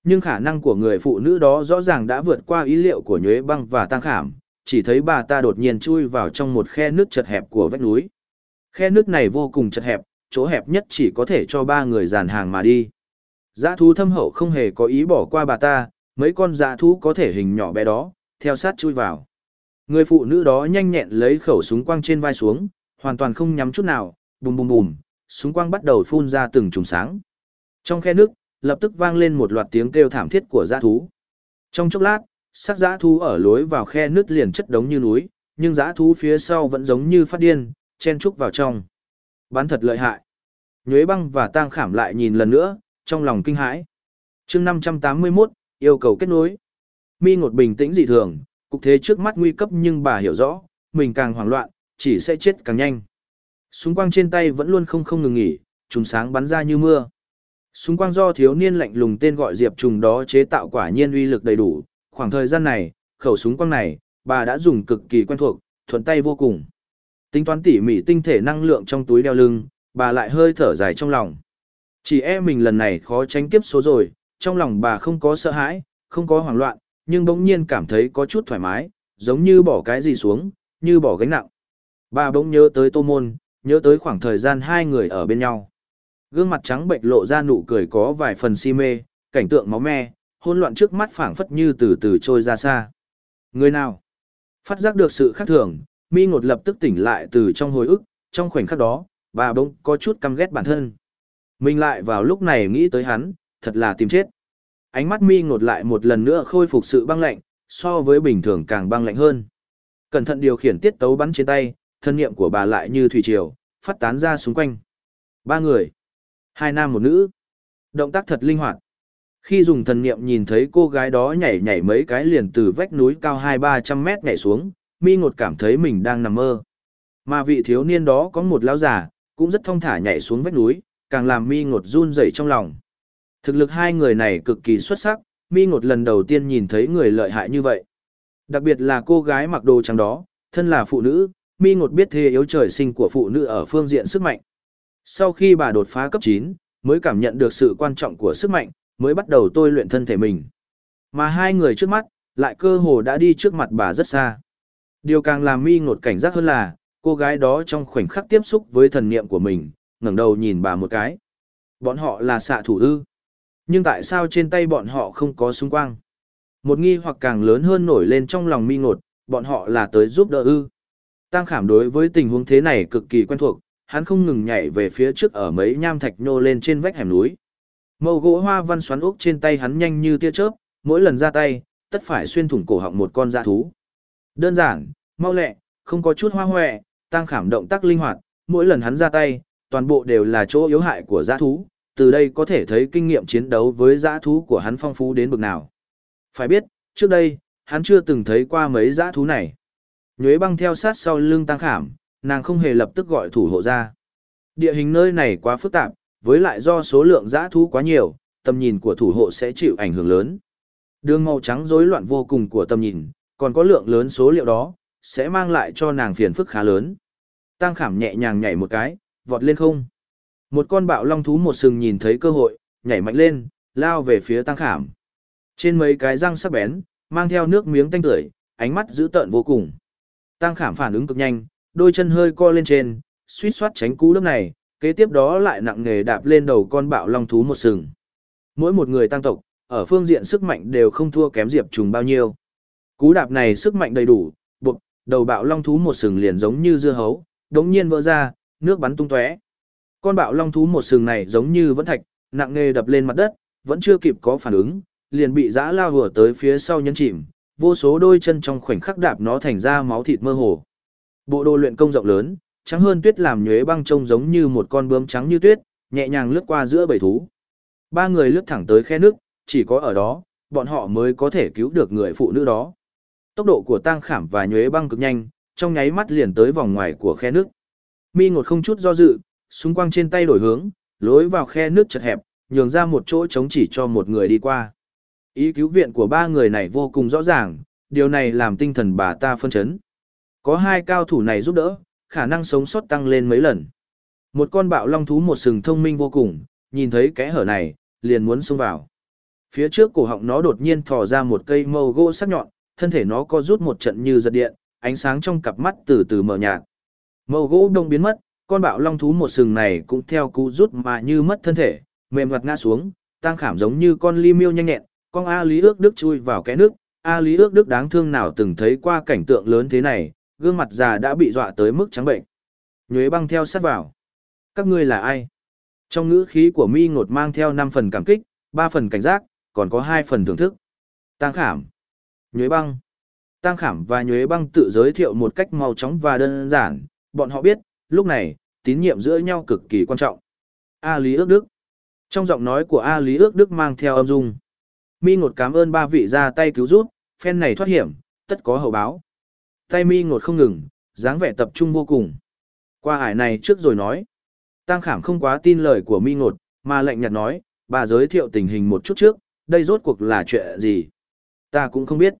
Nhưng khả năng của người phụ nữ đó rõ ràng đã vượt qua ý liệu của nhuế băng và Tăng khảm, chỉ thấy bà ta đột nhiên chui vào trong một khe nước chật hẹp của vách núi. Khe nước này vô cùng chật hẹp, chỗ hẹp nhất chỉ có thể cho ba người dàn hàng mà đi. Dã thú thâm hậu không hề có ý bỏ qua bà ta, mấy con dã thú có thể hình nhỏ bé đó, theo sát chui vào. Người phụ nữ đó nhanh nhẹn lấy khẩu súng quang trên vai xuống, hoàn toàn không nhắm chút nào, bùm bùm bùm, súng quang bắt đầu phun ra từng trùng sáng. Trong khe nước, lập tức vang lên một loạt tiếng kêu thảm thiết của giã thú. Trong chốc lát, sắc giã thú ở lối vào khe nước liền chất đống như núi, nhưng giã thú phía sau vẫn giống như phát điên, chen trúc vào trong. Bắn thật lợi hại. Nhuế băng và tang khảm lại nhìn lần nữa, trong lòng kinh hãi. chương 581, yêu cầu kết nối. Mi ngột bình tĩnh dị thường, cục thế trước mắt nguy cấp nhưng bà hiểu rõ, mình càng hoảng loạn, chỉ sẽ chết càng nhanh. Súng quang trên tay vẫn luôn không không ngừng nghỉ, trùng sáng bắn ra như mưa. Súng quang do thiếu niên lạnh lùng tên gọi Diệp Trùng đó chế tạo quả nhiên uy lực đầy đủ, khoảng thời gian này, khẩu súng quang này, bà đã dùng cực kỳ quen thuộc, thuận tay vô cùng. Tính toán tỉ mỉ tinh thể năng lượng trong túi đeo lưng, bà lại hơi thở dài trong lòng. Chỉ e mình lần này khó tránh kiếp số rồi, trong lòng bà không có sợ hãi, không có hoảng loạn, nhưng bỗng nhiên cảm thấy có chút thoải mái, giống như bỏ cái gì xuống, như bỏ gánh nặng. Bà bỗng nhớ tới tô môn, nhớ tới khoảng thời gian hai người ở bên nhau. Gương mặt trắng bệnh lộ ra nụ cười có vài phần si mê, cảnh tượng máu me, hỗn loạn trước mắt phảng phất như từ từ trôi ra xa. Người nào? Phát giác được sự khác thường, mi ngột lập tức tỉnh lại từ trong hồi ức, trong khoảnh khắc đó, bà bỗng có chút căm ghét bản thân. Mình lại vào lúc này nghĩ tới hắn, thật là tìm chết. Ánh mắt mi ngột lại một lần nữa khôi phục sự băng lạnh, so với bình thường càng băng lạnh hơn. Cẩn thận điều khiển tiết tấu bắn trên tay, thân niệm của bà lại như thủy triều, phát tán ra xung quanh. Ba người. Hai nam một nữ. Động tác thật linh hoạt. Khi dùng thần niệm nhìn thấy cô gái đó nhảy nhảy mấy cái liền từ vách núi cao hai ba trăm mét nhảy xuống, mi ngột cảm thấy mình đang nằm mơ. Mà vị thiếu niên đó có một lão giả, cũng rất thong thả nhảy xuống vách núi, càng làm mi ngột run rẩy trong lòng. Thực lực hai người này cực kỳ xuất sắc, mi ngột lần đầu tiên nhìn thấy người lợi hại như vậy. Đặc biệt là cô gái mặc đồ trắng đó, thân là phụ nữ, mi ngột biết thế yếu trời sinh của phụ nữ ở phương diện sức mạnh. Sau khi bà đột phá cấp 9, mới cảm nhận được sự quan trọng của sức mạnh, mới bắt đầu tôi luyện thân thể mình. Mà hai người trước mắt, lại cơ hồ đã đi trước mặt bà rất xa. Điều càng làm mi ngột cảnh giác hơn là, cô gái đó trong khoảnh khắc tiếp xúc với thần niệm của mình, ngẩng đầu nhìn bà một cái. Bọn họ là xạ thủ ư. Nhưng tại sao trên tay bọn họ không có súng quang? Một nghi hoặc càng lớn hơn nổi lên trong lòng mi ngột, bọn họ là tới giúp đỡ ư. Tăng khảm đối với tình huống thế này cực kỳ quen thuộc, hắn không ngừng nhảy về phía trước ở mấy nham thạch nhô lên trên vách hẻm núi. Màu gỗ hoa văn xoắn ốc trên tay hắn nhanh như tia chớp, mỗi lần ra tay, tất phải xuyên thủng cổ họng một con dã thú. Đơn giản, mau lẹ, không có chút hoa hoẹ, tăng khảm động tác linh hoạt, mỗi lần hắn ra tay, toàn bộ đều là chỗ yếu hại của dã thú, từ đây có thể thấy kinh nghiệm chiến đấu với dã thú của hắn phong phú đến bực nào. Phải biết, trước đây, hắn chưa từng thấy qua mấy dã thú này. Nhuế băng theo sát sau lưng tăng khảm, nàng không hề lập tức gọi thủ hộ ra. Địa hình nơi này quá phức tạp, với lại do số lượng giã thú quá nhiều, tầm nhìn của thủ hộ sẽ chịu ảnh hưởng lớn. Đường màu trắng rối loạn vô cùng của tầm nhìn, còn có lượng lớn số liệu đó, sẽ mang lại cho nàng phiền phức khá lớn. Tăng khảm nhẹ nhàng nhảy một cái, vọt lên không. Một con bạo long thú một sừng nhìn thấy cơ hội, nhảy mạnh lên, lao về phía tăng khảm. Trên mấy cái răng sắc bén, mang theo nước miếng tanh tưởi, ánh mắt dữ tợn vô cùng. Tăng khảm phản ứng cực nhanh, đôi chân hơi co lên trên, suýt soát tránh cú lớp này, kế tiếp đó lại nặng nghề đạp lên đầu con bạo long thú một sừng. Mỗi một người tăng tộc, ở phương diện sức mạnh đều không thua kém Diệp Trùng bao nhiêu. Cú đạp này sức mạnh đầy đủ, bụp, đầu bạo long thú một sừng liền giống như dưa hấu, đống nhiên vỡ ra, nước bắn tung tóe. Con bạo long thú một sừng này giống như vẫn thạch, nặng nghề đập lên mặt đất, vẫn chưa kịp có phản ứng, liền bị dã lao vừa tới phía sau nhấn chìm, vô số đôi chân trong khoảnh khắc đạp nó thành ra máu thịt mơ hồ. Bộ đồ luyện công rộng lớn, trắng hơn tuyết làm nhuế băng trông giống như một con bướm trắng như tuyết, nhẹ nhàng lướt qua giữa bầy thú. Ba người lướt thẳng tới khe nước, chỉ có ở đó, bọn họ mới có thể cứu được người phụ nữ đó. Tốc độ của tang khảm và nhuế băng cực nhanh, trong nháy mắt liền tới vòng ngoài của khe nước. Mi ngột không chút do dự, súng quang trên tay đổi hướng, lối vào khe nước chật hẹp, nhường ra một chỗ trống chỉ cho một người đi qua. Ý cứu viện của ba người này vô cùng rõ ràng, điều này làm tinh thần bà ta phân chấn. Có hai cao thủ này giúp đỡ, khả năng sống sót tăng lên mấy lần. Một con bạo long thú một sừng thông minh vô cùng, nhìn thấy kẽ hở này, liền muốn xông vào. Phía trước cổ họng nó đột nhiên thò ra một cây mâu gỗ sắc nhọn, thân thể nó co rút một trận như giật điện, ánh sáng trong cặp mắt từ từ mở nhạt. Mâu gỗ đông biến mất, con bạo long thú một sừng này cũng theo cú rút mà như mất thân thể, mềm mặt ngã xuống, tăng khảm giống như con ly miêu nhanh nhẹn, con A Lý ước đức chui vào kẽ nước, A Lý ước đức đáng thương nào từng thấy qua cảnh tượng lớn thế này, gương mặt già đã bị dọa tới mức trắng bệnh. Nhuế băng theo sát vào. Các ngươi là ai? Trong ngữ khí của mi ngột mang theo 5 phần cảm kích, 3 phần cảnh giác, còn có 2 phần thưởng thức. Tăng khảm. Nhuế băng. Tăng khảm và nhuế băng tự giới thiệu một cách mau chóng và đơn giản, bọn họ biết, lúc này, tín nhiệm giữa nhau cực kỳ quan trọng. A Lý ước đức. Trong giọng nói của A Lý ước đức mang theo âm dung. Mi ngột cảm ơn ba vị ra tay cứu giúp, phen này thoát hiểm, tất có hậu báo. Tay mi ngột không ngừng, dáng vẻ tập trung vô cùng. Qua hải này trước rồi nói. Tăng khảm không quá tin lời của mi ngột, mà lạnh nhạt nói, bà giới thiệu tình hình một chút trước, đây rốt cuộc là chuyện gì? Ta cũng không biết.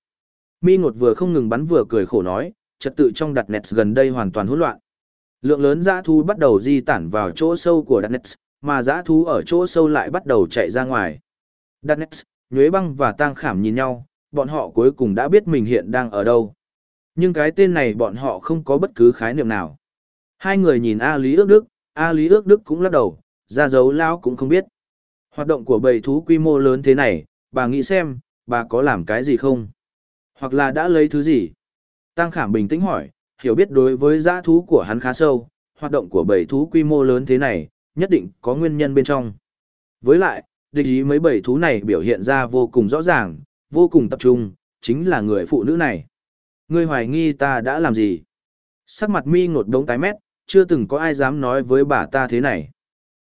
Mi ngột vừa không ngừng bắn vừa cười khổ nói, trật tự trong đặt nets gần đây hoàn toàn hỗn loạn. Lượng lớn dã thú bắt đầu di tản vào chỗ sâu của đặt nets, mà dã thú ở chỗ sâu lại bắt đầu chạy ra ngoài. Đặt nets, Nhuế Băng và Tang Khảm nhìn nhau, bọn họ cuối cùng đã biết mình hiện đang ở đâu. Nhưng cái tên này bọn họ không có bất cứ khái niệm nào. Hai người nhìn A Lý ước Đức, A Lý ước Đức cũng lắc đầu, ra dấu lao cũng không biết. Hoạt động của bầy thú quy mô lớn thế này, bà nghĩ xem, bà có làm cái gì không? Hoặc là đã lấy thứ gì? Tăng Khảm bình tĩnh hỏi, hiểu biết đối với giã thú của hắn khá sâu, hoạt động của bầy thú quy mô lớn thế này, nhất định có nguyên nhân bên trong. Với lại, địch ý mấy bầy thú này biểu hiện ra vô cùng rõ ràng, vô cùng tập trung, chính là người phụ nữ này. Ngươi hoài nghi ta đã làm gì? Sắc mặt mi ngột đống tái mét, chưa từng có ai dám nói với bà ta thế này.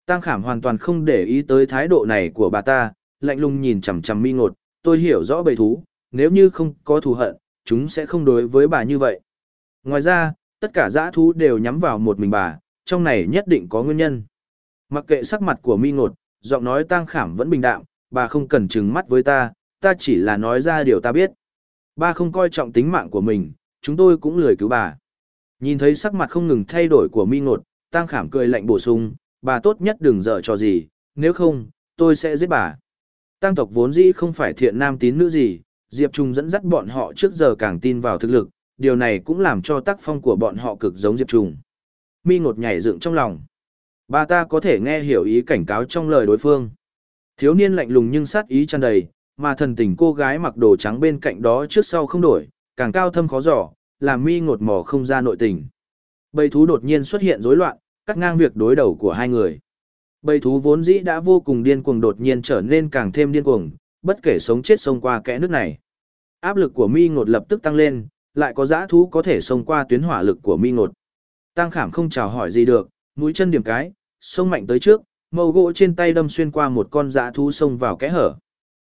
Tăng khảm hoàn toàn không để ý tới thái độ này của bà ta, lạnh lùng nhìn chằm chằm mi ngột, tôi hiểu rõ bầy thú, nếu như không có thù hận, chúng sẽ không đối với bà như vậy. Ngoài ra, tất cả dã thú đều nhắm vào một mình bà, trong này nhất định có nguyên nhân. Mặc kệ sắc mặt của mi ngột, giọng nói tang khảm vẫn bình đạm, bà không cần trừng mắt với ta, ta chỉ là nói ra điều ta biết. Ba không coi trọng tính mạng của mình, chúng tôi cũng lười cứu bà. Nhìn thấy sắc mặt không ngừng thay đổi của mi ngột, tang khảm cười lạnh bổ sung, bà tốt nhất đừng dở cho gì, nếu không, tôi sẽ giết bà. Tăng tộc vốn dĩ không phải thiện nam tín nữ gì, Diệp Trung dẫn dắt bọn họ trước giờ càng tin vào thực lực, điều này cũng làm cho tác phong của bọn họ cực giống Diệp Trung. Mi ngột nhảy dựng trong lòng. Bà ta có thể nghe hiểu ý cảnh cáo trong lời đối phương. Thiếu niên lạnh lùng nhưng sát ý tràn đầy, mà thần tình cô gái mặc đồ trắng bên cạnh đó trước sau không đổi, càng cao thâm khó giỏ, làm mi ngột mò không ra nội tình. Bầy thú đột nhiên xuất hiện rối loạn, cắt ngang việc đối đầu của hai người. Bầy thú vốn dĩ đã vô cùng điên cuồng đột nhiên trở nên càng thêm điên cuồng, bất kể sống chết xông qua kẽ nước này. Áp lực của mi ngột lập tức tăng lên, lại có dã thú có thể xông qua tuyến hỏa lực của mi ngột. Tăng khảm không chào hỏi gì được, mũi chân điểm cái, xông mạnh tới trước, mâu gỗ trên tay đâm xuyên qua một con dã thú xông vào kẽ hở.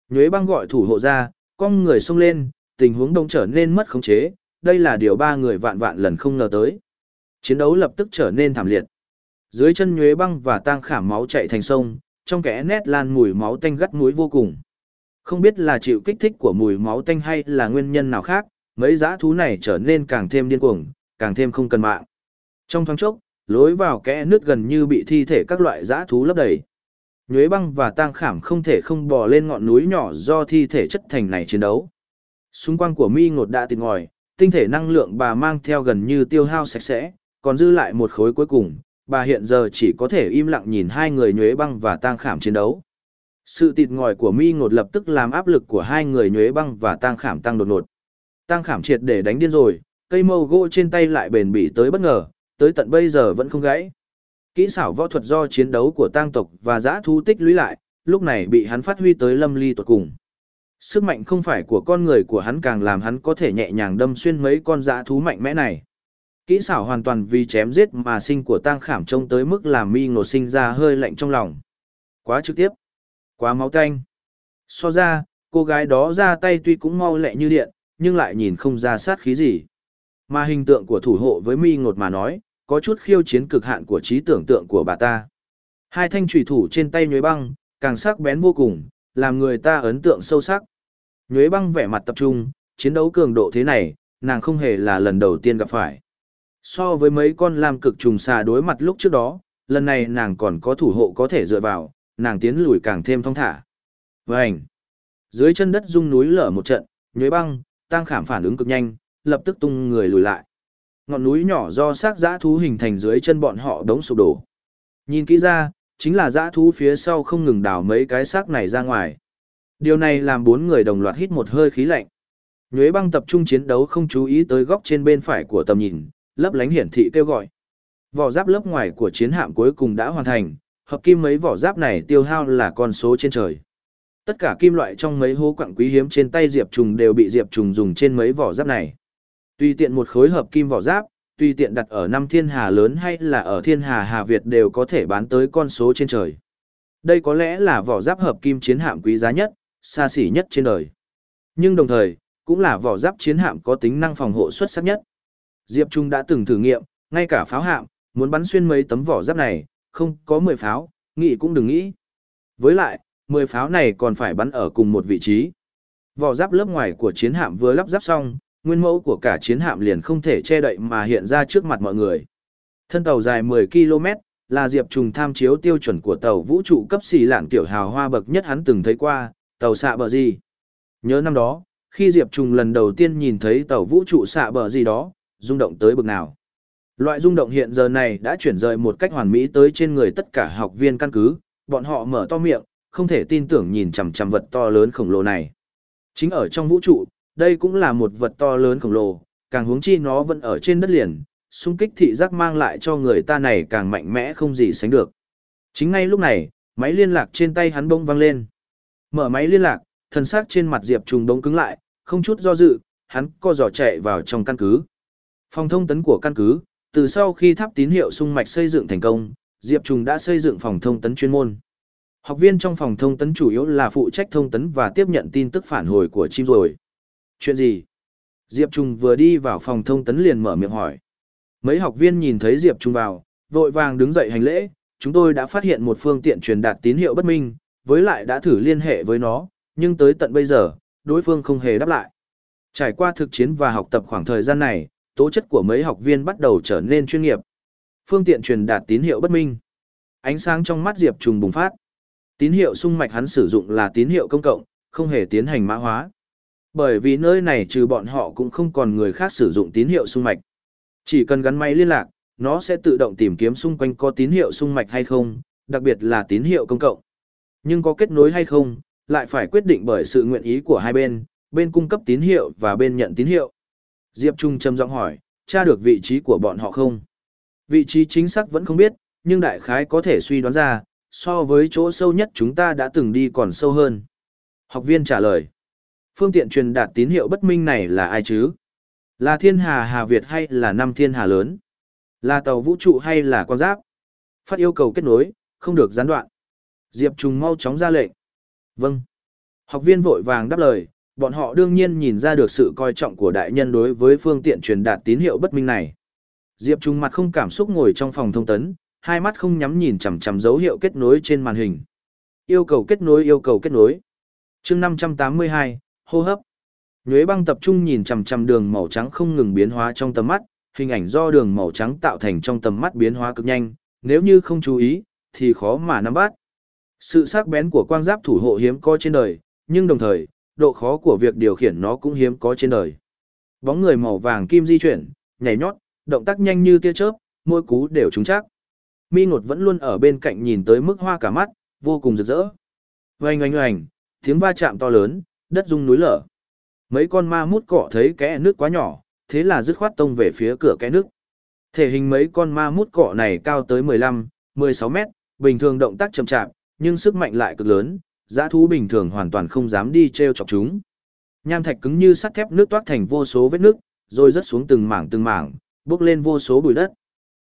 Nhuế băng gọi thủ hộ ra, con người xông lên, tình huống đông trở nên mất khống chế, đây là điều ba người vạn vạn lần không ngờ tới. Chiến đấu lập tức trở nên thảm liệt. Dưới chân nhuế băng và tang khảm máu chạy thành sông, trong kẽ nét lan mùi máu tanh gắt mũi vô cùng. Không biết là chịu kích thích của mùi máu tanh hay là nguyên nhân nào khác, mấy dã thú này trở nên càng thêm điên cuồng, càng thêm không cần mạng. Trong thoáng chốc, lối vào kẽ nước gần như bị thi thể các loại dã thú lấp đầy. Nhuế băng và tang khảm không thể không bò lên ngọn núi nhỏ do thi thể chất thành này chiến đấu. Xung quanh của mi ngột đã tịt ngòi, tinh thể năng lượng bà mang theo gần như tiêu hao sạch sẽ, còn dư lại một khối cuối cùng, bà hiện giờ chỉ có thể im lặng nhìn hai người nhuế băng và tang khảm chiến đấu. Sự tịt ngòi của mi ngột lập tức làm áp lực của hai người nhuế băng và Tang khảm tăng đột ngột. Tang khảm triệt để đánh điên rồi, cây mâu gỗ trên tay lại bền bỉ tới bất ngờ, tới tận bây giờ vẫn không gãy. Kỹ xảo võ thuật do chiến đấu của tang tộc và giã thu tích lũy lại, lúc này bị hắn phát huy tới lâm ly tuột cùng. Sức mạnh không phải của con người của hắn càng làm hắn có thể nhẹ nhàng đâm xuyên mấy con dã thú mạnh mẽ này. Kỹ xảo hoàn toàn vì chém giết mà sinh của tang khảm trông tới mức làm mi ngột sinh ra hơi lạnh trong lòng. Quá trực tiếp. Quá máu tanh. So ra, cô gái đó ra tay tuy cũng mau lẹ như điện, nhưng lại nhìn không ra sát khí gì. Mà hình tượng của thủ hộ với mi ngột mà nói, có chút khiêu chiến cực hạn của trí tưởng tượng của bà ta. Hai thanh trùy thủ trên tay nhuế băng, càng sắc bén vô cùng, làm người ta ấn tượng sâu sắc. Nhuế băng vẻ mặt tập trung, chiến đấu cường độ thế này, nàng không hề là lần đầu tiên gặp phải. So với mấy con lam cực trùng xà đối mặt lúc trước đó, lần này nàng còn có thủ hộ có thể dựa vào, nàng tiến lùi càng thêm thong thả. Vành! Dưới chân đất rung núi lở một trận, nhuế băng, tăng khảm phản ứng cực nhanh, lập tức tung người lùi lại. Ngọn núi nhỏ do xác dã thú hình thành dưới chân bọn họ đống sụp đổ. Nhìn kỹ ra, chính là dã thú phía sau không ngừng đào mấy cái xác này ra ngoài. Điều này làm bốn người đồng loạt hít một hơi khí lạnh. Nhuế băng tập trung chiến đấu không chú ý tới góc trên bên phải của tầm nhìn, lấp lánh hiển thị kêu gọi. Vỏ giáp lớp ngoài của chiến hạm cuối cùng đã hoàn thành, hợp kim mấy vỏ giáp này tiêu hao là con số trên trời. Tất cả kim loại trong mấy hố quặng quý hiếm trên tay Diệp Trùng đều bị Diệp Trùng dùng trên mấy vỏ giáp này. Tùy tiện một khối hợp kim vỏ giáp, tùy tiện đặt ở năm thiên hà lớn hay là ở thiên hà Hà Việt đều có thể bán tới con số trên trời. Đây có lẽ là vỏ giáp hợp kim chiến hạm quý giá nhất, xa xỉ nhất trên đời. Nhưng đồng thời, cũng là vỏ giáp chiến hạm có tính năng phòng hộ xuất sắc nhất. Diệp Trung đã từng thử nghiệm, ngay cả pháo hạm, muốn bắn xuyên mấy tấm vỏ giáp này, không có 10 pháo, nghĩ cũng đừng nghĩ. Với lại, 10 pháo này còn phải bắn ở cùng một vị trí. Vỏ giáp lớp ngoài của chiến hạm vừa lắp ráp xong, nguyên mẫu của cả chiến hạm liền không thể che đậy mà hiện ra trước mặt mọi người. Thân tàu dài 10 km, là Diệp Trùng tham chiếu tiêu chuẩn của tàu vũ trụ cấp xì lạn kiểu hào hoa bậc nhất hắn từng thấy qua, tàu xạ bờ gì. Nhớ năm đó, khi Diệp Trùng lần đầu tiên nhìn thấy tàu vũ trụ xạ bờ gì đó, rung động tới bực nào. Loại rung động hiện giờ này đã chuyển rời một cách hoàn mỹ tới trên người tất cả học viên căn cứ, bọn họ mở to miệng, không thể tin tưởng nhìn chằm chằm vật to lớn khổng lồ này. Chính ở trong vũ trụ, đây cũng là một vật to lớn khổng lồ, càng huống chi nó vẫn ở trên đất liền, xung kích thị giác mang lại cho người ta này càng mạnh mẽ không gì sánh được. Chính ngay lúc này, máy liên lạc trên tay hắn bông vang lên. Mở máy liên lạc, thần sắc trên mặt Diệp Trùng đống cứng lại, không chút do dự, hắn co giò chạy vào trong căn cứ. Phòng thông tấn của căn cứ, từ sau khi tháp tín hiệu sung mạch xây dựng thành công, Diệp Trùng đã xây dựng phòng thông tấn chuyên môn. Học viên trong phòng thông tấn chủ yếu là phụ trách thông tấn và tiếp nhận tin tức phản hồi của chim rồi. Chuyện gì? Diệp Trung vừa đi vào phòng thông tấn liền mở miệng hỏi. Mấy học viên nhìn thấy Diệp Trung vào, vội vàng đứng dậy hành lễ, chúng tôi đã phát hiện một phương tiện truyền đạt tín hiệu bất minh, với lại đã thử liên hệ với nó, nhưng tới tận bây giờ, đối phương không hề đáp lại. Trải qua thực chiến và học tập khoảng thời gian này, tố chất của mấy học viên bắt đầu trở nên chuyên nghiệp. Phương tiện truyền đạt tín hiệu bất minh. Ánh sáng trong mắt Diệp Trùng bùng phát. Tín hiệu sung mạch hắn sử dụng là tín hiệu công cộng, không hề tiến hành mã hóa. Bởi vì nơi này trừ bọn họ cũng không còn người khác sử dụng tín hiệu sung mạch. Chỉ cần gắn máy liên lạc, nó sẽ tự động tìm kiếm xung quanh có tín hiệu sung mạch hay không, đặc biệt là tín hiệu công cộng. Nhưng có kết nối hay không, lại phải quyết định bởi sự nguyện ý của hai bên, bên cung cấp tín hiệu và bên nhận tín hiệu. Diệp Trung trầm giọng hỏi, tra được vị trí của bọn họ không? Vị trí chính xác vẫn không biết, nhưng đại khái có thể suy đoán ra, so với chỗ sâu nhất chúng ta đã từng đi còn sâu hơn. Học viên trả lời phương tiện truyền đạt tín hiệu bất minh này là ai chứ? Là thiên hà Hà Việt hay là năm thiên hà lớn? Là tàu vũ trụ hay là con giáp? Phát yêu cầu kết nối, không được gián đoạn. Diệp Trùng mau chóng ra lệnh. Vâng. Học viên vội vàng đáp lời, bọn họ đương nhiên nhìn ra được sự coi trọng của đại nhân đối với phương tiện truyền đạt tín hiệu bất minh này. Diệp Trùng mặt không cảm xúc ngồi trong phòng thông tấn, hai mắt không nhắm nhìn chằm chằm dấu hiệu kết nối trên màn hình. Yêu cầu kết nối yêu cầu kết nối. chương 582, hô hấp. Nhuế băng tập trung nhìn chằm chằm đường màu trắng không ngừng biến hóa trong tầm mắt, hình ảnh do đường màu trắng tạo thành trong tầm mắt biến hóa cực nhanh, nếu như không chú ý, thì khó mà nắm bắt. Sự sắc bén của quang giáp thủ hộ hiếm có trên đời, nhưng đồng thời, độ khó của việc điều khiển nó cũng hiếm có trên đời. Bóng người màu vàng kim di chuyển, nhảy nhót, động tác nhanh như tia chớp, môi cú đều trúng chắc. Mi Ngột vẫn luôn ở bên cạnh nhìn tới mức hoa cả mắt, vô cùng rực rỡ. Oanh oanh oanh, tiếng va chạm to lớn, đất rung núi lở. Mấy con ma mút cọ thấy kẽ nước quá nhỏ, thế là dứt khoát tông về phía cửa kẽ nước. Thể hình mấy con ma mút cọ này cao tới 15, 16 mét, bình thường động tác chậm chạp, nhưng sức mạnh lại cực lớn, giã thú bình thường hoàn toàn không dám đi treo chọc chúng. Nham thạch cứng như sắt thép nước toát thành vô số vết nước, rồi rớt xuống từng mảng từng mảng, bước lên vô số bụi đất.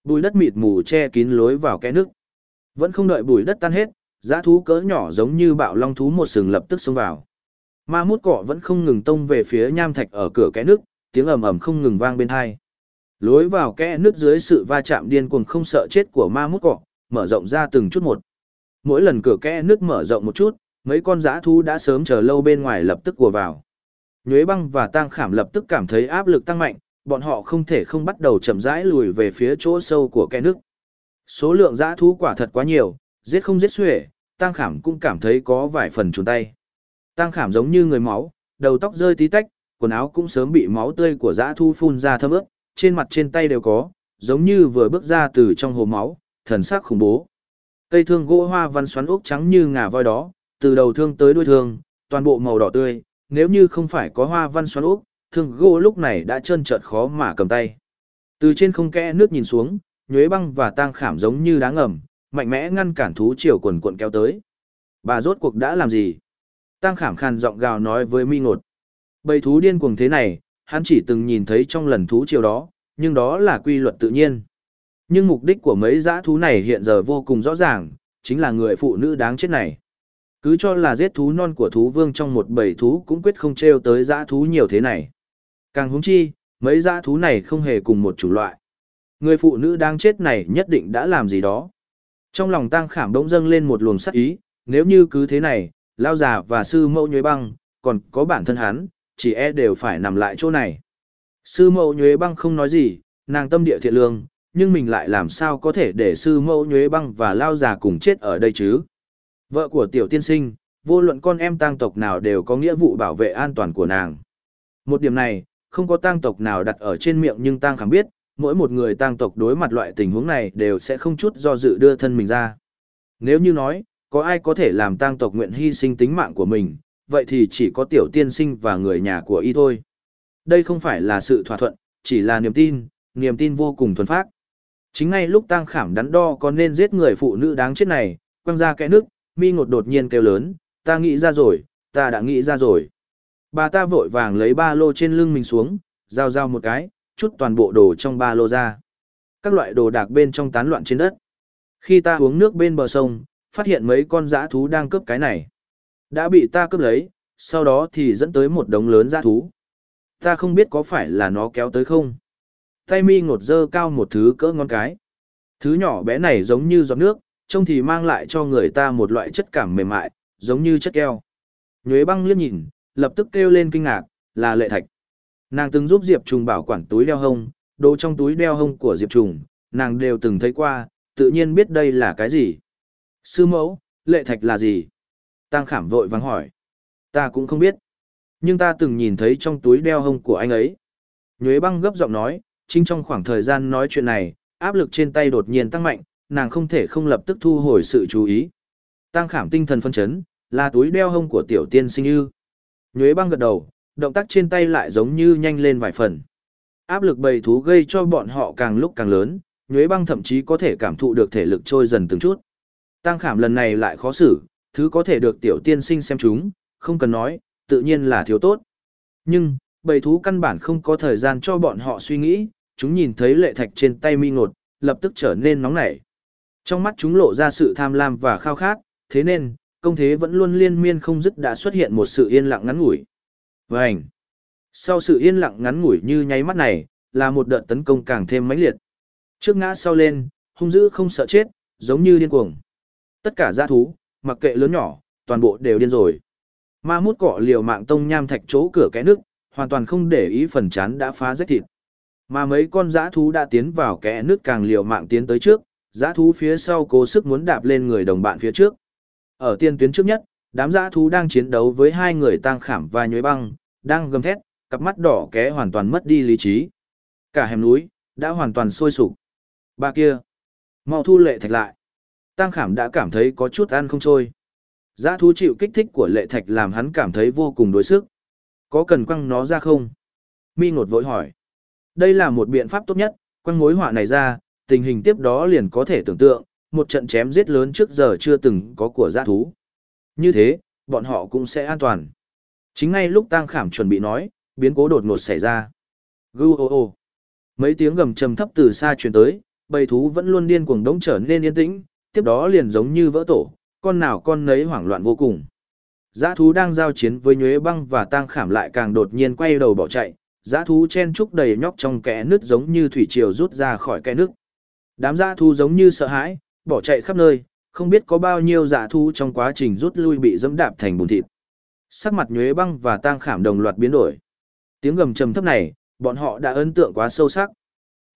Bụi đất mịt mù che kín lối vào kẽ nước. Vẫn không đợi bụi đất tan hết, giã thú cỡ nhỏ giống như bạo long thú một sừng lập tức xông vào. Ma mút cọ vẫn không ngừng tông về phía nham thạch ở cửa kẽ nước, tiếng ầm ầm không ngừng vang bên hai. Lối vào kẽ nước dưới sự va chạm điên cuồng không sợ chết của ma mút cọ, mở rộng ra từng chút một. Mỗi lần cửa kẽ nước mở rộng một chút, mấy con giã thú đã sớm chờ lâu bên ngoài lập tức của vào. Nhuế băng và tang khảm lập tức cảm thấy áp lực tăng mạnh, bọn họ không thể không bắt đầu chậm rãi lùi về phía chỗ sâu của kẽ nước. Số lượng giã thú quả thật quá nhiều, giết không giết xuể, tang khảm cũng cảm thấy có vài phần trốn tay. Tang khảm giống như người máu, đầu tóc rơi tí tách, quần áo cũng sớm bị máu tươi của dã thu phun ra thấm ướt, trên mặt trên tay đều có, giống như vừa bước ra từ trong hồ máu, thần sắc khủng bố. Cây thương gỗ hoa văn xoắn ốc trắng như ngà voi đó, từ đầu thương tới đuôi thương, toàn bộ màu đỏ tươi, nếu như không phải có hoa văn xoắn ốc, thương gỗ lúc này đã trơn trợt khó mà cầm tay. Từ trên không kẽ nước nhìn xuống, nhuế băng và tang khảm giống như đá ngầm, mạnh mẽ ngăn cản thú triều quần cuộn kéo tới. Bà rốt cuộc đã làm gì? Tang khảm khàn giọng gào nói với mi ngột. Bầy thú điên cuồng thế này, hắn chỉ từng nhìn thấy trong lần thú triều đó, nhưng đó là quy luật tự nhiên. Nhưng mục đích của mấy dã thú này hiện giờ vô cùng rõ ràng, chính là người phụ nữ đáng chết này. Cứ cho là giết thú non của thú vương trong một bầy thú cũng quyết không treo tới dã thú nhiều thế này. Càng húng chi, mấy dã thú này không hề cùng một chủng loại. Người phụ nữ đáng chết này nhất định đã làm gì đó. Trong lòng tăng khảm đống dâng lên một luồng sắc ý, nếu như cứ thế này, lao già và sư mẫu nhuế băng, còn có bản thân hắn, chỉ e đều phải nằm lại chỗ này. Sư mẫu nhuế băng không nói gì, nàng tâm địa thiện lương, nhưng mình lại làm sao có thể để sư mẫu nhuế băng và lao già cùng chết ở đây chứ? Vợ của tiểu tiên sinh, vô luận con em tang tộc nào đều có nghĩa vụ bảo vệ an toàn của nàng. Một điểm này, không có tang tộc nào đặt ở trên miệng nhưng tang khẳng biết, mỗi một người tang tộc đối mặt loại tình huống này đều sẽ không chút do dự đưa thân mình ra. Nếu như nói, có ai có thể làm tang tộc nguyện hy sinh tính mạng của mình, vậy thì chỉ có tiểu tiên sinh và người nhà của y thôi. Đây không phải là sự thỏa thuận, chỉ là niềm tin, niềm tin vô cùng thuần phát. Chính ngay lúc tang khảm đắn đo có nên giết người phụ nữ đáng chết này, quăng ra kẽ nước, mi ngột đột nhiên kêu lớn, ta nghĩ ra rồi, ta đã nghĩ ra rồi. Bà ta vội vàng lấy ba lô trên lưng mình xuống, giao giao một cái, chút toàn bộ đồ trong ba lô ra. Các loại đồ đạc bên trong tán loạn trên đất. Khi ta uống nước bên bờ sông, phát hiện mấy con dã thú đang cướp cái này. Đã bị ta cướp lấy, sau đó thì dẫn tới một đống lớn dã thú. Ta không biết có phải là nó kéo tới không. Tay mi ngột dơ cao một thứ cỡ ngón cái. Thứ nhỏ bé này giống như giọt nước, trông thì mang lại cho người ta một loại chất cảm mềm mại, giống như chất keo. Nhuế băng liếc nhìn, lập tức kêu lên kinh ngạc, là lệ thạch. Nàng từng giúp Diệp Trùng bảo quản túi đeo hông, đồ trong túi đeo hông của Diệp Trùng, nàng đều từng thấy qua, tự nhiên biết đây là cái gì. Sư mẫu, lệ thạch là gì? Tăng khảm vội vắng hỏi. Ta cũng không biết. Nhưng ta từng nhìn thấy trong túi đeo hông của anh ấy. Nhuế băng gấp giọng nói, chính trong khoảng thời gian nói chuyện này, áp lực trên tay đột nhiên tăng mạnh, nàng không thể không lập tức thu hồi sự chú ý. Tăng khảm tinh thần phân chấn, là túi đeo hông của tiểu tiên sinh ư. Nhuế băng gật đầu, động tác trên tay lại giống như nhanh lên vài phần. Áp lực bầy thú gây cho bọn họ càng lúc càng lớn, Nhuế băng thậm chí có thể cảm thụ được thể lực trôi dần từng chút. Tăng khảm lần này lại khó xử, thứ có thể được tiểu tiên sinh xem chúng, không cần nói, tự nhiên là thiếu tốt. Nhưng, bầy thú căn bản không có thời gian cho bọn họ suy nghĩ, chúng nhìn thấy lệ thạch trên tay mi ngột, lập tức trở nên nóng nảy. Trong mắt chúng lộ ra sự tham lam và khao khát, thế nên, công thế vẫn luôn liên miên không dứt đã xuất hiện một sự yên lặng ngắn ngủi. Vânh! Sau sự yên lặng ngắn ngủi như nháy mắt này, là một đợt tấn công càng thêm mãnh liệt. Trước ngã sau lên, hung dữ không sợ chết, giống như điên cuồng. Tất cả giã thú, mặc kệ lớn nhỏ, toàn bộ đều điên rồi. Ma mút cọ liều mạng tông nham thạch chỗ cửa kẽ nước, hoàn toàn không để ý phần chán đã phá rách thịt. Mà mấy con giã thú đã tiến vào kẽ nước càng liều mạng tiến tới trước, giã thú phía sau cố sức muốn đạp lên người đồng bạn phía trước. Ở tiên tuyến trước nhất, đám giã thú đang chiến đấu với hai người tang khảm và nhuế băng, đang gầm thét, cặp mắt đỏ ké hoàn toàn mất đi lý trí. Cả hẻm núi, đã hoàn toàn sôi sục. Ba kia, mau thu lệ thạch lại. Tang khảm đã cảm thấy có chút ăn không trôi. Giá thú chịu kích thích của lệ thạch làm hắn cảm thấy vô cùng đối sức. Có cần quăng nó ra không? Mi ngột vội hỏi. Đây là một biện pháp tốt nhất, quăng mối họa này ra, tình hình tiếp đó liền có thể tưởng tượng, một trận chém giết lớn trước giờ chưa từng có của giá thú. Như thế, bọn họ cũng sẽ an toàn. Chính ngay lúc Tăng Khảm chuẩn bị nói, biến cố đột ngột xảy ra. Gu ô ô. Mấy tiếng gầm trầm thấp từ xa truyền tới, bầy thú vẫn luôn điên cuồng đống trở nên yên tĩnh, tiếp đó liền giống như vỡ tổ, con nào con nấy hoảng loạn vô cùng. Giã thú đang giao chiến với nhuế băng và tang Khảm lại càng đột nhiên quay đầu bỏ chạy, giã thú chen trúc đầy nhóc trong kẽ nước giống như thủy triều rút ra khỏi kẽ nước. Đám giã thú giống như sợ hãi, bỏ chạy khắp nơi, không biết có bao nhiêu Giá thú trong quá trình rút lui bị dẫm đạp thành bùn thịt. Sắc mặt nhuế băng và tang khảm đồng loạt biến đổi. Tiếng gầm trầm thấp này, bọn họ đã ấn tượng quá sâu sắc.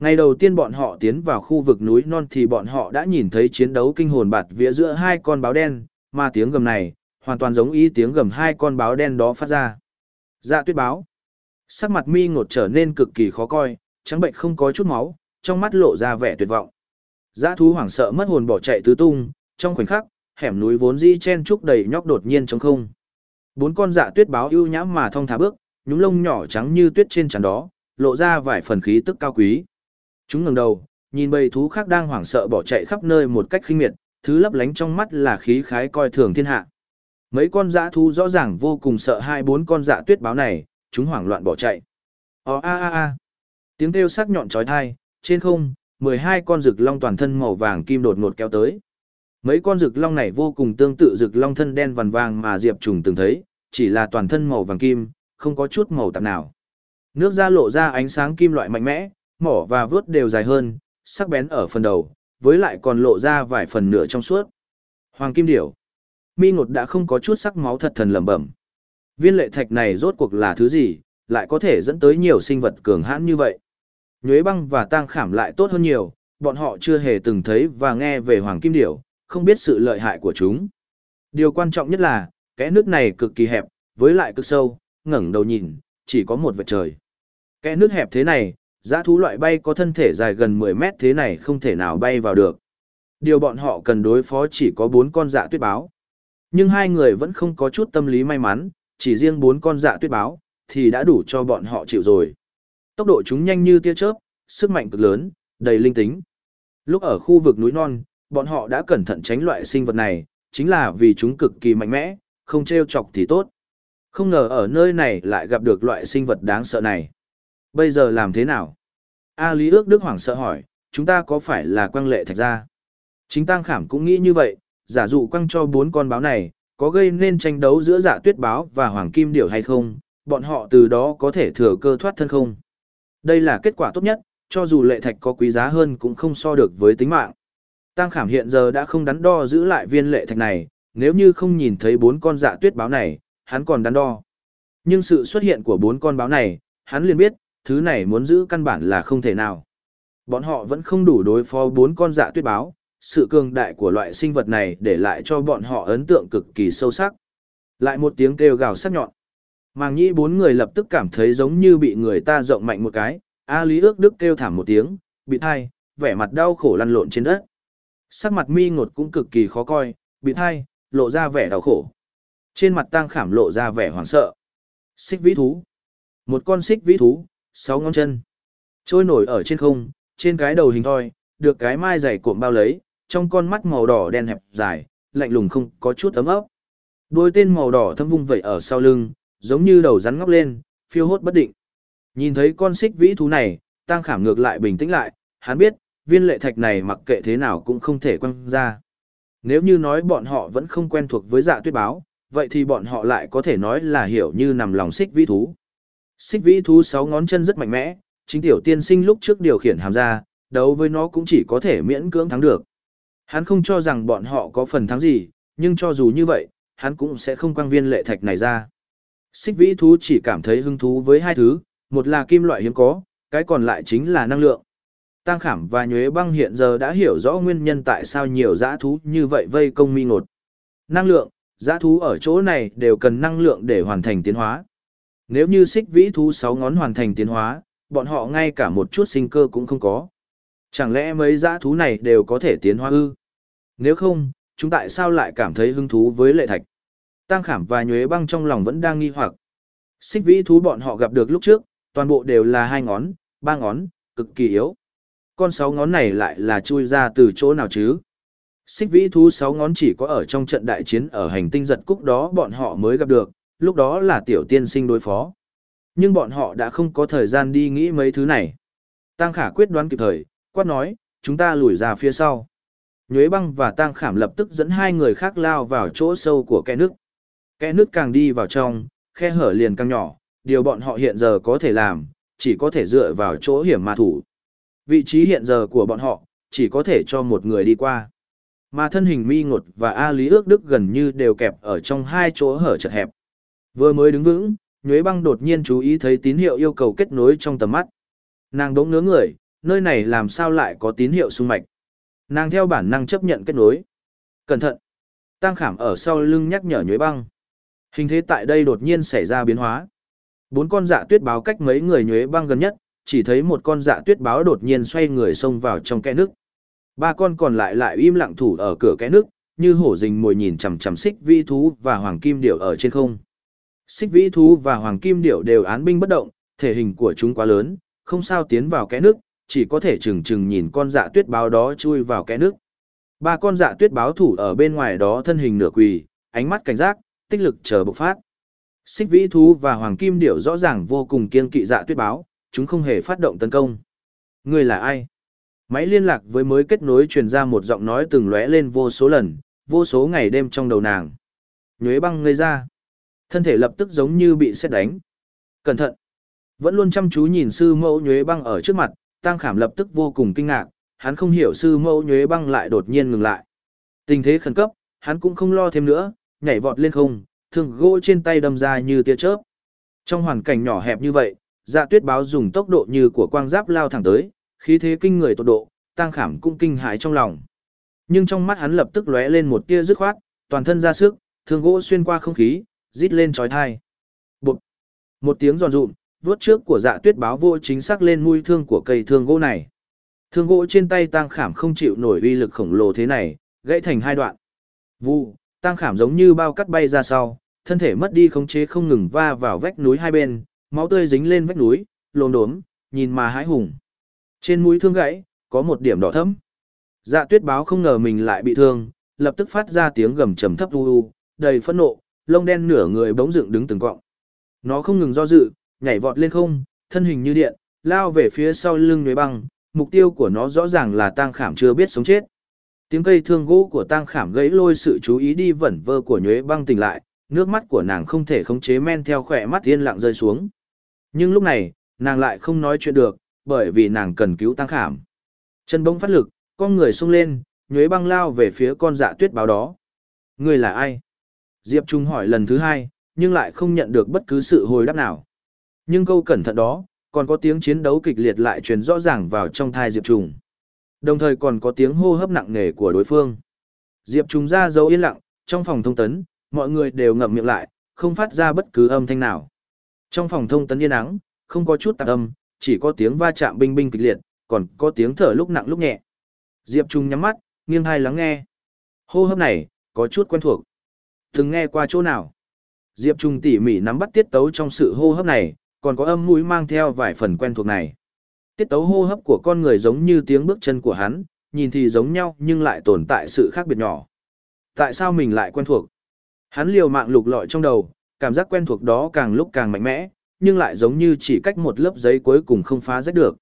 Ngày đầu tiên bọn họ tiến vào khu vực núi non thì bọn họ đã nhìn thấy chiến đấu kinh hồn bạt vía giữa hai con báo đen, mà tiếng gầm này, hoàn toàn giống y tiếng gầm hai con báo đen đó phát ra. Dạ tuyết báo. Sắc mặt mi ngột trở nên cực kỳ khó coi, trắng bệnh không có chút máu, trong mắt lộ ra vẻ tuyệt vọng. Dã thú hoảng sợ mất hồn bỏ chạy tứ tung, trong khoảnh khắc, hẻm núi vốn dĩ chen trúc đầy nhóc đột nhiên trống không. Bốn con dạ tuyết báo ưu nhãm mà thong thả bước, nhúng lông nhỏ trắng như tuyết trên trán đó, lộ ra vài phần khí tức cao quý. Chúng ngẩng đầu, nhìn bầy thú khác đang hoảng sợ bỏ chạy khắp nơi một cách khinh miệt, thứ lấp lánh trong mắt là khí khái coi thường thiên hạ. Mấy con dã thú rõ ràng vô cùng sợ hai bốn con dạ tuyết báo này, chúng hoảng loạn bỏ chạy. Ó a a a. Tiếng kêu sắc nhọn chói tai, trên không, 12 con rực long toàn thân màu vàng kim đột ngột kéo tới. Mấy con rực long này vô cùng tương tự rực long thân đen vằn vàng mà Diệp Trùng từng thấy, chỉ là toàn thân màu vàng kim, không có chút màu tạp nào. Nước da lộ ra ánh sáng kim loại mạnh mẽ, mỏ và vớt đều dài hơn, sắc bén ở phần đầu, với lại còn lộ ra vài phần nửa trong suốt. Hoàng kim điểu. Mi ngột đã không có chút sắc máu thật thần lẩm bẩm. Viên lệ thạch này rốt cuộc là thứ gì, lại có thể dẫn tới nhiều sinh vật cường hãn như vậy. Nhuế băng và tang khảm lại tốt hơn nhiều, bọn họ chưa hề từng thấy và nghe về hoàng kim điểu, không biết sự lợi hại của chúng. Điều quan trọng nhất là, kẽ nước này cực kỳ hẹp, với lại cực sâu, ngẩng đầu nhìn, chỉ có một vệt trời. Kẽ nước hẹp thế này, Giá thú loại bay có thân thể dài gần 10 mét thế này không thể nào bay vào được. Điều bọn họ cần đối phó chỉ có 4 con dạ tuyết báo. Nhưng hai người vẫn không có chút tâm lý may mắn, chỉ riêng 4 con dạ tuyết báo, thì đã đủ cho bọn họ chịu rồi. Tốc độ chúng nhanh như tia chớp, sức mạnh cực lớn, đầy linh tính. Lúc ở khu vực núi non, bọn họ đã cẩn thận tránh loại sinh vật này, chính là vì chúng cực kỳ mạnh mẽ, không treo chọc thì tốt. Không ngờ ở nơi này lại gặp được loại sinh vật đáng sợ này. Bây giờ làm thế nào? A Lý ước Đức Hoàng sợ hỏi, chúng ta có phải là quang lệ thạch ra? Chính Tăng Khảm cũng nghĩ như vậy, giả dụ quăng cho bốn con báo này, có gây nên tranh đấu giữa dạ tuyết báo và hoàng kim điểu hay không, bọn họ từ đó có thể thừa cơ thoát thân không? Đây là kết quả tốt nhất, cho dù lệ thạch có quý giá hơn cũng không so được với tính mạng. Tăng khảm hiện giờ đã không đắn đo giữ lại viên lệ thạch này, nếu như không nhìn thấy bốn con dạ tuyết báo này, hắn còn đắn đo. Nhưng sự xuất hiện của bốn con báo này, hắn liền biết, thứ này muốn giữ căn bản là không thể nào. Bọn họ vẫn không đủ đối phó bốn con dạ tuyết báo, sự cường đại của loại sinh vật này để lại cho bọn họ ấn tượng cực kỳ sâu sắc. Lại một tiếng kêu gào sắc nhọn. Màng nhĩ bốn người lập tức cảm thấy giống như bị người ta rộng mạnh một cái, A Lý ước đức kêu thảm một tiếng, bị thai, vẻ mặt đau khổ lăn lộn trên đất. Sắc mặt mi ngột cũng cực kỳ khó coi, bị thai, lộ ra vẻ đau khổ. Trên mặt tang khảm lộ ra vẻ hoảng sợ. Xích vĩ thú. Một con xích vĩ thú, sáu ngón chân. Trôi nổi ở trên không, trên cái đầu hình thoi, được cái mai dày cuộn bao lấy, trong con mắt màu đỏ đen hẹp dài, lạnh lùng không có chút ấm ấp. Đôi tên màu đỏ thâm vung vẩy ở sau lưng, giống như đầu rắn ngóc lên, phiêu hốt bất định. Nhìn thấy con xích vĩ thú này, tăng khảm ngược lại bình tĩnh lại, hắn biết, viên lệ thạch này mặc kệ thế nào cũng không thể quăng ra. Nếu như nói bọn họ vẫn không quen thuộc với dạ tuyết báo, vậy thì bọn họ lại có thể nói là hiểu như nằm lòng xích vĩ thú. Xích vĩ thú sáu ngón chân rất mạnh mẽ, chính tiểu tiên sinh lúc trước điều khiển hàm ra, đấu với nó cũng chỉ có thể miễn cưỡng thắng được. Hắn không cho rằng bọn họ có phần thắng gì, nhưng cho dù như vậy, hắn cũng sẽ không quăng viên lệ thạch này ra. Xích vĩ thú chỉ cảm thấy hứng thú với hai thứ, một là kim loại hiếm có, cái còn lại chính là năng lượng. Tăng Khảm và Nhuế Băng hiện giờ đã hiểu rõ nguyên nhân tại sao nhiều dã thú như vậy vây công mi ngột. Năng lượng, dã thú ở chỗ này đều cần năng lượng để hoàn thành tiến hóa. Nếu như xích vĩ thú sáu ngón hoàn thành tiến hóa, bọn họ ngay cả một chút sinh cơ cũng không có. Chẳng lẽ mấy dã thú này đều có thể tiến hóa ư? Nếu không, chúng tại sao lại cảm thấy hứng thú với lệ thạch? Tăng Khảm và Nhuế Băng trong lòng vẫn đang nghi hoặc. Xích vĩ thú bọn họ gặp được lúc trước, toàn bộ đều là hai ngón, ba ngón, cực kỳ yếu. Con sáu ngón này lại là chui ra từ chỗ nào chứ? Xích vĩ thú sáu ngón chỉ có ở trong trận đại chiến ở hành tinh giật cúc đó bọn họ mới gặp được, lúc đó là tiểu tiên sinh đối phó. Nhưng bọn họ đã không có thời gian đi nghĩ mấy thứ này. Tăng khả quyết đoán kịp thời, quát nói, chúng ta lùi ra phía sau. Nhuế băng và Tăng khảm lập tức dẫn hai người khác lao vào chỗ sâu của kẽ nước. Kẽ nước càng đi vào trong, khe hở liền càng nhỏ, điều bọn họ hiện giờ có thể làm, chỉ có thể dựa vào chỗ hiểm mà thủ. Vị trí hiện giờ của bọn họ, chỉ có thể cho một người đi qua. Mà thân hình mi ngột và A Lý ước đức gần như đều kẹp ở trong hai chỗ hở chật hẹp. Vừa mới đứng vững, Nhuế băng đột nhiên chú ý thấy tín hiệu yêu cầu kết nối trong tầm mắt. Nàng đống ngớ người, nơi này làm sao lại có tín hiệu xung mạch. Nàng theo bản năng chấp nhận kết nối. Cẩn thận! Tăng khảm ở sau lưng nhắc nhở Nhuế băng. Hình thế tại đây đột nhiên xảy ra biến hóa. Bốn con dạ tuyết báo cách mấy người Nhuế băng gần nhất, chỉ thấy một con dạ tuyết báo đột nhiên xoay người xông vào trong kẽ nước. Ba con còn lại lại im lặng thủ ở cửa kẽ nước, như hổ rình mồi nhìn chằm chằm xích vi thú và hoàng kim điểu ở trên không. Xích vĩ thú và hoàng kim điểu đều án binh bất động, thể hình của chúng quá lớn, không sao tiến vào kẽ nước, chỉ có thể chừng chừng nhìn con dạ tuyết báo đó chui vào kẽ nước. Ba con dạ tuyết báo thủ ở bên ngoài đó thân hình nửa quỳ, ánh mắt cảnh giác, tích lực chờ bộc phát. Xích vĩ thú và hoàng kim điểu rõ ràng vô cùng kiên kỵ dạ tuyết báo, chúng không hề phát động tấn công. Người là ai? Máy liên lạc với mới kết nối truyền ra một giọng nói từng lóe lên vô số lần, vô số ngày đêm trong đầu nàng. Nhuế băng ngây ra. Thân thể lập tức giống như bị xét đánh. Cẩn thận. Vẫn luôn chăm chú nhìn sư mẫu nhuế băng ở trước mặt, tăng khảm lập tức vô cùng kinh ngạc, hắn không hiểu sư mẫu nhuế băng lại đột nhiên ngừng lại. Tình thế khẩn cấp, hắn cũng không lo thêm nữa, nhảy vọt lên không, thường gỗ trên tay đâm ra như tia chớp. Trong hoàn cảnh nhỏ hẹp như vậy, dạ tuyết báo dùng tốc độ như của quang giáp lao thẳng tới, khí thế kinh người tột độ, tăng khảm cũng kinh hãi trong lòng. Nhưng trong mắt hắn lập tức lóe lên một tia dứt khoát, toàn thân ra sức, thương gỗ xuyên qua không khí, rít lên chói thai. Bụt! Một tiếng giòn rụm, vuốt trước của dạ tuyết báo vô chính xác lên mũi thương của cây thương gỗ này. Thương gỗ trên tay tăng khảm không chịu nổi uy lực khổng lồ thế này, gãy thành hai đoạn. Vu, tăng khảm giống như bao cắt bay ra sau, thân thể mất đi khống chế không ngừng va vào vách núi hai bên, máu tươi dính lên vách núi, lồn đốm, nhìn mà hãi hùng. Trên mũi thương gãy, có một điểm đỏ thẫm. Dạ tuyết báo không ngờ mình lại bị thương, lập tức phát ra tiếng gầm trầm thấp u u, đầy phẫn nộ, lông đen nửa người bỗng dựng đứng từng cọng. Nó không ngừng do dự, nhảy vọt lên không, thân hình như điện, lao về phía sau lưng núi băng, mục tiêu của nó rõ ràng là tang khảm chưa biết sống chết. Tiếng cây thương gỗ của tang khảm gãy lôi sự chú ý đi vẩn vơ của nhuế băng tỉnh lại, nước mắt của nàng không thể khống chế men theo khỏe mắt yên lặng rơi xuống. Nhưng lúc này, nàng lại không nói chuyện được, bởi vì nàng cần cứu Tang khảm. Chân bỗng phát lực, con người xông lên, nhuế băng lao về phía con dạ tuyết báo đó. Người là ai? Diệp Trung hỏi lần thứ hai, nhưng lại không nhận được bất cứ sự hồi đáp nào. Nhưng câu cẩn thận đó, còn có tiếng chiến đấu kịch liệt lại truyền rõ ràng vào trong thai Diệp Trung. Đồng thời còn có tiếng hô hấp nặng nề của đối phương. Diệp Trung ra dấu yên lặng, trong phòng thông tấn, mọi người đều ngậm miệng lại, không phát ra bất cứ âm thanh nào. Trong phòng thông tấn yên ắng, không có chút tạp âm, chỉ có tiếng va chạm binh binh kịch liệt, còn có tiếng thở lúc nặng lúc nhẹ. Diệp Trung nhắm mắt, nghiêng hai lắng nghe. Hô hấp này, có chút quen thuộc. Từng nghe qua chỗ nào? Diệp Trung tỉ mỉ nắm bắt tiết tấu trong sự hô hấp này, còn có âm mũi mang theo vài phần quen thuộc này. Tiết tấu hô hấp của con người giống như tiếng bước chân của hắn, nhìn thì giống nhau nhưng lại tồn tại sự khác biệt nhỏ. Tại sao mình lại quen thuộc? Hắn liều mạng lục lọi trong đầu, cảm giác quen thuộc đó càng lúc càng mạnh mẽ, nhưng lại giống như chỉ cách một lớp giấy cuối cùng không phá rách được.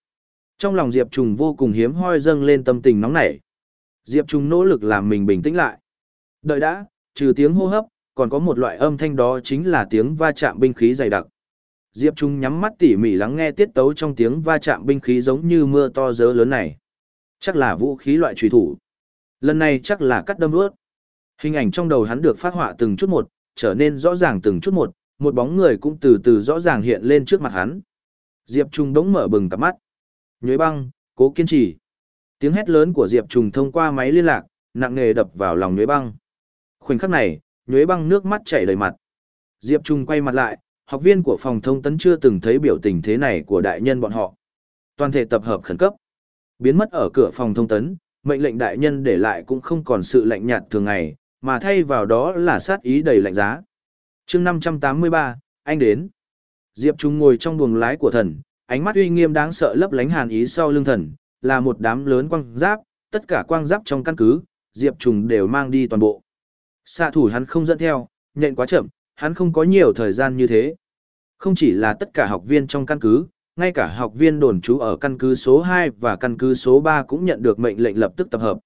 Trong lòng Diệp Trùng vô cùng hiếm hoi dâng lên tâm tình nóng nảy. Diệp Trùng nỗ lực làm mình bình tĩnh lại. Đợi đã, trừ tiếng hô hấp, còn có một loại âm thanh đó chính là tiếng va chạm binh khí dày đặc. Diệp Trung nhắm mắt tỉ mỉ lắng nghe tiết tấu trong tiếng va chạm binh khí giống như mưa to dớ lớn này. Chắc là vũ khí loại trùy thủ. Lần này chắc là cắt đâm vớt. Hình ảnh trong đầu hắn được phát họa từng chút một, trở nên rõ ràng từng chút một, một bóng người cũng từ từ rõ ràng hiện lên trước mặt hắn. Diệp Trung đống mở bừng cặp mắt. Nhuế băng, cố kiên trì. Tiếng hét lớn của Diệp Trung thông qua máy liên lạc, nặng nề đập vào lòng Nhuế băng. Khoảnh khắc này, Nhuế băng nước mắt chảy đầy mặt. Diệp Trung quay mặt lại, học viên của phòng thông tấn chưa từng thấy biểu tình thế này của đại nhân bọn họ. Toàn thể tập hợp khẩn cấp. Biến mất ở cửa phòng thông tấn, mệnh lệnh đại nhân để lại cũng không còn sự lạnh nhạt thường ngày, mà thay vào đó là sát ý đầy lạnh giá. chương 583, anh đến. Diệp Trung ngồi trong buồng lái của thần, ánh mắt uy nghiêm đáng sợ lấp lánh hàn ý sau lưng thần, là một đám lớn quang giáp, tất cả quang giáp trong căn cứ, Diệp Trung đều mang đi toàn bộ. Xạ thủ hắn không dẫn theo, nhện quá chậm, hắn không có nhiều thời gian như thế. Không chỉ là tất cả học viên trong căn cứ, ngay cả học viên đồn trú ở căn cứ số 2 và căn cứ số 3 cũng nhận được mệnh lệnh lập tức tập hợp.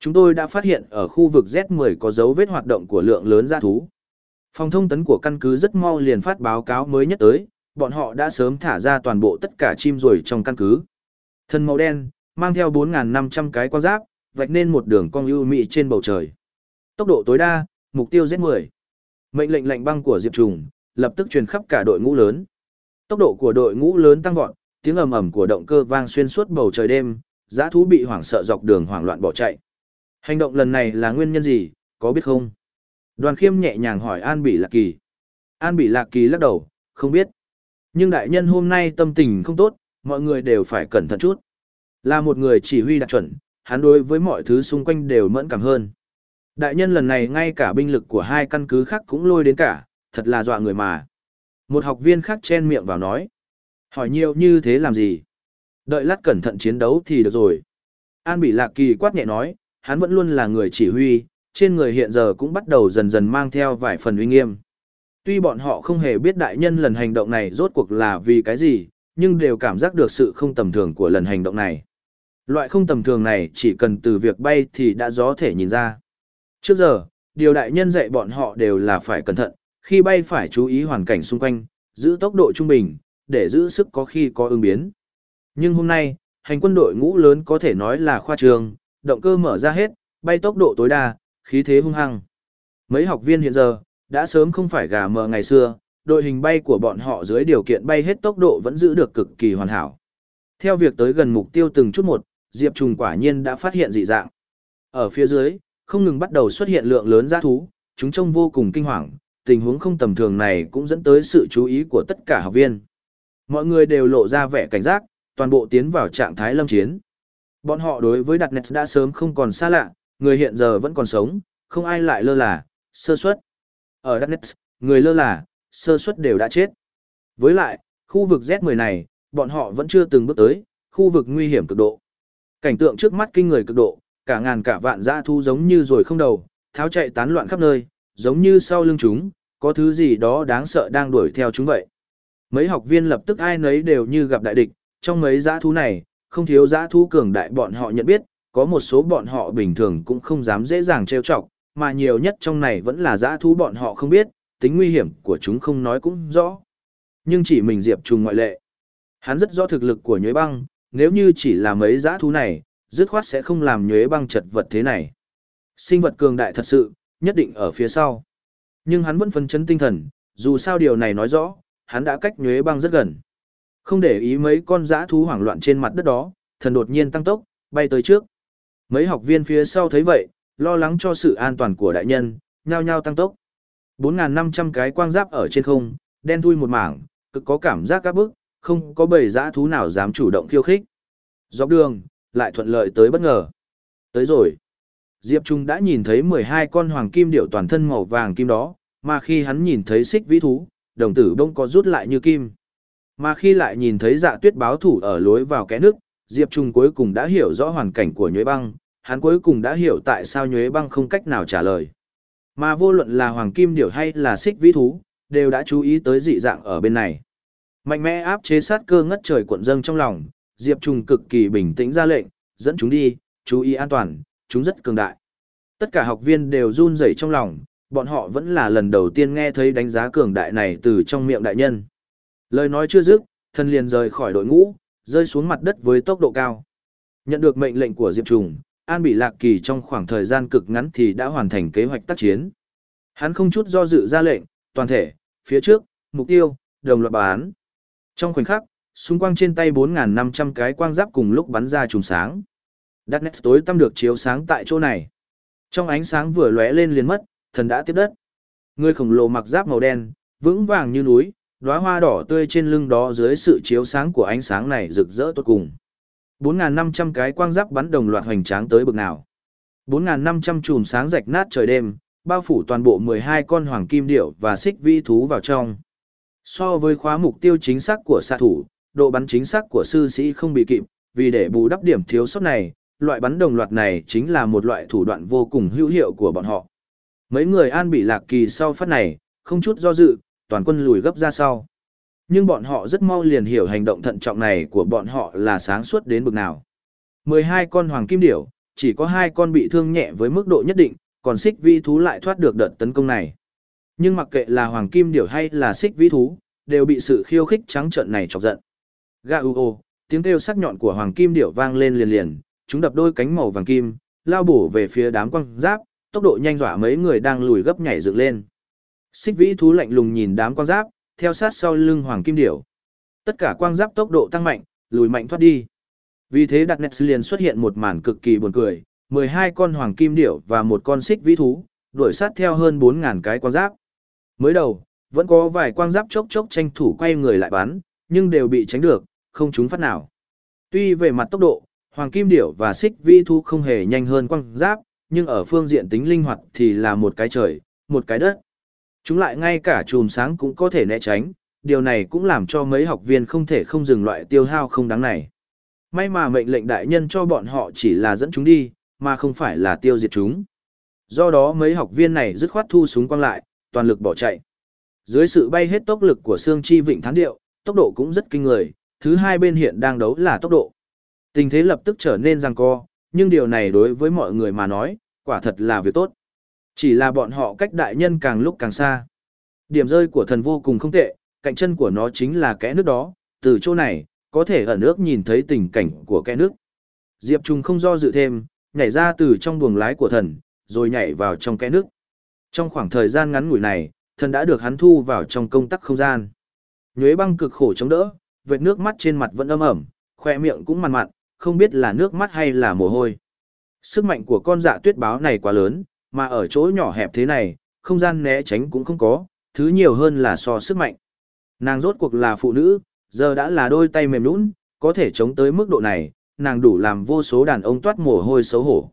Chúng tôi đã phát hiện ở khu vực Z10 có dấu vết hoạt động của lượng lớn gia thú. Phòng thông tấn của căn cứ rất mau liền phát báo cáo mới nhất tới, bọn họ đã sớm thả ra toàn bộ tất cả chim rồi trong căn cứ. Thân màu đen, mang theo 4.500 cái quan giáp, vạch nên một đường cong ưu mị trên bầu trời. Tốc độ tối đa, mục tiêu Z10. Mệnh lệnh lệnh băng của Diệp Trùng, lập tức truyền khắp cả đội ngũ lớn. Tốc độ của đội ngũ lớn tăng vọt, tiếng ầm ầm của động cơ vang xuyên suốt bầu trời đêm, dã thú bị hoảng sợ dọc đường hoảng loạn bỏ chạy. Hành động lần này là nguyên nhân gì, có biết không? Đoàn khiêm nhẹ nhàng hỏi An Bỉ Lạc Kỳ. An Bỉ Lạc Kỳ lắc đầu, không biết. Nhưng đại nhân hôm nay tâm tình không tốt, mọi người đều phải cẩn thận chút. Là một người chỉ huy đạt chuẩn, hắn đối với mọi thứ xung quanh đều mẫn cảm hơn. Đại nhân lần này ngay cả binh lực của hai căn cứ khác cũng lôi đến cả, thật là dọa người mà. Một học viên khác chen miệng vào nói. Hỏi nhiều như thế làm gì? Đợi lát cẩn thận chiến đấu thì được rồi. An Bỉ lạc kỳ quát nhẹ nói, hắn vẫn luôn là người chỉ huy, trên người hiện giờ cũng bắt đầu dần dần mang theo vài phần uy nghiêm. Tuy bọn họ không hề biết đại nhân lần hành động này rốt cuộc là vì cái gì, nhưng đều cảm giác được sự không tầm thường của lần hành động này. Loại không tầm thường này chỉ cần từ việc bay thì đã gió thể nhìn ra. Trước giờ, điều đại nhân dạy bọn họ đều là phải cẩn thận, khi bay phải chú ý hoàn cảnh xung quanh, giữ tốc độ trung bình, để giữ sức có khi có ứng biến. Nhưng hôm nay, hành quân đội ngũ lớn có thể nói là khoa trường, động cơ mở ra hết, bay tốc độ tối đa, khí thế hung hăng. Mấy học viên hiện giờ, đã sớm không phải gà mờ ngày xưa, đội hình bay của bọn họ dưới điều kiện bay hết tốc độ vẫn giữ được cực kỳ hoàn hảo. Theo việc tới gần mục tiêu từng chút một, Diệp Trùng quả nhiên đã phát hiện dị dạng. Ở phía dưới, không ngừng bắt đầu xuất hiện lượng lớn giã thú, chúng trông vô cùng kinh hoàng, tình huống không tầm thường này cũng dẫn tới sự chú ý của tất cả học viên. Mọi người đều lộ ra vẻ cảnh giác, toàn bộ tiến vào trạng thái lâm chiến. Bọn họ đối với đặt nets đã sớm không còn xa lạ, người hiện giờ vẫn còn sống, không ai lại lơ là, sơ suất. Ở đặt nets, người lơ là, sơ suất đều đã chết. Với lại, khu vực Z10 này, bọn họ vẫn chưa từng bước tới, khu vực nguy hiểm cực độ. Cảnh tượng trước mắt kinh người cực độ, cả ngàn cả vạn dã thu giống như rồi không đầu, tháo chạy tán loạn khắp nơi, giống như sau lưng chúng, có thứ gì đó đáng sợ đang đuổi theo chúng vậy. Mấy học viên lập tức ai nấy đều như gặp đại địch, trong mấy dã thú này, không thiếu dã thú cường đại bọn họ nhận biết, có một số bọn họ bình thường cũng không dám dễ dàng trêu chọc, mà nhiều nhất trong này vẫn là dã thú bọn họ không biết, tính nguy hiểm của chúng không nói cũng rõ. Nhưng chỉ mình Diệp Trùng ngoại lệ. Hắn rất rõ thực lực của nhuế băng, nếu như chỉ là mấy dã thú này, dứt khoát sẽ không làm nhuế băng chật vật thế này. Sinh vật cường đại thật sự, nhất định ở phía sau. Nhưng hắn vẫn phấn chấn tinh thần, dù sao điều này nói rõ, hắn đã cách nhuế băng rất gần. Không để ý mấy con dã thú hoảng loạn trên mặt đất đó, thần đột nhiên tăng tốc, bay tới trước. Mấy học viên phía sau thấy vậy, lo lắng cho sự an toàn của đại nhân, nhao nhao tăng tốc. 4.500 cái quang giáp ở trên không, đen thui một mảng, cực có cảm giác các bức, không có bầy dã thú nào dám chủ động khiêu khích. Dọc đường, lại thuận lợi tới bất ngờ. Tới rồi. Diệp Trung đã nhìn thấy 12 con hoàng kim điểu toàn thân màu vàng kim đó, mà khi hắn nhìn thấy xích vĩ thú, đồng tử bông có rút lại như kim. Mà khi lại nhìn thấy dạ tuyết báo thủ ở lối vào kẽ nước, Diệp Trung cuối cùng đã hiểu rõ hoàn cảnh của nhuế băng, hắn cuối cùng đã hiểu tại sao nhuế băng không cách nào trả lời. Mà vô luận là hoàng kim điểu hay là xích vĩ thú, đều đã chú ý tới dị dạng ở bên này. Mạnh mẽ áp chế sát cơ ngất trời cuộn dâng trong lòng, Diệp Trung cực kỳ bình tĩnh ra lệnh, dẫn chúng đi, chú ý an toàn, chúng rất cường đại. Tất cả học viên đều run rẩy trong lòng, bọn họ vẫn là lần đầu tiên nghe thấy đánh giá cường đại này từ trong miệng đại nhân. Lời nói chưa dứt, thân liền rời khỏi đội ngũ, rơi xuống mặt đất với tốc độ cao. Nhận được mệnh lệnh của Diệp Trùng, An Bỉ Lạc Kỳ trong khoảng thời gian cực ngắn thì đã hoàn thành kế hoạch tác chiến. Hắn không chút do dự ra lệnh, toàn thể, phía trước, mục tiêu, đồng loạt bán. Trong khoảnh khắc, xung quanh trên tay 4.500 cái quang giáp cùng lúc bắn ra trùng sáng. Darknet tối tăm được chiếu sáng tại chỗ này. Trong ánh sáng vừa lóe lên liền mất, thần đã tiếp đất. Người khổng lồ mặc giáp màu đen, vững vàng như núi, đóa hoa đỏ tươi trên lưng đó dưới sự chiếu sáng của ánh sáng này rực rỡ tốt cùng. 4.500 cái quang giáp bắn đồng loạt hoành tráng tới bực nào. 4.500 chùm sáng rạch nát trời đêm, bao phủ toàn bộ 12 con hoàng kim điểu và xích vi thú vào trong. So với khóa mục tiêu chính xác của xạ thủ, độ bắn chính xác của sư sĩ không bị kịp, vì để bù đắp điểm thiếu sót này, loại bắn đồng loạt này chính là một loại thủ đoạn vô cùng hữu hiệu của bọn họ. Mấy người an bị lạc kỳ sau phát này, không chút do dự, toàn quân lùi gấp ra sau. Nhưng bọn họ rất mau liền hiểu hành động thận trọng này của bọn họ là sáng suốt đến bực nào. 12 con hoàng kim điểu, chỉ có hai con bị thương nhẹ với mức độ nhất định, còn xích vi thú lại thoát được đợt tấn công này. Nhưng mặc kệ là hoàng kim điểu hay là xích vi thú, đều bị sự khiêu khích trắng trợn này chọc giận. Ga u ô, tiếng kêu sắc nhọn của hoàng kim điểu vang lên liền liền, chúng đập đôi cánh màu vàng kim, lao bổ về phía đám quăng giáp, tốc độ nhanh dọa mấy người đang lùi gấp nhảy dựng lên. Xích vĩ thú lạnh lùng nhìn đám quang giáp, theo sát sau lưng hoàng kim điểu. Tất cả quang giáp tốc độ tăng mạnh, lùi mạnh thoát đi. Vì thế đặt nets liền xuất hiện một màn cực kỳ buồn cười, 12 con hoàng kim điểu và một con xích vĩ thú, đuổi sát theo hơn 4.000 cái quang giáp. Mới đầu, vẫn có vài quang giáp chốc chốc tranh thủ quay người lại bắn, nhưng đều bị tránh được, không trúng phát nào. Tuy về mặt tốc độ, hoàng kim điểu và xích vi thu không hề nhanh hơn quang giáp, nhưng ở phương diện tính linh hoạt thì là một cái trời, một cái đất. Chúng lại ngay cả chùm sáng cũng có thể né tránh, điều này cũng làm cho mấy học viên không thể không dừng loại tiêu hao không đáng này. May mà mệnh lệnh đại nhân cho bọn họ chỉ là dẫn chúng đi, mà không phải là tiêu diệt chúng. Do đó mấy học viên này dứt khoát thu súng quăng lại, toàn lực bỏ chạy. Dưới sự bay hết tốc lực của Sương Chi Vịnh Thán Điệu, tốc độ cũng rất kinh người, thứ hai bên hiện đang đấu là tốc độ. Tình thế lập tức trở nên răng co, nhưng điều này đối với mọi người mà nói, quả thật là việc tốt. Chỉ là bọn họ cách đại nhân càng lúc càng xa. Điểm rơi của thần vô cùng không tệ, cạnh chân của nó chính là kẽ nước đó, từ chỗ này, có thể ở nước nhìn thấy tình cảnh của kẽ nước. Diệp Trung không do dự thêm, nhảy ra từ trong buồng lái của thần, rồi nhảy vào trong kẽ nước. Trong khoảng thời gian ngắn ngủi này, thần đã được hắn thu vào trong công tắc không gian. Nhuế băng cực khổ chống đỡ, vệt nước mắt trên mặt vẫn âm ẩm, khoe miệng cũng mặn mặn, không biết là nước mắt hay là mồ hôi. Sức mạnh của con dạ tuyết báo này quá lớn, mà ở chỗ nhỏ hẹp thế này, không gian né tránh cũng không có, thứ nhiều hơn là so sức mạnh. Nàng rốt cuộc là phụ nữ, giờ đã là đôi tay mềm nũng, có thể chống tới mức độ này, nàng đủ làm vô số đàn ông toát mồ hôi xấu hổ.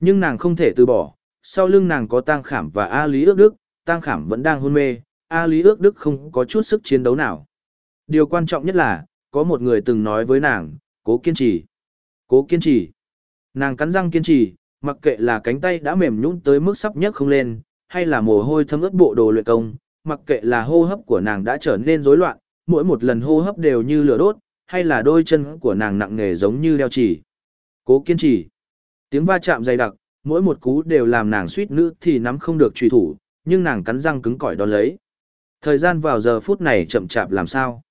Nhưng nàng không thể từ bỏ, sau lưng nàng có Tăng Khảm và A Lý ước đức, Tăng Khảm vẫn đang hôn mê, A Lý ước đức không có chút sức chiến đấu nào. Điều quan trọng nhất là, có một người từng nói với nàng, cố kiên trì. Cố kiên trì. Nàng cắn răng kiên trì, mặc kệ là cánh tay đã mềm nhũn tới mức sắp nhấc không lên, hay là mồ hôi thấm ướt bộ đồ luyện công, mặc kệ là hô hấp của nàng đã trở nên rối loạn, mỗi một lần hô hấp đều như lửa đốt, hay là đôi chân của nàng nặng nề giống như đeo chỉ. Cố kiên trì. Tiếng va chạm dày đặc, mỗi một cú đều làm nàng suýt nữ thì nắm không được truy thủ, nhưng nàng cắn răng cứng cỏi đón lấy. Thời gian vào giờ phút này chậm chạp làm sao?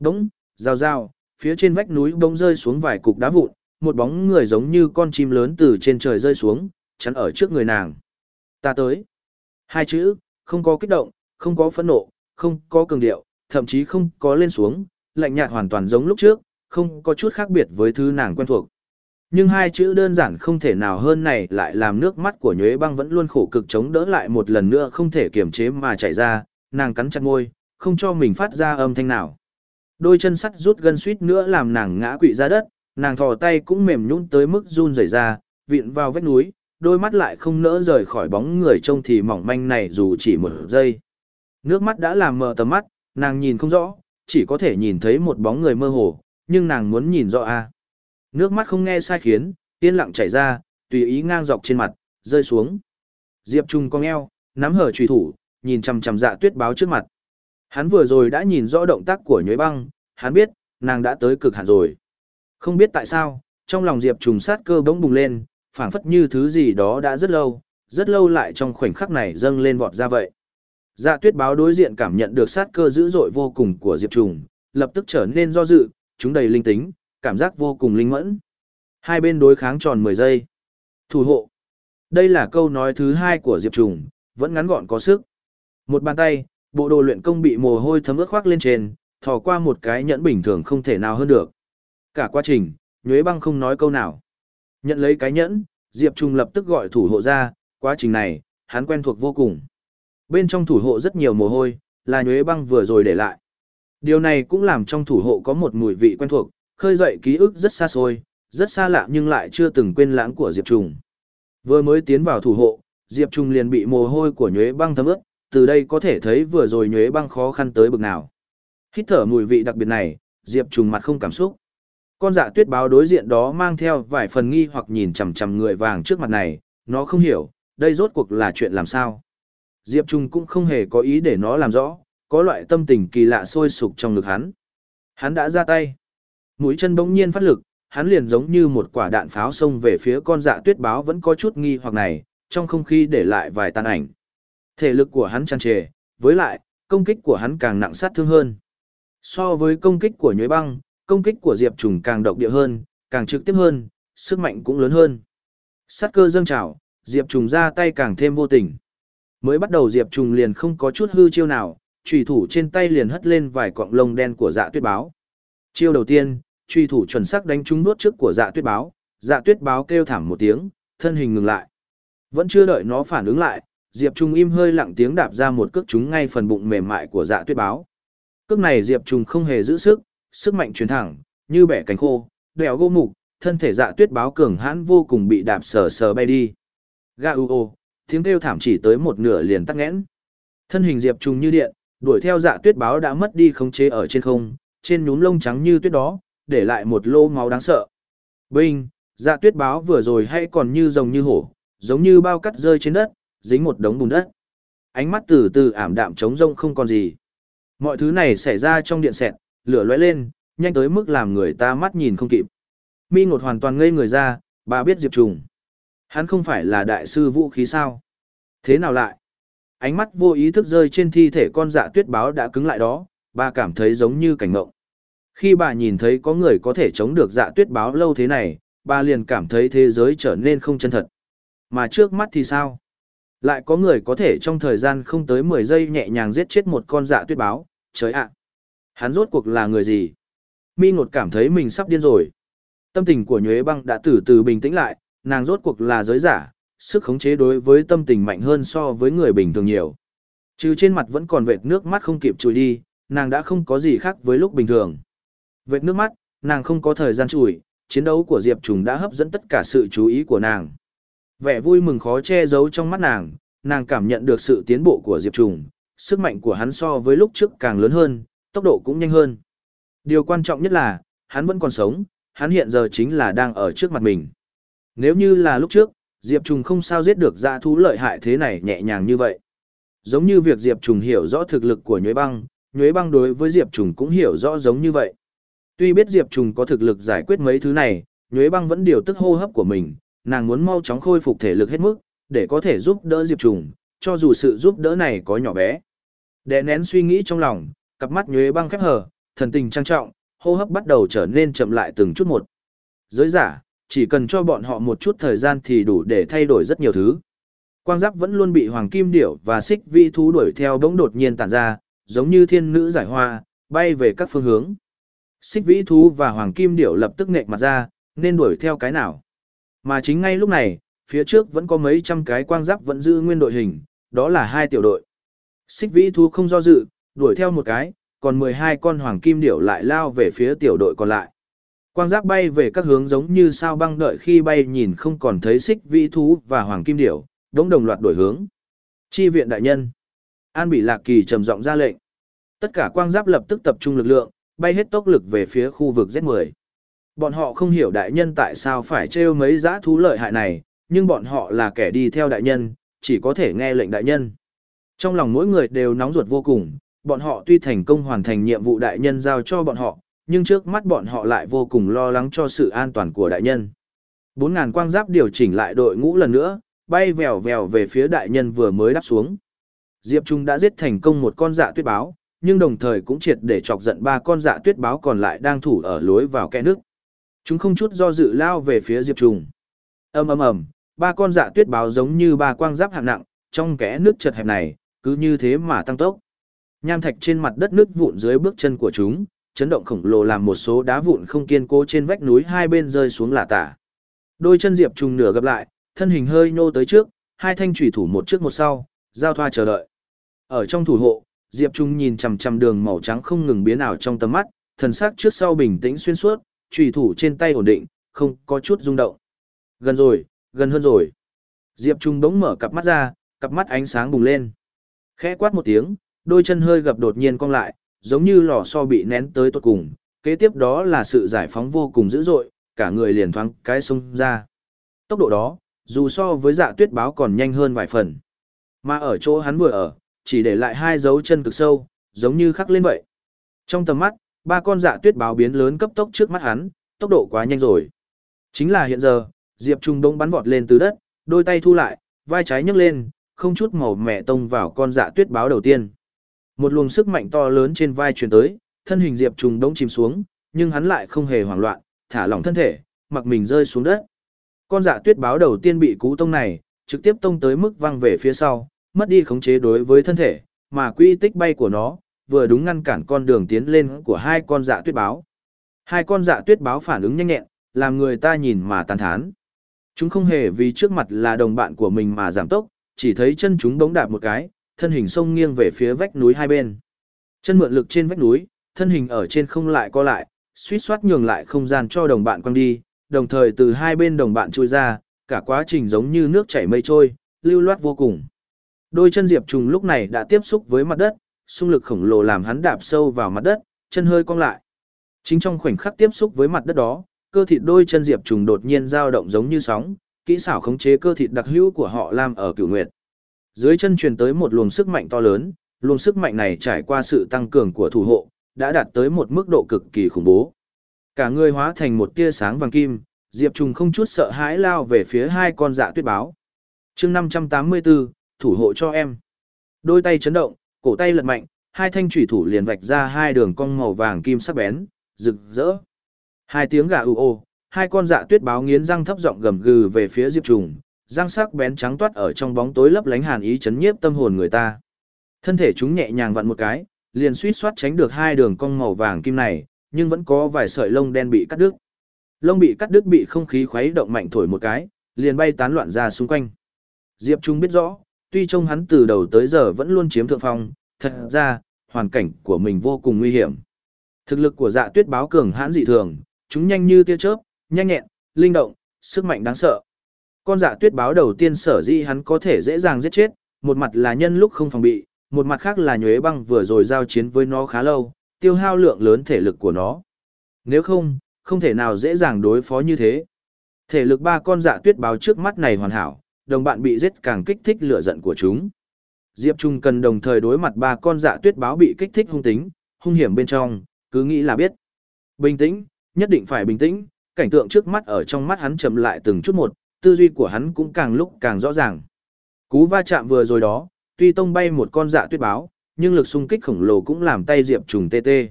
Đống, rào rào, phía trên vách núi bỗng rơi xuống vài cục đá vụn, một bóng người giống như con chim lớn từ trên trời rơi xuống, chắn ở trước người nàng. Ta tới. Hai chữ, không có kích động, không có phẫn nộ, không có cường điệu, thậm chí không có lên xuống, lạnh nhạt hoàn toàn giống lúc trước, không có chút khác biệt với thứ nàng quen thuộc. Nhưng hai chữ đơn giản không thể nào hơn này lại làm nước mắt của nhuế băng vẫn luôn khổ cực chống đỡ lại một lần nữa không thể kiềm chế mà chảy ra, nàng cắn chặt môi, không cho mình phát ra âm thanh nào. Đôi chân sắt rút gân suýt nữa làm nàng ngã quỵ ra đất, nàng thò tay cũng mềm nhũn tới mức run rẩy ra, vịn vào vách núi, đôi mắt lại không nỡ rời khỏi bóng người trông thì mỏng manh này dù chỉ một giây. Nước mắt đã làm mờ tầm mắt, nàng nhìn không rõ, chỉ có thể nhìn thấy một bóng người mơ hồ, nhưng nàng muốn nhìn rõ a. Nước mắt không nghe sai khiến, yên lặng chảy ra, tùy ý ngang dọc trên mặt, rơi xuống. Diệp Trung cong eo, nắm hở trùy thủ, nhìn chằm chằm dạ tuyết báo trước mặt. Hắn vừa rồi đã nhìn rõ động tác của nhuế băng, hắn biết, nàng đã tới cực hạn rồi. Không biết tại sao, trong lòng Diệp trùng sát cơ bỗng bùng lên, phảng phất như thứ gì đó đã rất lâu, rất lâu lại trong khoảnh khắc này dâng lên vọt ra vậy. Dạ tuyết báo đối diện cảm nhận được sát cơ dữ dội vô cùng của Diệp trùng, lập tức trở nên do dự, chúng đầy linh tính, cảm giác vô cùng linh mẫn. Hai bên đối kháng tròn 10 giây. Thủ hộ. Đây là câu nói thứ hai của Diệp trùng, vẫn ngắn gọn có sức. Một bàn tay, bộ đồ luyện công bị mồ hôi thấm ướt khoác lên trên, thò qua một cái nhẫn bình thường không thể nào hơn được. Cả quá trình, Nhuế Băng không nói câu nào. Nhận lấy cái nhẫn, Diệp Trung lập tức gọi thủ hộ ra, quá trình này, hắn quen thuộc vô cùng. Bên trong thủ hộ rất nhiều mồ hôi, là Nhuế Băng vừa rồi để lại. Điều này cũng làm trong thủ hộ có một mùi vị quen thuộc, khơi dậy ký ức rất xa xôi, rất xa lạ nhưng lại chưa từng quên lãng của Diệp Trung. Vừa mới tiến vào thủ hộ, Diệp Trung liền bị mồ hôi của nhuế băng thấm ướt, từ đây có thể thấy vừa rồi nhuế băng khó khăn tới bực nào. Hít thở mùi vị đặc biệt này, Diệp trùng mặt không cảm xúc. Con dạ tuyết báo đối diện đó mang theo vài phần nghi hoặc nhìn chằm chằm người vàng trước mặt này, nó không hiểu, đây rốt cuộc là chuyện làm sao. Diệp trùng cũng không hề có ý để nó làm rõ, có loại tâm tình kỳ lạ sôi sục trong ngực hắn. Hắn đã ra tay. Mũi chân bỗng nhiên phát lực, hắn liền giống như một quả đạn pháo xông về phía con dạ tuyết báo vẫn có chút nghi hoặc này, trong không khí để lại vài tàn ảnh. Thể lực của hắn tràn trề, với lại, công kích của hắn càng nặng sát thương hơn. So với công kích của nhuế băng, công kích của Diệp Trùng càng độc địa hơn, càng trực tiếp hơn, sức mạnh cũng lớn hơn. Sát cơ dâng trào, Diệp Trùng ra tay càng thêm vô tình. Mới bắt đầu Diệp Trùng liền không có chút hư chiêu nào, trùy thủ trên tay liền hất lên vài cọng lông đen của dạ tuyết báo. Chiêu đầu tiên, truy thủ chuẩn xác đánh trúng nuốt trước của dạ tuyết báo, dạ tuyết báo kêu thảm một tiếng, thân hình ngừng lại. Vẫn chưa đợi nó phản ứng lại, Diệp Trung im hơi lặng tiếng đạp ra một cước trúng ngay phần bụng mềm mại của dạ tuyết báo. Cước này Diệp Trung không hề giữ sức, sức mạnh truyền thẳng, như bẻ cánh khô, đèo gỗ mục, thân thể dạ tuyết báo cường hãn vô cùng bị đạp sờ sờ bay đi. Ga u ô, tiếng kêu thảm chỉ tới một nửa liền tắc nghẽn. Thân hình Diệp Trung như điện, đuổi theo dạ tuyết báo đã mất đi khống chế ở trên không, trên nhúm lông trắng như tuyết đó, để lại một lô máu đáng sợ. Binh, dạ tuyết báo vừa rồi hay còn như rồng như hổ, giống như bao cắt rơi trên đất, dính một đống bùn đất. Ánh mắt từ từ ảm đạm trống rông không còn gì. Mọi thứ này xảy ra trong điện xẹt, lửa lóe lên, nhanh tới mức làm người ta mắt nhìn không kịp. Mi ngột hoàn toàn ngây người ra, bà biết Diệp Trùng. Hắn không phải là đại sư vũ khí sao? Thế nào lại? Ánh mắt vô ý thức rơi trên thi thể con dạ tuyết báo đã cứng lại đó, bà cảm thấy giống như cảnh ngộng. Khi bà nhìn thấy có người có thể chống được dạ tuyết báo lâu thế này, bà liền cảm thấy thế giới trở nên không chân thật. Mà trước mắt thì sao? Lại có người có thể trong thời gian không tới 10 giây nhẹ nhàng giết chết một con dạ tuyết báo, trời ạ! Hắn rốt cuộc là người gì? Mi ngột cảm thấy mình sắp điên rồi. Tâm tình của nhuế băng đã từ từ bình tĩnh lại, nàng rốt cuộc là giới giả, sức khống chế đối với tâm tình mạnh hơn so với người bình thường nhiều. Trừ trên mặt vẫn còn vệt nước mắt không kịp chùi đi, nàng đã không có gì khác với lúc bình thường. Vệt nước mắt, nàng không có thời gian chùi, chiến đấu của Diệp Trùng đã hấp dẫn tất cả sự chú ý của nàng. Vẻ vui mừng khó che giấu trong mắt nàng, nàng cảm nhận được sự tiến bộ của Diệp Trùng, sức mạnh của hắn so với lúc trước càng lớn hơn, tốc độ cũng nhanh hơn. Điều quan trọng nhất là, hắn vẫn còn sống, hắn hiện giờ chính là đang ở trước mặt mình. Nếu như là lúc trước, Diệp Trùng không sao giết được dã thú lợi hại thế này nhẹ nhàng như vậy. Giống như việc Diệp Trùng hiểu rõ thực lực của Nhuế Băng, Nhuế Băng đối với Diệp Trùng cũng hiểu rõ giống như vậy. Tuy biết Diệp Trùng có thực lực giải quyết mấy thứ này, Nhuế Băng vẫn điều tức hô hấp của mình, nàng muốn mau chóng khôi phục thể lực hết mức, để có thể giúp đỡ Diệp Trùng, cho dù sự giúp đỡ này có nhỏ bé. Đè nén suy nghĩ trong lòng, cặp mắt Nhuế Băng khép hờ, thần tình trang trọng, hô hấp bắt đầu trở nên chậm lại từng chút một. Giới giả, chỉ cần cho bọn họ một chút thời gian thì đủ để thay đổi rất nhiều thứ. Quang giáp vẫn luôn bị hoàng kim điểu và xích vi thú đuổi theo bỗng đột nhiên tản ra, giống như thiên nữ giải hoa, bay về các phương hướng. Xích vĩ thú và hoàng kim điểu lập tức nệ mặt ra, nên đuổi theo cái nào. Mà chính ngay lúc này, phía trước vẫn có mấy trăm cái quang giáp vẫn giữ nguyên đội hình, đó là hai tiểu đội. Xích vĩ thú không do dự, đuổi theo một cái, còn 12 con hoàng kim điểu lại lao về phía tiểu đội còn lại. Quang giáp bay về các hướng giống như sao băng đợi khi bay nhìn không còn thấy xích vĩ thú và hoàng kim điểu, đống đồng loạt đổi hướng. Chi viện đại nhân. An bị lạc kỳ trầm giọng ra lệnh. Tất cả quang giáp lập tức tập trung lực lượng, bay hết tốc lực về phía khu vực Z10. Bọn họ không hiểu đại nhân tại sao phải trêu mấy giã thú lợi hại này, nhưng bọn họ là kẻ đi theo đại nhân, chỉ có thể nghe lệnh đại nhân. Trong lòng mỗi người đều nóng ruột vô cùng, bọn họ tuy thành công hoàn thành nhiệm vụ đại nhân giao cho bọn họ, nhưng trước mắt bọn họ lại vô cùng lo lắng cho sự an toàn của đại nhân. 4.000 quang giáp điều chỉnh lại đội ngũ lần nữa, bay vèo vèo về phía đại nhân vừa mới đáp xuống. Diệp Trung đã giết thành công một con dạ tuyết báo, nhưng đồng thời cũng triệt để chọc giận ba con dạ tuyết báo còn lại đang thủ ở lối vào kẽ nước. Chúng không chút do dự lao về phía Diệp Trùng. ầm ầm ầm, ba con dạ tuyết báo giống như ba quang giáp hạng nặng, trong kẽ nước chật hẹp này, cứ như thế mà tăng tốc. Nham thạch trên mặt đất nước vụn dưới bước chân của chúng, chấn động khổng lồ làm một số đá vụn không kiên cố trên vách núi hai bên rơi xuống lả tả. Đôi chân Diệp Trùng nửa gập lại, thân hình hơi nhô tới trước, hai thanh chủy thủ một trước một sau, giao thoa chờ đợi. Ở trong thủ hộ, Diệp Trung nhìn chằm chằm đường màu trắng không ngừng biến ảo trong tầm mắt, thần sắc trước sau bình tĩnh xuyên suốt, chủy thủ trên tay ổn định, không có chút rung động. Gần rồi, gần hơn rồi. Diệp Trung bỗng mở cặp mắt ra, cặp mắt ánh sáng bùng lên. Khẽ quát một tiếng, đôi chân hơi gập đột nhiên cong lại, giống như lò xo bị nén tới tột cùng. Kế tiếp đó là sự giải phóng vô cùng dữ dội, cả người liền thoáng cái sông ra. Tốc độ đó, dù so với dạ tuyết báo còn nhanh hơn vài phần. Mà ở chỗ hắn vừa ở, chỉ để lại hai dấu chân cực sâu, giống như khắc lên vậy. Trong tầm mắt, ba con dạ tuyết báo biến lớn cấp tốc trước mắt hắn, tốc độ quá nhanh rồi. Chính là hiện giờ, Diệp Trung đông bắn vọt lên từ đất, đôi tay thu lại, vai trái nhấc lên, không chút màu mẹ tông vào con dạ tuyết báo đầu tiên. Một luồng sức mạnh to lớn trên vai truyền tới, thân hình Diệp Trung đông chìm xuống, nhưng hắn lại không hề hoảng loạn, thả lỏng thân thể, mặc mình rơi xuống đất. Con dạ tuyết báo đầu tiên bị cú tông này, trực tiếp tông tới mức văng về phía sau, mất đi khống chế đối với thân thể, mà quy tích bay của nó, vừa đúng ngăn cản con đường tiến lên của hai con dạ tuyết báo. Hai con dạ tuyết báo phản ứng nhanh nhẹn, làm người ta nhìn mà tàn thán. Chúng không hề vì trước mặt là đồng bạn của mình mà giảm tốc, chỉ thấy chân chúng bỗng đạp một cái, thân hình sông nghiêng về phía vách núi hai bên. Chân mượn lực trên vách núi, thân hình ở trên không lại co lại, suýt soát nhường lại không gian cho đồng bạn quăng đi, đồng thời từ hai bên đồng bạn trôi ra, cả quá trình giống như nước chảy mây trôi, lưu loát vô cùng. Đôi chân Diệp Trùng lúc này đã tiếp xúc với mặt đất, xung lực khổng lồ làm hắn đạp sâu vào mặt đất, chân hơi cong lại. Chính trong khoảnh khắc tiếp xúc với mặt đất đó, cơ thịt đôi chân Diệp Trùng đột nhiên dao động giống như sóng, kỹ xảo khống chế cơ thịt đặc hữu của họ làm ở Cửu Nguyệt. Dưới chân truyền tới một luồng sức mạnh to lớn, luồng sức mạnh này trải qua sự tăng cường của thủ hộ, đã đạt tới một mức độ cực kỳ khủng bố. Cả người hóa thành một tia sáng vàng kim, Diệp Trùng không chút sợ hãi lao về phía hai con dạ tuyết báo. chương 584, thủ hộ cho em. Đôi tay chấn động, cổ tay lật mạnh, hai thanh chủy thủ liền vạch ra hai đường cong màu vàng kim sắc bén, rực rỡ. Hai tiếng gà ù ô, hai con dạ tuyết báo nghiến răng thấp giọng gầm gừ về phía Diệp Trùng, răng sắc bén trắng toát ở trong bóng tối lấp lánh hàn ý chấn nhiếp tâm hồn người ta. Thân thể chúng nhẹ nhàng vặn một cái, liền suýt soát tránh được hai đường cong màu vàng kim này, nhưng vẫn có vài sợi lông đen bị cắt đứt. Lông bị cắt đứt bị không khí khuấy động mạnh thổi một cái, liền bay tán loạn ra xung quanh. Diệp Trung biết rõ, tuy trông hắn từ đầu tới giờ vẫn luôn chiếm thượng phong, thật ra, hoàn cảnh của mình vô cùng nguy hiểm. Thực lực của dạ tuyết báo cường hãn dị thường, chúng nhanh như tia chớp, nhanh nhẹn, linh động, sức mạnh đáng sợ. Con dạ tuyết báo đầu tiên sở dĩ hắn có thể dễ dàng giết chết, một mặt là nhân lúc không phòng bị, một mặt khác là nhuế băng vừa rồi giao chiến với nó khá lâu, tiêu hao lượng lớn thể lực của nó. Nếu không, không thể nào dễ dàng đối phó như thế. Thể lực ba con dạ tuyết báo trước mắt này hoàn hảo, đồng bạn bị giết càng kích thích lửa giận của chúng. Diệp Trung cần đồng thời đối mặt ba con dạ tuyết báo bị kích thích hung tính, hung hiểm bên trong, cứ nghĩ là biết. Bình tĩnh, nhất định phải bình tĩnh, cảnh tượng trước mắt ở trong mắt hắn chậm lại từng chút một, tư duy của hắn cũng càng lúc càng rõ ràng. Cú va chạm vừa rồi đó, tuy tông bay một con dạ tuyết báo, nhưng lực xung kích khổng lồ cũng làm tay Diệp Trùng tê tê.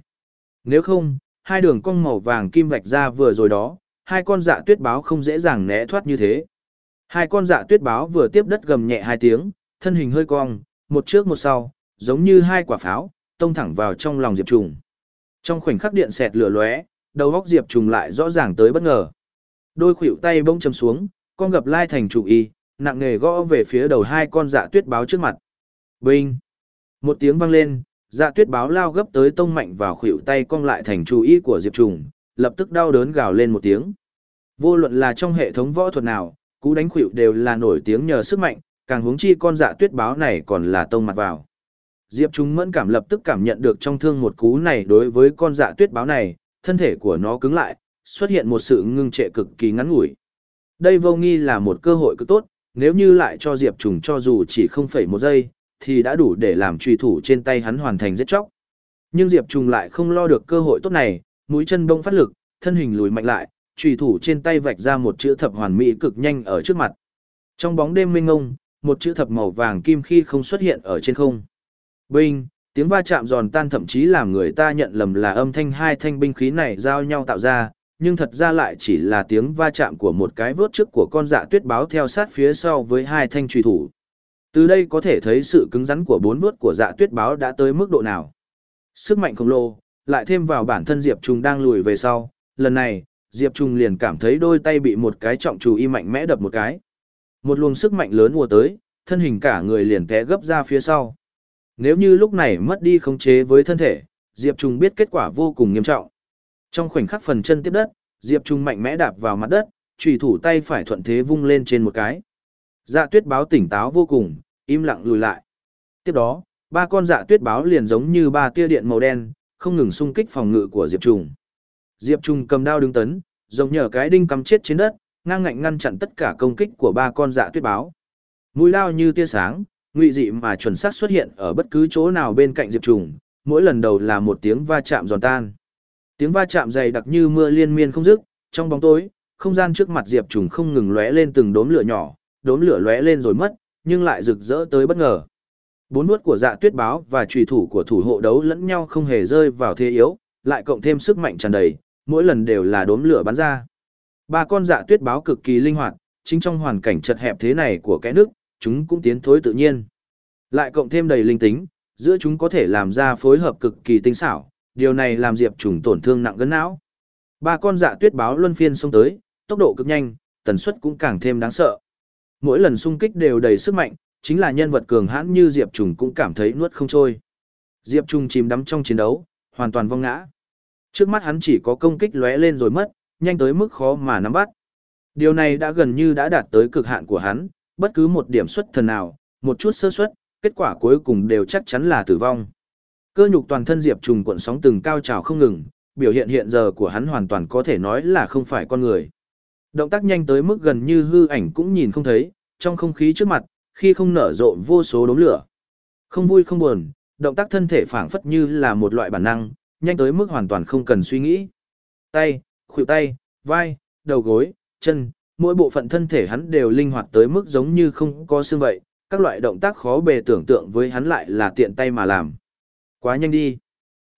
Nếu không, hai đường cong màu vàng kim vạch ra vừa rồi đó, hai con dạ tuyết báo không dễ dàng né thoát như thế. Hai con dạ tuyết báo vừa tiếp đất gầm nhẹ hai tiếng, thân hình hơi cong, một trước một sau, giống như hai quả pháo, tông thẳng vào trong lòng Diệp Trùng. Trong khoảnh khắc điện xẹt lửa lóe, đầu góc Diệp Trùng lại rõ ràng tới bất ngờ. Đôi khuỷu tay bỗng chầm xuống, con gập lai thành chủ y, nặng nề gõ về phía đầu hai con dạ tuyết báo trước mặt. Binh! Một tiếng vang lên, dạ tuyết báo lao gấp tới tông mạnh vào khuỷu tay cong lại thành chủ y của Diệp Trùng, lập tức đau đớn gào lên một tiếng. Vô luận là trong hệ thống võ thuật nào, cú đánh khuỵu đều là nổi tiếng nhờ sức mạnh, càng huống chi con dạ tuyết báo này còn là tông mặt vào. Diệp Trung mẫn cảm lập tức cảm nhận được trong thương một cú này đối với con dạ tuyết báo này, thân thể của nó cứng lại, xuất hiện một sự ngưng trệ cực kỳ ngắn ngủi. Đây vô nghi là một cơ hội cực tốt, nếu như lại cho Diệp Trùng cho dù chỉ không phẩy một giây, thì đã đủ để làm truy thủ trên tay hắn hoàn thành giết chóc. Nhưng Diệp Trùng lại không lo được cơ hội tốt này, mũi chân bông phát lực, thân hình lùi mạnh lại, Trùy thủ trên tay vạch ra một chữ thập hoàn mỹ cực nhanh ở trước mặt. Trong bóng đêm mênh ngông, một chữ thập màu vàng kim khi không xuất hiện ở trên không. Binh, tiếng va chạm giòn tan thậm chí làm người ta nhận lầm là âm thanh hai thanh binh khí này giao nhau tạo ra, nhưng thật ra lại chỉ là tiếng va chạm của một cái vớt trước của con dạ tuyết báo theo sát phía sau với hai thanh trùy thủ. Từ đây có thể thấy sự cứng rắn của bốn vớt của dạ tuyết báo đã tới mức độ nào. Sức mạnh khổng lồ, lại thêm vào bản thân Diệp Trung đang lùi về sau, lần này, Diệp Trung liền cảm thấy đôi tay bị một cái trọng chủ y mạnh mẽ đập một cái. Một luồng sức mạnh lớn mùa tới, thân hình cả người liền té gấp ra phía sau. Nếu như lúc này mất đi khống chế với thân thể, Diệp Trung biết kết quả vô cùng nghiêm trọng. Trong khoảnh khắc phần chân tiếp đất, Diệp Trung mạnh mẽ đạp vào mặt đất, chủy thủ tay phải thuận thế vung lên trên một cái. Dạ tuyết báo tỉnh táo vô cùng, im lặng lùi lại. Tiếp đó, ba con dạ tuyết báo liền giống như ba tia điện màu đen, không ngừng xung kích phòng ngự của Diệp Trung. Diệp Trung cầm đao đứng tấn, rồng nhờ cái đinh cắm chết trên đất, ngang ngạnh ngăn chặn tất cả công kích của ba con dạ tuyết báo. Mũi lao như tia sáng, ngụy dị mà chuẩn xác xuất hiện ở bất cứ chỗ nào bên cạnh Diệp Trùng, mỗi lần đầu là một tiếng va chạm giòn tan. Tiếng va chạm dày đặc như mưa liên miên không dứt, trong bóng tối, không gian trước mặt Diệp Trùng không ngừng lóe lên từng đốm lửa nhỏ, đốm lửa lóe lên rồi mất, nhưng lại rực rỡ tới bất ngờ. Bốn nuốt của dạ tuyết báo và trùy thủ của thủ hộ đấu lẫn nhau không hề rơi vào thế yếu, lại cộng thêm sức mạnh tràn đầy, mỗi lần đều là đốm lửa bắn ra. Ba con dạ tuyết báo cực kỳ linh hoạt, chính trong hoàn cảnh chật hẹp thế này của cái nước, chúng cũng tiến thối tự nhiên. Lại cộng thêm đầy linh tính, giữa chúng có thể làm ra phối hợp cực kỳ tinh xảo, điều này làm Diệp Trùng tổn thương nặng gân não. Ba con dạ tuyết báo luân phiên xông tới, tốc độ cực nhanh, tần suất cũng càng thêm đáng sợ. Mỗi lần xung kích đều đầy sức mạnh, chính là nhân vật cường hãn như Diệp Trùng cũng cảm thấy nuốt không trôi. Diệp Trùng chìm đắm trong chiến đấu, hoàn toàn vong ngã. Trước mắt hắn chỉ có công kích lóe lên rồi mất, nhanh tới mức khó mà nắm bắt. Điều này đã gần như đã đạt tới cực hạn của hắn, bất cứ một điểm xuất thần nào, một chút sơ suất, kết quả cuối cùng đều chắc chắn là tử vong. Cơ nhục toàn thân Diệp Trùng cuộn sóng từng cao trào không ngừng, biểu hiện hiện giờ của hắn hoàn toàn có thể nói là không phải con người. Động tác nhanh tới mức gần như hư ảnh cũng nhìn không thấy, trong không khí trước mặt, khi không nở rộ vô số đốm lửa. Không vui không buồn, động tác thân thể phảng phất như là một loại bản năng, nhanh tới mức hoàn toàn không cần suy nghĩ. Tay, khuỷu tay, vai, đầu gối, chân, mỗi bộ phận thân thể hắn đều linh hoạt tới mức giống như không có xương vậy, các loại động tác khó bề tưởng tượng với hắn lại là tiện tay mà làm. Quá nhanh đi.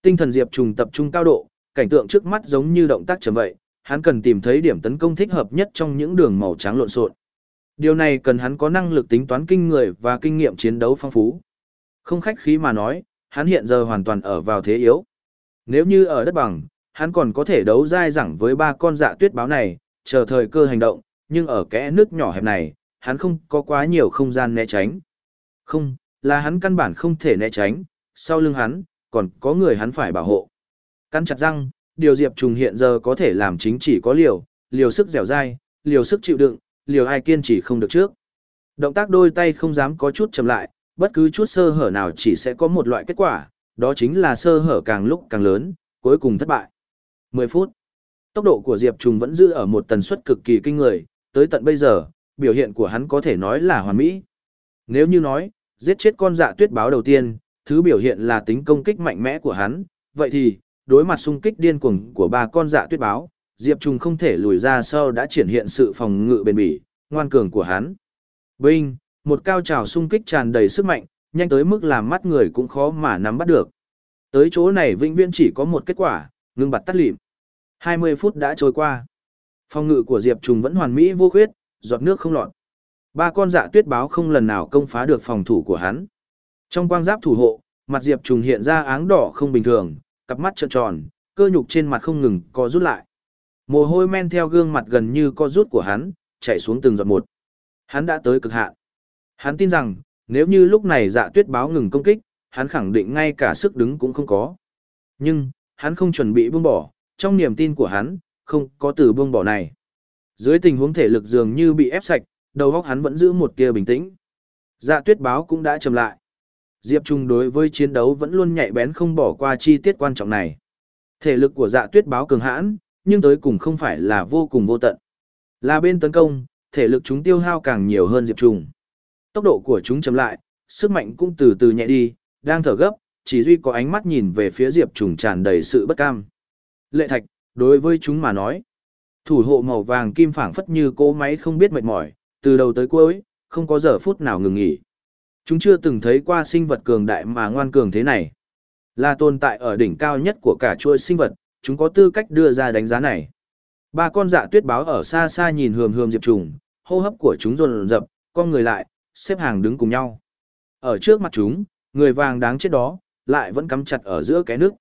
Tinh thần Diệp Trùng tập trung cao độ, cảnh tượng trước mắt giống như động tác chậm vậy, hắn cần tìm thấy điểm tấn công thích hợp nhất trong những đường màu trắng lộn xộn. Điều này cần hắn có năng lực tính toán kinh người và kinh nghiệm chiến đấu phong phú. Không khách khí mà nói, hắn hiện giờ hoàn toàn ở vào thế yếu. Nếu như ở đất bằng, hắn còn có thể đấu dai dẳng với ba con dạ tuyết báo này, chờ thời cơ hành động, nhưng ở kẽ nước nhỏ hẹp này, hắn không có quá nhiều không gian né tránh. Không, là hắn căn bản không thể né tránh, sau lưng hắn, còn có người hắn phải bảo hộ. Căn chặt răng, điều Diệp Trùng hiện giờ có thể làm chính chỉ có liều, liều sức dẻo dai, liều sức chịu đựng, liều ai kiên trì không được trước. Động tác đôi tay không dám có chút chậm lại, bất cứ chút sơ hở nào chỉ sẽ có một loại kết quả, đó chính là sơ hở càng lúc càng lớn, cuối cùng thất bại. 10 phút. Tốc độ của Diệp Trùng vẫn giữ ở một tần suất cực kỳ kinh người, tới tận bây giờ, biểu hiện của hắn có thể nói là hoàn mỹ. Nếu như nói, giết chết con dạ tuyết báo đầu tiên, thứ biểu hiện là tính công kích mạnh mẽ của hắn, vậy thì, đối mặt xung kích điên cuồng của ba con dạ tuyết báo, Diệp Trùng không thể lùi ra sau đã triển hiện sự phòng ngự bền bỉ, ngoan cường của hắn. Binh, một cao trào xung kích tràn đầy sức mạnh, nhanh tới mức làm mắt người cũng khó mà nắm bắt được. Tới chỗ này vĩnh viễn chỉ có một kết quả, ngưng bặt tắt lịm. 20 phút đã trôi qua. Phòng ngự của Diệp Trùng vẫn hoàn mỹ vô khuyết, giọt nước không lọt. Ba con dạ tuyết báo không lần nào công phá được phòng thủ của hắn. Trong quang giáp thủ hộ, mặt Diệp Trùng hiện ra áng đỏ không bình thường, cặp mắt trợn tròn, cơ nhục trên mặt không ngừng co rút lại. Mồ hôi men theo gương mặt gần như co rút của hắn, chảy xuống từng giọt một. Hắn đã tới cực hạn. Hắn tin rằng, nếu như lúc này dạ tuyết báo ngừng công kích, hắn khẳng định ngay cả sức đứng cũng không có. Nhưng, hắn không chuẩn bị buông bỏ, trong niềm tin của hắn, không có từ buông bỏ này. Dưới tình huống thể lực dường như bị ép sạch, đầu óc hắn vẫn giữ một tia bình tĩnh. Dạ tuyết báo cũng đã trầm lại. Diệp Trung đối với chiến đấu vẫn luôn nhạy bén không bỏ qua chi tiết quan trọng này. Thể lực của dạ tuyết báo cường hãn, nhưng tới cùng không phải là vô cùng vô tận. Là bên tấn công, thể lực chúng tiêu hao càng nhiều hơn Diệp Trung. Tốc độ của chúng chậm lại, sức mạnh cũng từ từ nhẹ đi, đang thở gấp, chỉ duy có ánh mắt nhìn về phía Diệp Trùng tràn đầy sự bất cam. Lệ thạch, đối với chúng mà nói, thủ hộ màu vàng kim phảng phất như cỗ máy không biết mệt mỏi, từ đầu tới cuối, không có giờ phút nào ngừng nghỉ. Chúng chưa từng thấy qua sinh vật cường đại mà ngoan cường thế này. Là tồn tại ở đỉnh cao nhất của cả chuỗi sinh vật, chúng có tư cách đưa ra đánh giá này. Ba con dạ tuyết báo ở xa xa nhìn hườm hườm diệp trùng, hô hấp của chúng rồn rập, con người lại, xếp hàng đứng cùng nhau. Ở trước mặt chúng, người vàng đáng chết đó, lại vẫn cắm chặt ở giữa cái nước.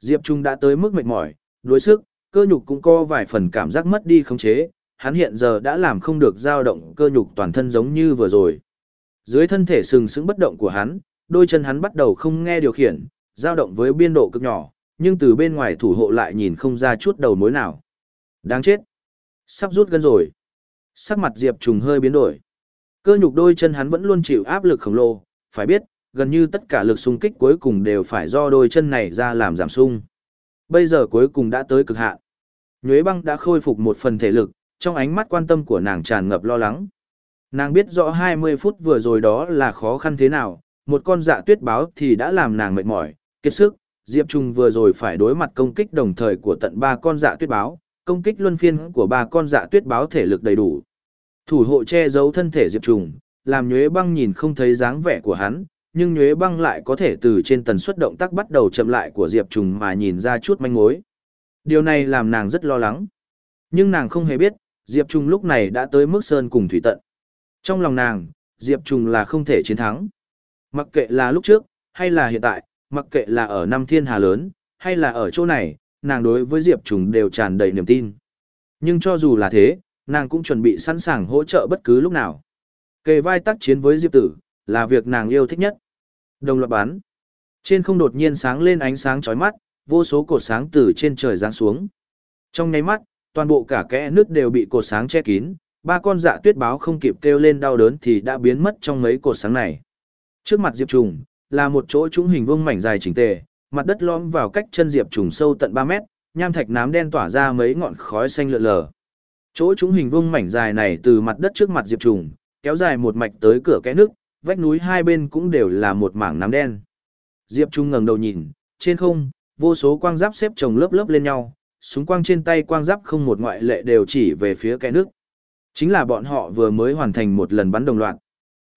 Diệp Trung đã tới mức mệt mỏi, đuối sức, cơ nhục cũng có vài phần cảm giác mất đi khống chế, hắn hiện giờ đã làm không được dao động cơ nhục toàn thân giống như vừa rồi. Dưới thân thể sừng sững bất động của hắn, đôi chân hắn bắt đầu không nghe điều khiển, dao động với biên độ cực nhỏ, nhưng từ bên ngoài thủ hộ lại nhìn không ra chút đầu mối nào. Đáng chết. Sắp rút gân rồi. Sắc mặt Diệp Trùng hơi biến đổi. Cơ nhục đôi chân hắn vẫn luôn chịu áp lực khổng lồ, phải biết, gần như tất cả lực xung kích cuối cùng đều phải do đôi chân này ra làm giảm sung. Bây giờ cuối cùng đã tới cực hạn. Nhuế băng đã khôi phục một phần thể lực, trong ánh mắt quan tâm của nàng tràn ngập lo lắng. Nàng biết rõ 20 phút vừa rồi đó là khó khăn thế nào, một con dạ tuyết báo thì đã làm nàng mệt mỏi, kiệt sức. Diệp Trung vừa rồi phải đối mặt công kích đồng thời của tận ba con dạ tuyết báo, công kích luân phiên của ba con dạ tuyết báo thể lực đầy đủ. Thủ hộ che giấu thân thể Diệp Trung, làm Nhuế Băng nhìn không thấy dáng vẻ của hắn, nhưng Nhuế Băng lại có thể từ trên tần suất động tác bắt đầu chậm lại của Diệp Trung mà nhìn ra chút manh mối. Điều này làm nàng rất lo lắng. Nhưng nàng không hề biết, Diệp Trung lúc này đã tới mức sơn cùng thủy tận. Trong lòng nàng, Diệp Trung là không thể chiến thắng. Mặc kệ là lúc trước, hay là hiện tại, mặc kệ là ở năm thiên hà lớn, hay là ở chỗ này, nàng đối với Diệp Trung đều tràn đầy niềm tin. Nhưng cho dù là thế, nàng cũng chuẩn bị sẵn sàng hỗ trợ bất cứ lúc nào. Kề vai tác chiến với Diệp Tử, là việc nàng yêu thích nhất. Đồng loạt bắn. Trên không đột nhiên sáng lên ánh sáng chói mắt, vô số cột sáng từ trên trời giáng xuống. Trong nháy mắt, toàn bộ cả kẽ nước đều bị cột sáng che kín, ba con dạ tuyết báo không kịp kêu lên đau đớn thì đã biến mất trong mấy cột sáng này. Trước mặt Diệp Trùng, là một chỗ trũng hình vuông mảnh dài chỉnh tề, mặt đất lõm vào cách chân Diệp Trùng sâu tận 3 mét, nham thạch nám đen tỏa ra mấy ngọn khói xanh lượn lờ. Chỗ chúng hình vuông mảnh dài này từ mặt đất trước mặt Diệp Trùng, kéo dài một mạch tới cửa kẽ nước, vách núi hai bên cũng đều là một mảng nám đen. Diệp Trung ngẩng đầu nhìn, trên không, vô số quang giáp xếp chồng lớp lớp lên nhau, súng quang trên tay quang giáp không một ngoại lệ đều chỉ về phía kẽ nước. Chính là bọn họ vừa mới hoàn thành một lần bắn đồng loạt.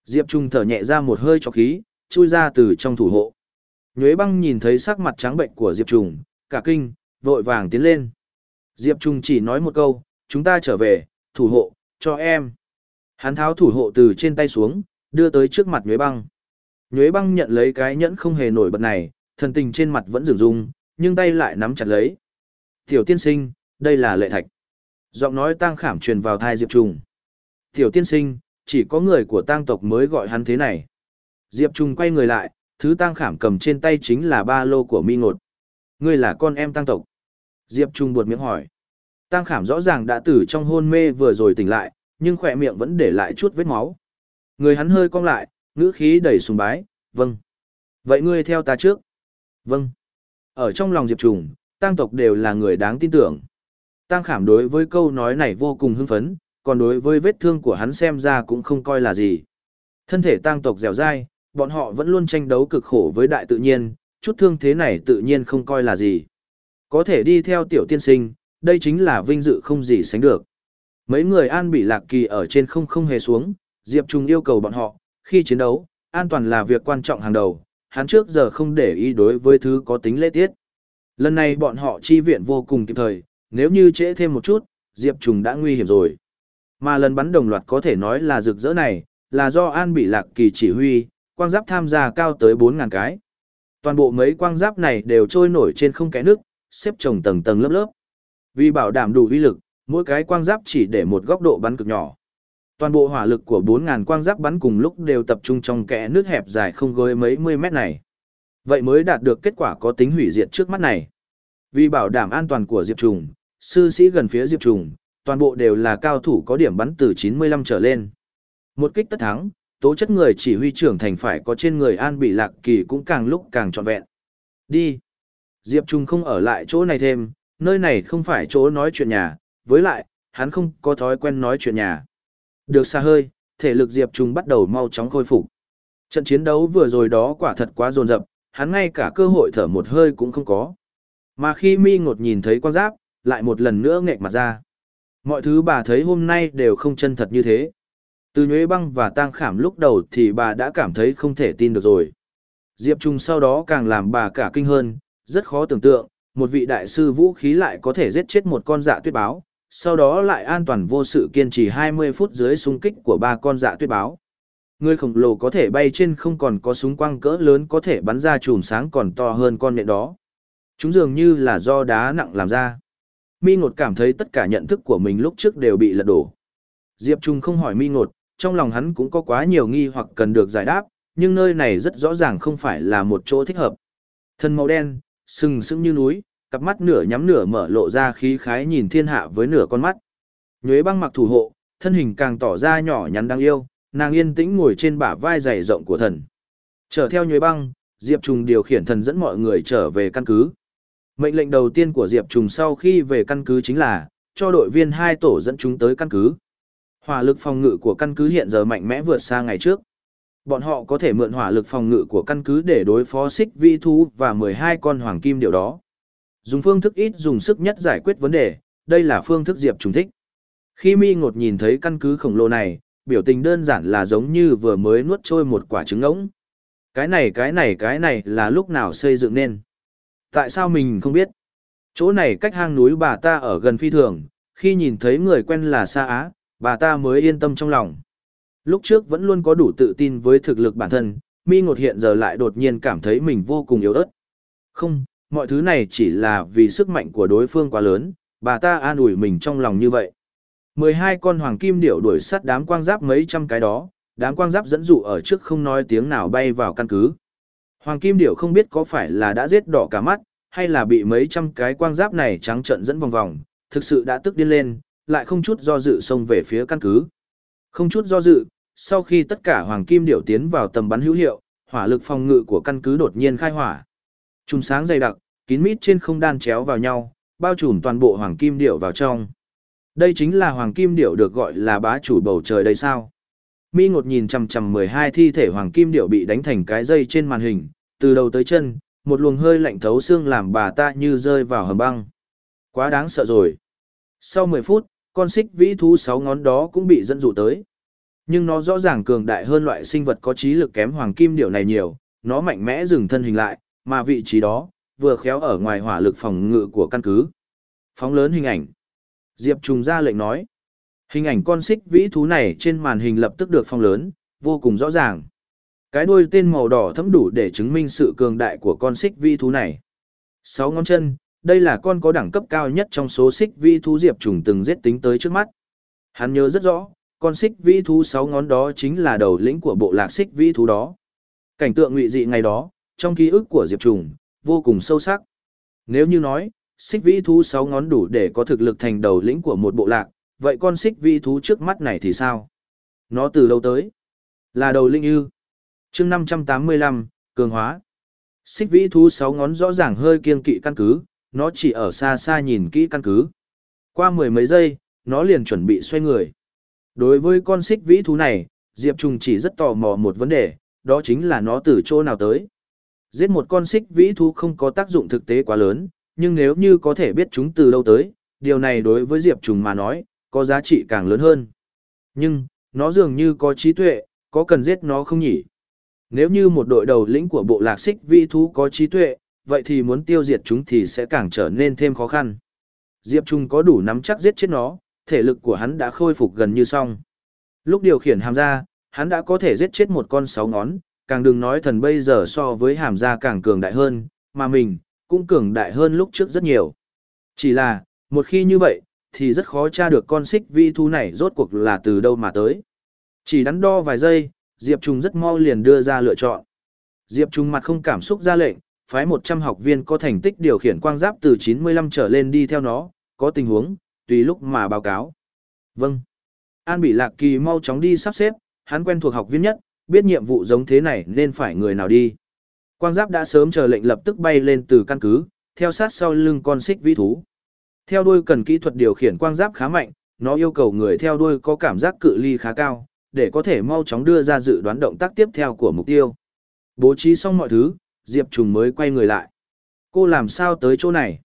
Diệp Trung thở nhẹ ra một hơi cho khí, chui ra từ trong thủ hộ. Nhuế băng nhìn thấy sắc mặt trắng bệnh của Diệp Trung, cả kinh, vội vàng tiến lên. Diệp Trung chỉ nói một câu, chúng ta trở về, thủ hộ, cho em. Hắn tháo thủ hộ từ trên tay xuống, đưa tới trước mặt Nhuế băng. Nhuế băng nhận lấy cái nhẫn không hề nổi bật này, thần tình trên mặt vẫn dường rung, nhưng tay lại nắm chặt lấy. Tiểu tiên sinh, đây là lệ thạch. Giọng nói tang khảm truyền vào thai Diệp Trung. Tiểu tiên sinh, chỉ có người của tang tộc mới gọi hắn thế này. Diệp Trung quay người lại, thứ tang khảm cầm trên tay chính là ba lô của mi ngột. Ngươi là con em tang tộc. Diệp Trung buột miệng hỏi. Tang khảm rõ ràng đã từ trong hôn mê vừa rồi tỉnh lại, nhưng khỏe miệng vẫn để lại chút vết máu. Người hắn hơi cong lại, ngữ khí đầy sùng bái, vâng. Vậy ngươi theo ta trước. Vâng. Ở trong lòng Diệp Trùng, tăng tộc đều là người đáng tin tưởng. Tăng khảm đối với câu nói này vô cùng hưng phấn, còn đối với vết thương của hắn xem ra cũng không coi là gì. Thân thể tăng tộc dẻo dai, bọn họ vẫn luôn tranh đấu cực khổ với đại tự nhiên, chút thương thế này tự nhiên không coi là gì. Có thể đi theo tiểu tiên sinh, đây chính là vinh dự không gì sánh được. Mấy người an bị lạc kỳ ở trên không không hề xuống, Diệp Trung yêu cầu bọn họ, khi chiến đấu, an toàn là việc quan trọng hàng đầu, hắn trước giờ không để ý đối với thứ có tính lễ tiết. Lần này bọn họ chi viện vô cùng kịp thời, nếu như trễ thêm một chút, Diệp Trung đã nguy hiểm rồi. Mà lần bắn đồng loạt có thể nói là rực rỡ này, là do An bị lạc kỳ chỉ huy, quang giáp tham gia cao tới 4.000 cái. Toàn bộ mấy quang giáp này đều trôi nổi trên không kẽ nước, xếp chồng tầng tầng lớp lớp. Vì bảo đảm đủ uy lực, mỗi cái quang giáp chỉ để một góc độ bắn cực nhỏ. Toàn bộ hỏa lực của 4.000 quang giáp bắn cùng lúc đều tập trung trong kẽ nước hẹp dài không gối mấy mươi mét này. Vậy mới đạt được kết quả có tính hủy diệt trước mắt này. Vì bảo đảm an toàn của Diệp Trùng, sư sĩ gần phía Diệp Trùng, toàn bộ đều là cao thủ có điểm bắn từ 95 trở lên. Một kích tất thắng, tố chất người chỉ huy trưởng thành phải có trên người An Bị Lạc Kỳ cũng càng lúc càng trọn vẹn. Đi. Diệp Trung không ở lại chỗ này thêm, nơi này không phải chỗ nói chuyện nhà, với lại, hắn không có thói quen nói chuyện nhà. Được xa hơi, thể lực Diệp Trung bắt đầu mau chóng khôi phục. Trận chiến đấu vừa rồi đó quả thật quá dồn dập, hắn ngay cả cơ hội thở một hơi cũng không có. Mà khi mi ngột nhìn thấy quan giáp, lại một lần nữa nghẹt mặt ra. Mọi thứ bà thấy hôm nay đều không chân thật như thế. Từ nhuế băng và tang khảm lúc đầu thì bà đã cảm thấy không thể tin được rồi. Diệp Trung sau đó càng làm bà cả kinh hơn, rất khó tưởng tượng, một vị đại sư vũ khí lại có thể giết chết một con dạ tuyết báo, sau đó lại an toàn vô sự kiên trì 20 phút dưới xung kích của ba con dạ tuyết báo. Người khổng lồ có thể bay trên không còn có súng quang cỡ lớn có thể bắn ra chùm sáng còn to hơn con nhện đó. Chúng dường như là do đá nặng làm ra. Mi ngột cảm thấy tất cả nhận thức của mình lúc trước đều bị lật đổ. Diệp Trung không hỏi mi ngột, trong lòng hắn cũng có quá nhiều nghi hoặc cần được giải đáp, nhưng nơi này rất rõ ràng không phải là một chỗ thích hợp. Thân màu đen, sừng sững như núi, cặp mắt nửa nhắm nửa mở lộ ra khí khái nhìn thiên hạ với nửa con mắt. Nhuế băng mặc thủ hộ, thân hình càng tỏ ra nhỏ nhắn đáng yêu, nàng yên tĩnh ngồi trên bả vai dày rộng của thần. Trở theo nhuế băng, Diệp Trùng điều khiển thần dẫn mọi người trở về căn cứ. Mệnh lệnh đầu tiên của Diệp Trùng sau khi về căn cứ chính là, cho đội viên hai tổ dẫn chúng tới căn cứ. Hỏa lực phòng ngự của căn cứ hiện giờ mạnh mẽ vượt xa ngày trước. Bọn họ có thể mượn hỏa lực phòng ngự của căn cứ để đối phó xích vi thú và 12 con hoàng kim điều đó. Dùng phương thức ít dùng sức nhất giải quyết vấn đề, đây là phương thức Diệp Trùng thích. Khi mi ngột nhìn thấy căn cứ khổng lồ này, biểu tình đơn giản là giống như vừa mới nuốt trôi một quả trứng ngỗng. Cái này cái này cái này là lúc nào xây dựng nên. Tại sao mình không biết? Chỗ này cách hang núi bà ta ở gần phi thường, khi nhìn thấy người quen là Sa Á, bà ta mới yên tâm trong lòng. Lúc trước vẫn luôn có đủ tự tin với thực lực bản thân, mi ngột hiện giờ lại đột nhiên cảm thấy mình vô cùng yếu ớt. Không, mọi thứ này chỉ là vì sức mạnh của đối phương quá lớn, bà ta an ủi mình trong lòng như vậy. 12 con hoàng kim điểu đuổi sát đám quang giáp mấy trăm cái đó, đám quang giáp dẫn dụ ở trước không nói tiếng nào bay vào căn cứ. Hoàng kim điểu không biết có phải là đã giết đỏ cả mắt, hay là bị mấy trăm cái quang giáp này trắng trận dẫn vòng vòng, thực sự đã tức điên lên, lại không chút do dự xông về phía căn cứ. Không chút do dự, sau khi tất cả hoàng kim điểu tiến vào tầm bắn hữu hiệu, hỏa lực phòng ngự của căn cứ đột nhiên khai hỏa. Trung sáng dày đặc, kín mít trên không đan chéo vào nhau, bao trùm toàn bộ hoàng kim điểu vào trong. Đây chính là hoàng kim điểu được gọi là bá chủ bầu trời đây sao? Mi ngột nhìn chằm chằm 12 thi thể hoàng kim điểu bị đánh thành cái dây trên màn hình, từ đầu tới chân, một luồng hơi lạnh thấu xương làm bà ta như rơi vào hầm băng. Quá đáng sợ rồi. Sau 10 phút, con xích vĩ thú sáu ngón đó cũng bị dẫn dụ tới. Nhưng nó rõ ràng cường đại hơn loại sinh vật có trí lực kém hoàng kim điều này nhiều, nó mạnh mẽ dừng thân hình lại, mà vị trí đó, vừa khéo ở ngoài hỏa lực phòng ngự của căn cứ. Phóng lớn hình ảnh. Diệp Trùng ra lệnh nói. Hình ảnh con xích vĩ thú này trên màn hình lập tức được phong lớn, vô cùng rõ ràng. Cái đuôi tên màu đỏ thấm đủ để chứng minh sự cường đại của con xích vĩ thú này. Sáu ngón chân, đây là con có đẳng cấp cao nhất trong số xích vĩ thú Diệp Trùng từng giết tính tới trước mắt. Hắn nhớ rất rõ, con xích vĩ thú sáu ngón đó chính là đầu lĩnh của bộ lạc xích vĩ thú đó. Cảnh tượng ngụy dị ngày đó, trong ký ức của Diệp Trùng, vô cùng sâu sắc. Nếu như nói, xích vĩ thú sáu ngón đủ để có thực lực thành đầu lĩnh của một bộ lạc, vậy con xích vĩ thú trước mắt này thì sao? Nó từ đâu tới? Là đầu linh ư? chương 585, cường hóa. Xích vĩ thú sáu ngón rõ ràng hơi kiên kỵ căn cứ, nó chỉ ở xa xa nhìn kỹ căn cứ. Qua mười mấy giây, nó liền chuẩn bị xoay người. Đối với con xích vĩ thú này, Diệp Trùng chỉ rất tò mò một vấn đề, đó chính là nó từ chỗ nào tới. Giết một con xích vĩ thú không có tác dụng thực tế quá lớn, nhưng nếu như có thể biết chúng từ đâu tới, điều này đối với Diệp Trùng mà nói, có giá trị càng lớn hơn. Nhưng, nó dường như có trí tuệ, có cần giết nó không nhỉ? Nếu như một đội đầu lĩnh của bộ lạc xích vĩ thú có trí tuệ, vậy thì muốn tiêu diệt chúng thì sẽ càng trở nên thêm khó khăn. Diệp Trung có đủ nắm chắc giết chết nó, thể lực của hắn đã khôi phục gần như xong. Lúc điều khiển hàm ra, hắn đã có thể giết chết một con sáu ngón, càng đừng nói thần bây giờ so với hàm ra càng cường đại hơn, mà mình, cũng cường đại hơn lúc trước rất nhiều. Chỉ là, một khi như vậy, thì rất khó tra được con xích vi thú này rốt cuộc là từ đâu mà tới. Chỉ đắn đo vài giây, Diệp Trung rất mau liền đưa ra lựa chọn. Diệp Trung mặt không cảm xúc ra lệnh, phái 100 học viên có thành tích điều khiển quang giáp từ 95 trở lên đi theo nó, có tình huống, tùy lúc mà báo cáo. Vâng. An Bỉ Lạc Kỳ mau chóng đi sắp xếp, hắn quen thuộc học viên nhất, biết nhiệm vụ giống thế này nên phải người nào đi. Quang giáp đã sớm chờ lệnh lập tức bay lên từ căn cứ, theo sát sau lưng con xích vĩ thú. Theo đuôi cần kỹ thuật điều khiển quang giáp khá mạnh, nó yêu cầu người theo đuôi có cảm giác cự ly khá cao, để có thể mau chóng đưa ra dự đoán động tác tiếp theo của mục tiêu. Bố trí xong mọi thứ, Diệp Trùng mới quay người lại. Cô làm sao tới chỗ này?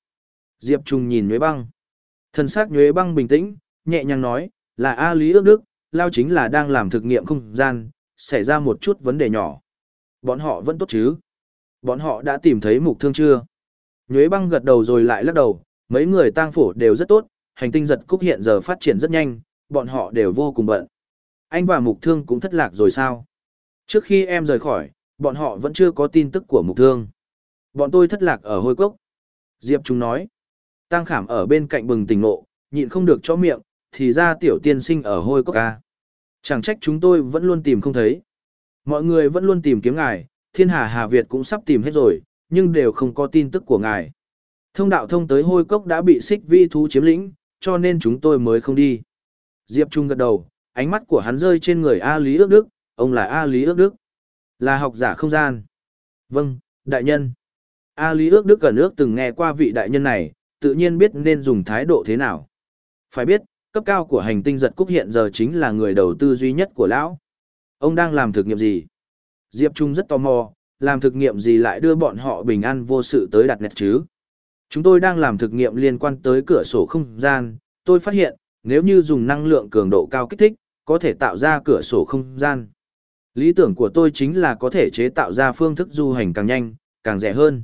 Diệp Trùng nhìn Nhuế Băng. Thần sắc Nhuế Băng bình tĩnh, nhẹ nhàng nói, là A Lý ước đức, Lao chính là đang làm thực nghiệm không gian, xảy ra một chút vấn đề nhỏ. Bọn họ vẫn tốt chứ? Bọn họ đã tìm thấy mục thương chưa? Nhuế Băng gật đầu rồi lại lắc đầu, mấy người tang phổ đều rất tốt, hành tinh giật cúc hiện giờ phát triển rất nhanh, bọn họ đều vô cùng bận. Anh và mục thương cũng thất lạc rồi sao? Trước khi em rời khỏi, Bọn họ vẫn chưa có tin tức của mục thương. Bọn tôi thất lạc ở hôi cốc. Diệp Trung nói. Tăng khảm ở bên cạnh bừng tỉnh nộ, nhịn không được cho miệng, thì ra tiểu tiên sinh ở hôi cốc ca. Chẳng trách chúng tôi vẫn luôn tìm không thấy. Mọi người vẫn luôn tìm kiếm ngài, thiên hà Hà Việt cũng sắp tìm hết rồi, nhưng đều không có tin tức của ngài. Thông đạo thông tới hôi cốc đã bị xích vi thú chiếm lĩnh, cho nên chúng tôi mới không đi. Diệp Trung gật đầu, ánh mắt của hắn rơi trên người A Lý ước đức, ông là A Lý ước đức. Là học giả không gian. Vâng, đại nhân. A Lý ước đức gần ước từng nghe qua vị đại nhân này, tự nhiên biết nên dùng thái độ thế nào. Phải biết, cấp cao của hành tinh giật cúc hiện giờ chính là người đầu tư duy nhất của lão. Ông đang làm thực nghiệm gì? Diệp Trung rất tò mò, làm thực nghiệm gì lại đưa bọn họ bình an vô sự tới đặt nét chứ? Chúng tôi đang làm thực nghiệm liên quan tới cửa sổ không gian, tôi phát hiện, nếu như dùng năng lượng cường độ cao kích thích, có thể tạo ra cửa sổ không gian. Lý tưởng của tôi chính là có thể chế tạo ra phương thức du hành càng nhanh, càng rẻ hơn.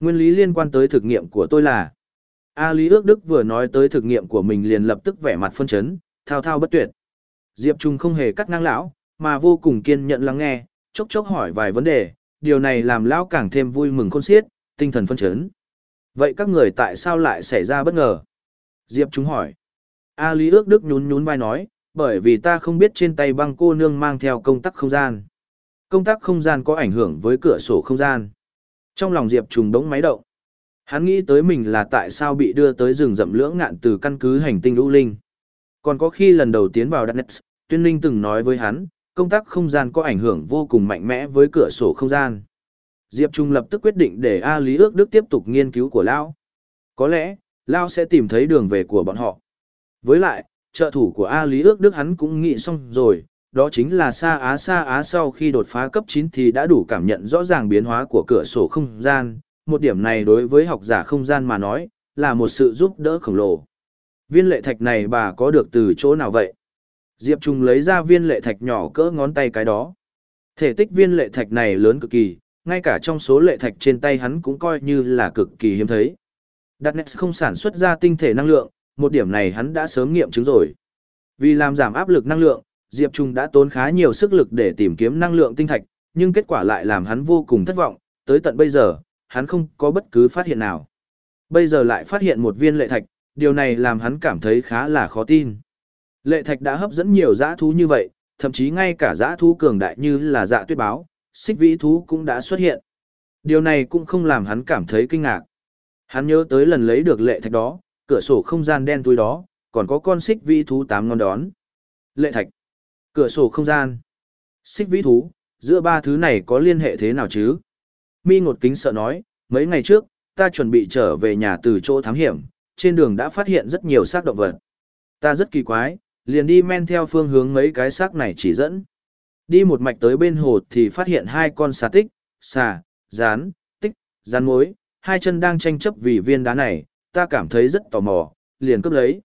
Nguyên lý liên quan tới thực nghiệm của tôi là A Lý ước Đức vừa nói tới thực nghiệm của mình liền lập tức vẻ mặt phân chấn, thao thao bất tuyệt. Diệp Trung không hề cắt ngang lão, mà vô cùng kiên nhẫn lắng nghe, chốc chốc hỏi vài vấn đề, điều này làm lão càng thêm vui mừng khôn xiết, tinh thần phân chấn. Vậy các người tại sao lại xảy ra bất ngờ? Diệp Trung hỏi. A Lý ước Đức nhún nhún vai nói, bởi vì ta không biết trên tay băng cô nương mang theo công tắc không gian. Công tắc không gian có ảnh hưởng với cửa sổ không gian. Trong lòng Diệp Trùng đống máy động. Hắn nghĩ tới mình là tại sao bị đưa tới rừng rậm lưỡng ngạn từ căn cứ hành tinh lũ linh. Còn có khi lần đầu tiến vào Darknet, Tuyên Linh từng nói với hắn, công tác không gian có ảnh hưởng vô cùng mạnh mẽ với cửa sổ không gian. Diệp Trung lập tức quyết định để A Lý ước Đức tiếp tục nghiên cứu của Lao. Có lẽ, Lao sẽ tìm thấy đường về của bọn họ. Với lại, trợ thủ của A Lý ước Đức hắn cũng nghĩ xong rồi, đó chính là Sa Á Sa Á sau khi đột phá cấp 9 thì đã đủ cảm nhận rõ ràng biến hóa của cửa sổ không gian, một điểm này đối với học giả không gian mà nói, là một sự giúp đỡ khổng lồ. Viên lệ thạch này bà có được từ chỗ nào vậy? Diệp Trung lấy ra viên lệ thạch nhỏ cỡ ngón tay cái đó. Thể tích viên lệ thạch này lớn cực kỳ, ngay cả trong số lệ thạch trên tay hắn cũng coi như là cực kỳ hiếm thấy. Đặt không sản xuất ra tinh thể năng lượng, một điểm này hắn đã sớm nghiệm chứng rồi. Vì làm giảm áp lực năng lượng, Diệp Trung đã tốn khá nhiều sức lực để tìm kiếm năng lượng tinh thạch, nhưng kết quả lại làm hắn vô cùng thất vọng, tới tận bây giờ, hắn không có bất cứ phát hiện nào. Bây giờ lại phát hiện một viên lệ thạch, điều này làm hắn cảm thấy khá là khó tin. Lệ thạch đã hấp dẫn nhiều dã thú như vậy, thậm chí ngay cả dã thú cường đại như là dạ tuyết báo, xích vĩ thú cũng đã xuất hiện. Điều này cũng không làm hắn cảm thấy kinh ngạc. Hắn nhớ tới lần lấy được lệ thạch đó, cửa sổ không gian đen túi đó, còn có con xích vĩ thú tám ngon đón. Lệ thạch, cửa sổ không gian, xích vĩ thú, giữa ba thứ này có liên hệ thế nào chứ? Mi ngột kính sợ nói, mấy ngày trước, ta chuẩn bị trở về nhà từ chỗ thám hiểm, trên đường đã phát hiện rất nhiều xác động vật. Ta rất kỳ quái, liền đi men theo phương hướng mấy cái xác này chỉ dẫn. Đi một mạch tới bên hồ thì phát hiện hai con xà tích, xà, rán, tích, rán mối, hai chân đang tranh chấp vì viên đá này, ta cảm thấy rất tò mò, liền cướp lấy.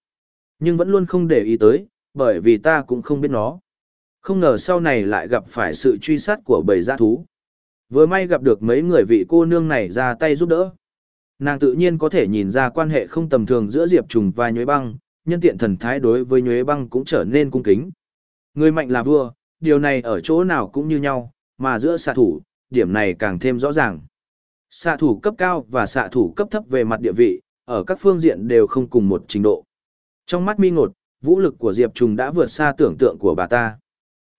Nhưng vẫn luôn không để ý tới, bởi vì ta cũng không biết nó. Không ngờ sau này lại gặp phải sự truy sát của bầy giã thú. Vừa may gặp được mấy người vị cô nương này ra tay giúp đỡ. Nàng tự nhiên có thể nhìn ra quan hệ không tầm thường giữa Diệp Trùng và Nhuế Băng, nhân tiện thần thái đối với Nhuế Băng cũng trở nên cung kính. Người mạnh là vua, điều này ở chỗ nào cũng như nhau, mà giữa xạ thủ, điểm này càng thêm rõ ràng. Xạ thủ cấp cao và xạ thủ cấp thấp về mặt địa vị, ở các phương diện đều không cùng một trình độ. Trong mắt mi ngột, vũ lực của Diệp Trùng đã vượt xa tưởng tượng của bà ta.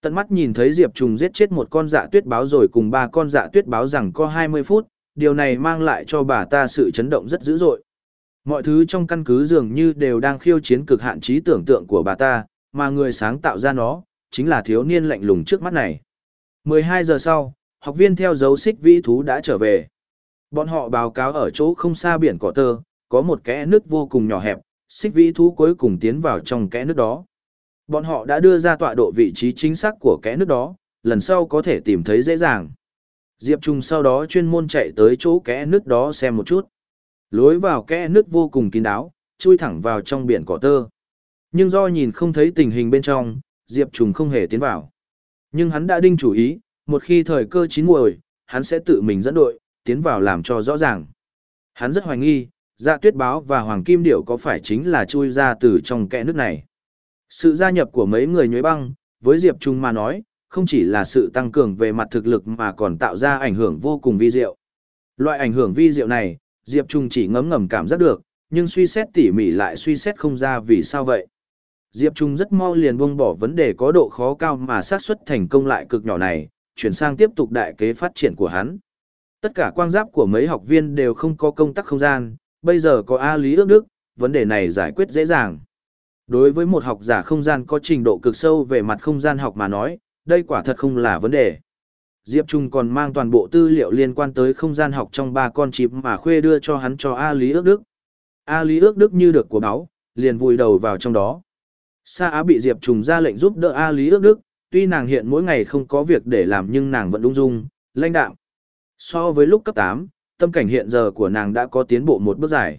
Tận mắt nhìn thấy Diệp Trùng giết chết một con dạ tuyết báo rồi cùng ba con dạ tuyết báo rằng có 20 phút, điều này mang lại cho bà ta sự chấn động rất dữ dội. Mọi thứ trong căn cứ dường như đều đang khiêu chiến cực hạn trí tưởng tượng của bà ta, mà người sáng tạo ra nó, chính là thiếu niên lạnh lùng trước mắt này. 12 giờ sau, học viên theo dấu xích vĩ thú đã trở về. Bọn họ báo cáo ở chỗ không xa biển cỏ tơ, có một kẽ nước vô cùng nhỏ hẹp, xích vĩ thú cuối cùng tiến vào trong kẽ nước đó. Bọn họ đã đưa ra tọa độ vị trí chính xác của kẽ nước đó, lần sau có thể tìm thấy dễ dàng. Diệp Trung sau đó chuyên môn chạy tới chỗ kẽ nước đó xem một chút. Lối vào kẽ nước vô cùng kín đáo, chui thẳng vào trong biển cỏ tơ. Nhưng do nhìn không thấy tình hình bên trong, Diệp Trung không hề tiến vào. Nhưng hắn đã đinh chủ ý, một khi thời cơ chín muồi, hắn sẽ tự mình dẫn đội, tiến vào làm cho rõ ràng. Hắn rất hoài nghi, dạ tuyết báo và hoàng kim điểu có phải chính là chui ra từ trong kẽ nước này. Sự gia nhập của mấy người nhuế băng, với Diệp Trung mà nói, không chỉ là sự tăng cường về mặt thực lực mà còn tạo ra ảnh hưởng vô cùng vi diệu. Loại ảnh hưởng vi diệu này, Diệp Trung chỉ ngấm ngầm cảm giác được, nhưng suy xét tỉ mỉ lại suy xét không ra vì sao vậy. Diệp Trung rất mau liền buông bỏ vấn đề có độ khó cao mà xác suất thành công lại cực nhỏ này, chuyển sang tiếp tục đại kế phát triển của hắn. Tất cả quang giáp của mấy học viên đều không có công tắc không gian, bây giờ có A Lý ước đức, vấn đề này giải quyết dễ dàng. Đối với một học giả không gian có trình độ cực sâu về mặt không gian học mà nói, đây quả thật không là vấn đề. Diệp Trung còn mang toàn bộ tư liệu liên quan tới không gian học trong ba con chip mà khuê đưa cho hắn cho A Lý ước đức. A Lý ước đức như được của báo, liền vùi đầu vào trong đó. Sa Á bị Diệp Trùng ra lệnh giúp đỡ A Lý ước đức, tuy nàng hiện mỗi ngày không có việc để làm nhưng nàng vẫn ung dung, lãnh đạm. So với lúc cấp 8, tâm cảnh hiện giờ của nàng đã có tiến bộ một bước dài.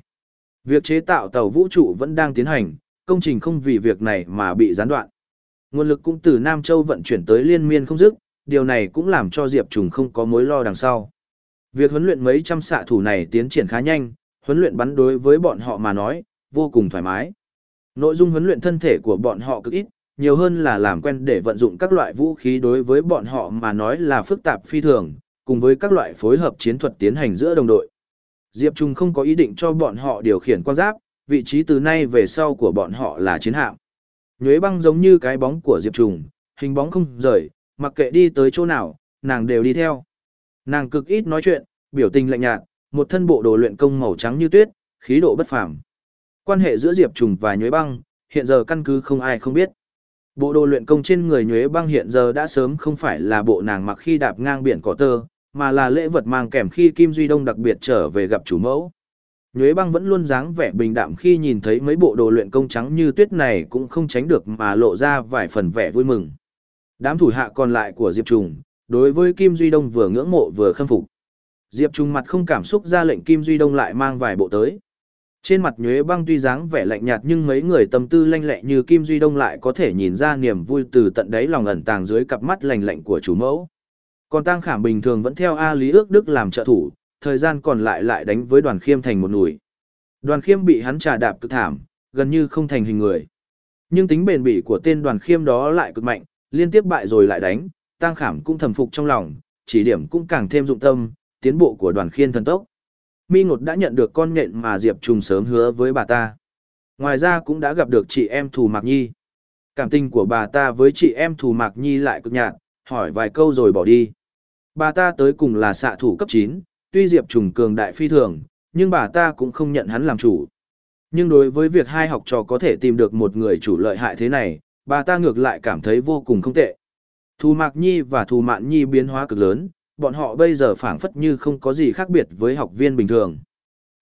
Việc chế tạo tàu vũ trụ vẫn đang tiến hành, công trình không vì việc này mà bị gián đoạn. Nguồn lực cũng từ Nam Châu vận chuyển tới liên miên không dứt, điều này cũng làm cho Diệp Trùng không có mối lo đằng sau. Việc huấn luyện mấy trăm xạ thủ này tiến triển khá nhanh, huấn luyện bắn đối với bọn họ mà nói, vô cùng thoải mái. Nội dung huấn luyện thân thể của bọn họ cực ít, nhiều hơn là làm quen để vận dụng các loại vũ khí đối với bọn họ mà nói là phức tạp phi thường, cùng với các loại phối hợp chiến thuật tiến hành giữa đồng đội. Diệp Trung không có ý định cho bọn họ điều khiển quan giáp, vị trí từ nay về sau của bọn họ là chiến hạm. Nhuế băng giống như cái bóng của Diệp Trung, hình bóng không rời, mặc kệ đi tới chỗ nào, nàng đều đi theo. Nàng cực ít nói chuyện, biểu tình lạnh nhạt, một thân bộ đồ luyện công màu trắng như tuyết, khí độ bất phàm. Quan hệ giữa Diệp Trùng và Nhuế Băng, hiện giờ căn cứ không ai không biết. Bộ đồ luyện công trên người Nhuế Băng hiện giờ đã sớm không phải là bộ nàng mặc khi đạp ngang biển cỏ tơ, mà là lễ vật mang kèm khi Kim Duy Đông đặc biệt trở về gặp chủ mẫu. Nhuế Băng vẫn luôn dáng vẻ bình đạm khi nhìn thấy mấy bộ đồ luyện công trắng như tuyết này cũng không tránh được mà lộ ra vài phần vẻ vui mừng. Đám thủ hạ còn lại của Diệp Trùng, đối với Kim Duy Đông vừa ngưỡng mộ vừa khâm phục. Diệp Trùng mặt không cảm xúc ra lệnh Kim Duy Đông lại mang vài bộ tới. Trên mặt nhuế băng tuy dáng vẻ lạnh nhạt nhưng mấy người tâm tư lanh lẹ như Kim Duy Đông lại có thể nhìn ra niềm vui từ tận đáy lòng ẩn tàng dưới cặp mắt lạnh lạnh của chủ mẫu. Còn Tăng Khảm bình thường vẫn theo A Lý ước đức làm trợ thủ, thời gian còn lại lại đánh với đoàn khiêm thành một nùi. Đoàn khiêm bị hắn trà đạp cực thảm, gần như không thành hình người. Nhưng tính bền bỉ của tên đoàn khiêm đó lại cực mạnh, liên tiếp bại rồi lại đánh, Tăng Khảm cũng thầm phục trong lòng, chỉ điểm cũng càng thêm dụng tâm, tiến bộ của đoàn khiên thần tốc. Mi Ngột đã nhận được con nhện mà Diệp Trùng sớm hứa với bà ta. Ngoài ra cũng đã gặp được chị em Thù Mạc Nhi. Cảm tình của bà ta với chị em Thù Mạc Nhi lại cực nhạt, hỏi vài câu rồi bỏ đi. Bà ta tới cùng là xạ thủ cấp 9, tuy Diệp Trùng cường đại phi thường, nhưng bà ta cũng không nhận hắn làm chủ. Nhưng đối với việc hai học trò có thể tìm được một người chủ lợi hại thế này, bà ta ngược lại cảm thấy vô cùng không tệ. Thù Mạc Nhi và Thù Mạn Nhi biến hóa cực lớn, bọn họ bây giờ phảng phất như không có gì khác biệt với học viên bình thường.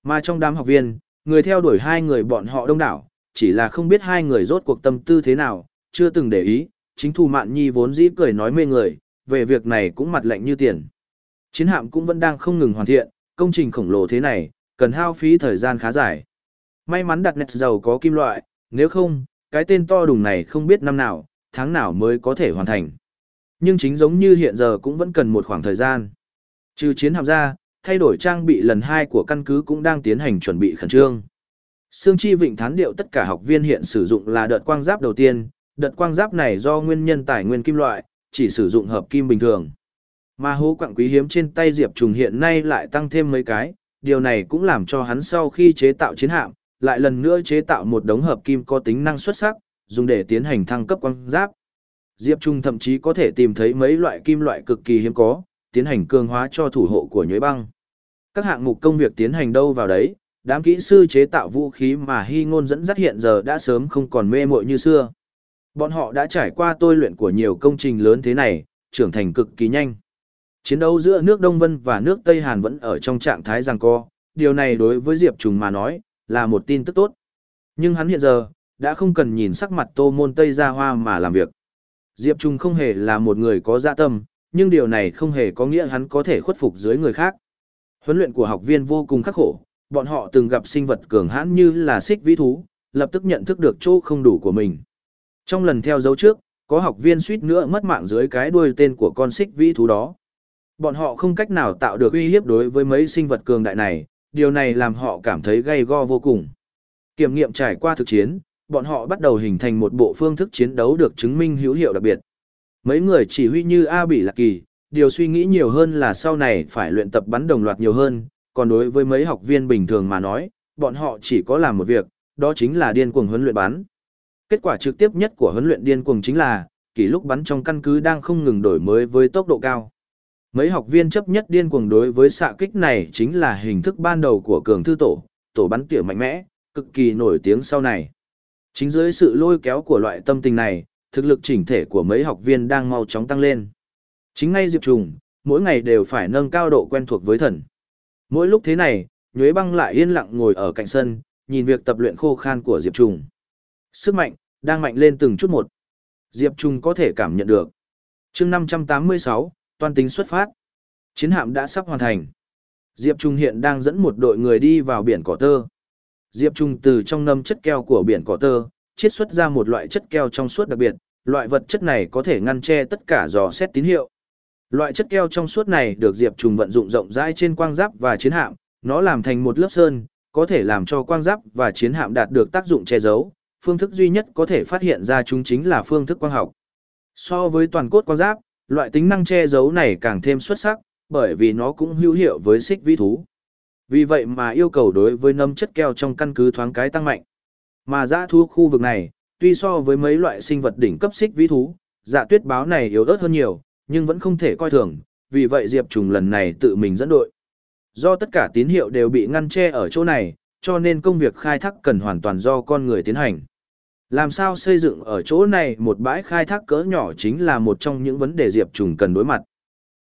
Mà trong đám học viên, người theo đuổi hai người bọn họ đông đảo, chỉ là không biết hai người rốt cuộc tâm tư thế nào, chưa từng để ý, chính Thu Mạn Nhi vốn dĩ cười nói mê người, về việc này cũng mặt lạnh như tiền. Chiến hạm cũng vẫn đang không ngừng hoàn thiện, công trình khổng lồ thế này, cần hao phí thời gian khá dài. May mắn đặt nét dầu có kim loại, nếu không, cái tên to đùng này không biết năm nào, tháng nào mới có thể hoàn thành. Nhưng chính giống như hiện giờ cũng vẫn cần một khoảng thời gian. Trừ chiến hạm ra, thay đổi trang bị lần hai của căn cứ cũng đang tiến hành chuẩn bị khẩn trương. Sương Chi Vịnh thán điệu tất cả học viên hiện sử dụng là đợt quang giáp đầu tiên, đợt quang giáp này do nguyên nhân tài nguyên kim loại, chỉ sử dụng hợp kim bình thường. Mà hố quặng quý hiếm trên tay Diệp Trùng hiện nay lại tăng thêm mấy cái, điều này cũng làm cho hắn sau khi chế tạo chiến hạm, lại lần nữa chế tạo một đống hợp kim có tính năng xuất sắc, dùng để tiến hành thăng cấp quang giáp. Diệp Trung thậm chí có thể tìm thấy mấy loại kim loại cực kỳ hiếm có, tiến hành cường hóa cho thủ hộ của nhuế băng. Các hạng mục công việc tiến hành đâu vào đấy, đám kỹ sư chế tạo vũ khí mà hy ngôn dẫn dắt hiện giờ đã sớm không còn mê muội như xưa. Bọn họ đã trải qua tôi luyện của nhiều công trình lớn thế này, trưởng thành cực kỳ nhanh. Chiến đấu giữa nước Đông Vân và nước Tây Hàn vẫn ở trong trạng thái giằng co, điều này đối với Diệp Trùng mà nói, là một tin tức tốt. Nhưng hắn hiện giờ, đã không cần nhìn sắc mặt tô môn Tây ra hoa mà làm việc. Diệp Trung không hề là một người có dạ tâm, nhưng điều này không hề có nghĩa hắn có thể khuất phục dưới người khác. Huấn luyện của học viên vô cùng khắc khổ, bọn họ từng gặp sinh vật cường hãn như là xích vĩ thú, lập tức nhận thức được chỗ không đủ của mình. Trong lần theo dấu trước, có học viên suýt nữa mất mạng dưới cái đuôi tên của con xích vĩ thú đó. Bọn họ không cách nào tạo được uy hiếp đối với mấy sinh vật cường đại này, điều này làm họ cảm thấy gay go vô cùng. Kiểm nghiệm trải qua thực chiến, bọn họ bắt đầu hình thành một bộ phương thức chiến đấu được chứng minh hữu hiệu đặc biệt. Mấy người chỉ huy như A Bỉ Lạc Kỳ, điều suy nghĩ nhiều hơn là sau này phải luyện tập bắn đồng loạt nhiều hơn, còn đối với mấy học viên bình thường mà nói, bọn họ chỉ có làm một việc, đó chính là điên cuồng huấn luyện bắn. Kết quả trực tiếp nhất của huấn luyện điên cuồng chính là, kỷ lúc bắn trong căn cứ đang không ngừng đổi mới với tốc độ cao. Mấy học viên chấp nhất điên cuồng đối với xạ kích này chính là hình thức ban đầu của cường thư tổ, tổ bắn tỉa mạnh mẽ, cực kỳ nổi tiếng sau này. Chính dưới sự lôi kéo của loại tâm tình này, thực lực chỉnh thể của mấy học viên đang mau chóng tăng lên. Chính ngay Diệp Trùng, mỗi ngày đều phải nâng cao độ quen thuộc với thần. Mỗi lúc thế này, Nhuế Băng lại yên lặng ngồi ở cạnh sân, nhìn việc tập luyện khô khan của Diệp Trùng. Sức mạnh, đang mạnh lên từng chút một. Diệp Trung có thể cảm nhận được. chương 586, toàn tính xuất phát. Chiến hạm đã sắp hoàn thành. Diệp Trung hiện đang dẫn một đội người đi vào biển cỏ tơ. Diệp Trung từ trong nâm chất keo của biển cỏ tơ, chiết xuất ra một loại chất keo trong suốt đặc biệt, loại vật chất này có thể ngăn che tất cả dò xét tín hiệu. Loại chất keo trong suốt này được Diệp Trung vận dụng rộng rãi trên quang giáp và chiến hạm, nó làm thành một lớp sơn, có thể làm cho quang giáp và chiến hạm đạt được tác dụng che giấu. Phương thức duy nhất có thể phát hiện ra chúng chính là phương thức quang học. So với toàn cốt quang giáp, loại tính năng che giấu này càng thêm xuất sắc, bởi vì nó cũng hữu hiệu với xích vĩ thú. Vì vậy mà yêu cầu đối với nấm chất keo trong căn cứ thoáng cái tăng mạnh. Mà dã thú khu vực này, tuy so với mấy loại sinh vật đỉnh cấp xích vĩ thú, dạ tuyết báo này yếu ớt hơn nhiều, nhưng vẫn không thể coi thường, vì vậy Diệp Trùng lần này tự mình dẫn đội. Do tất cả tín hiệu đều bị ngăn che ở chỗ này, cho nên công việc khai thác cần hoàn toàn do con người tiến hành. Làm sao xây dựng ở chỗ này một bãi khai thác cỡ nhỏ chính là một trong những vấn đề Diệp Trùng cần đối mặt.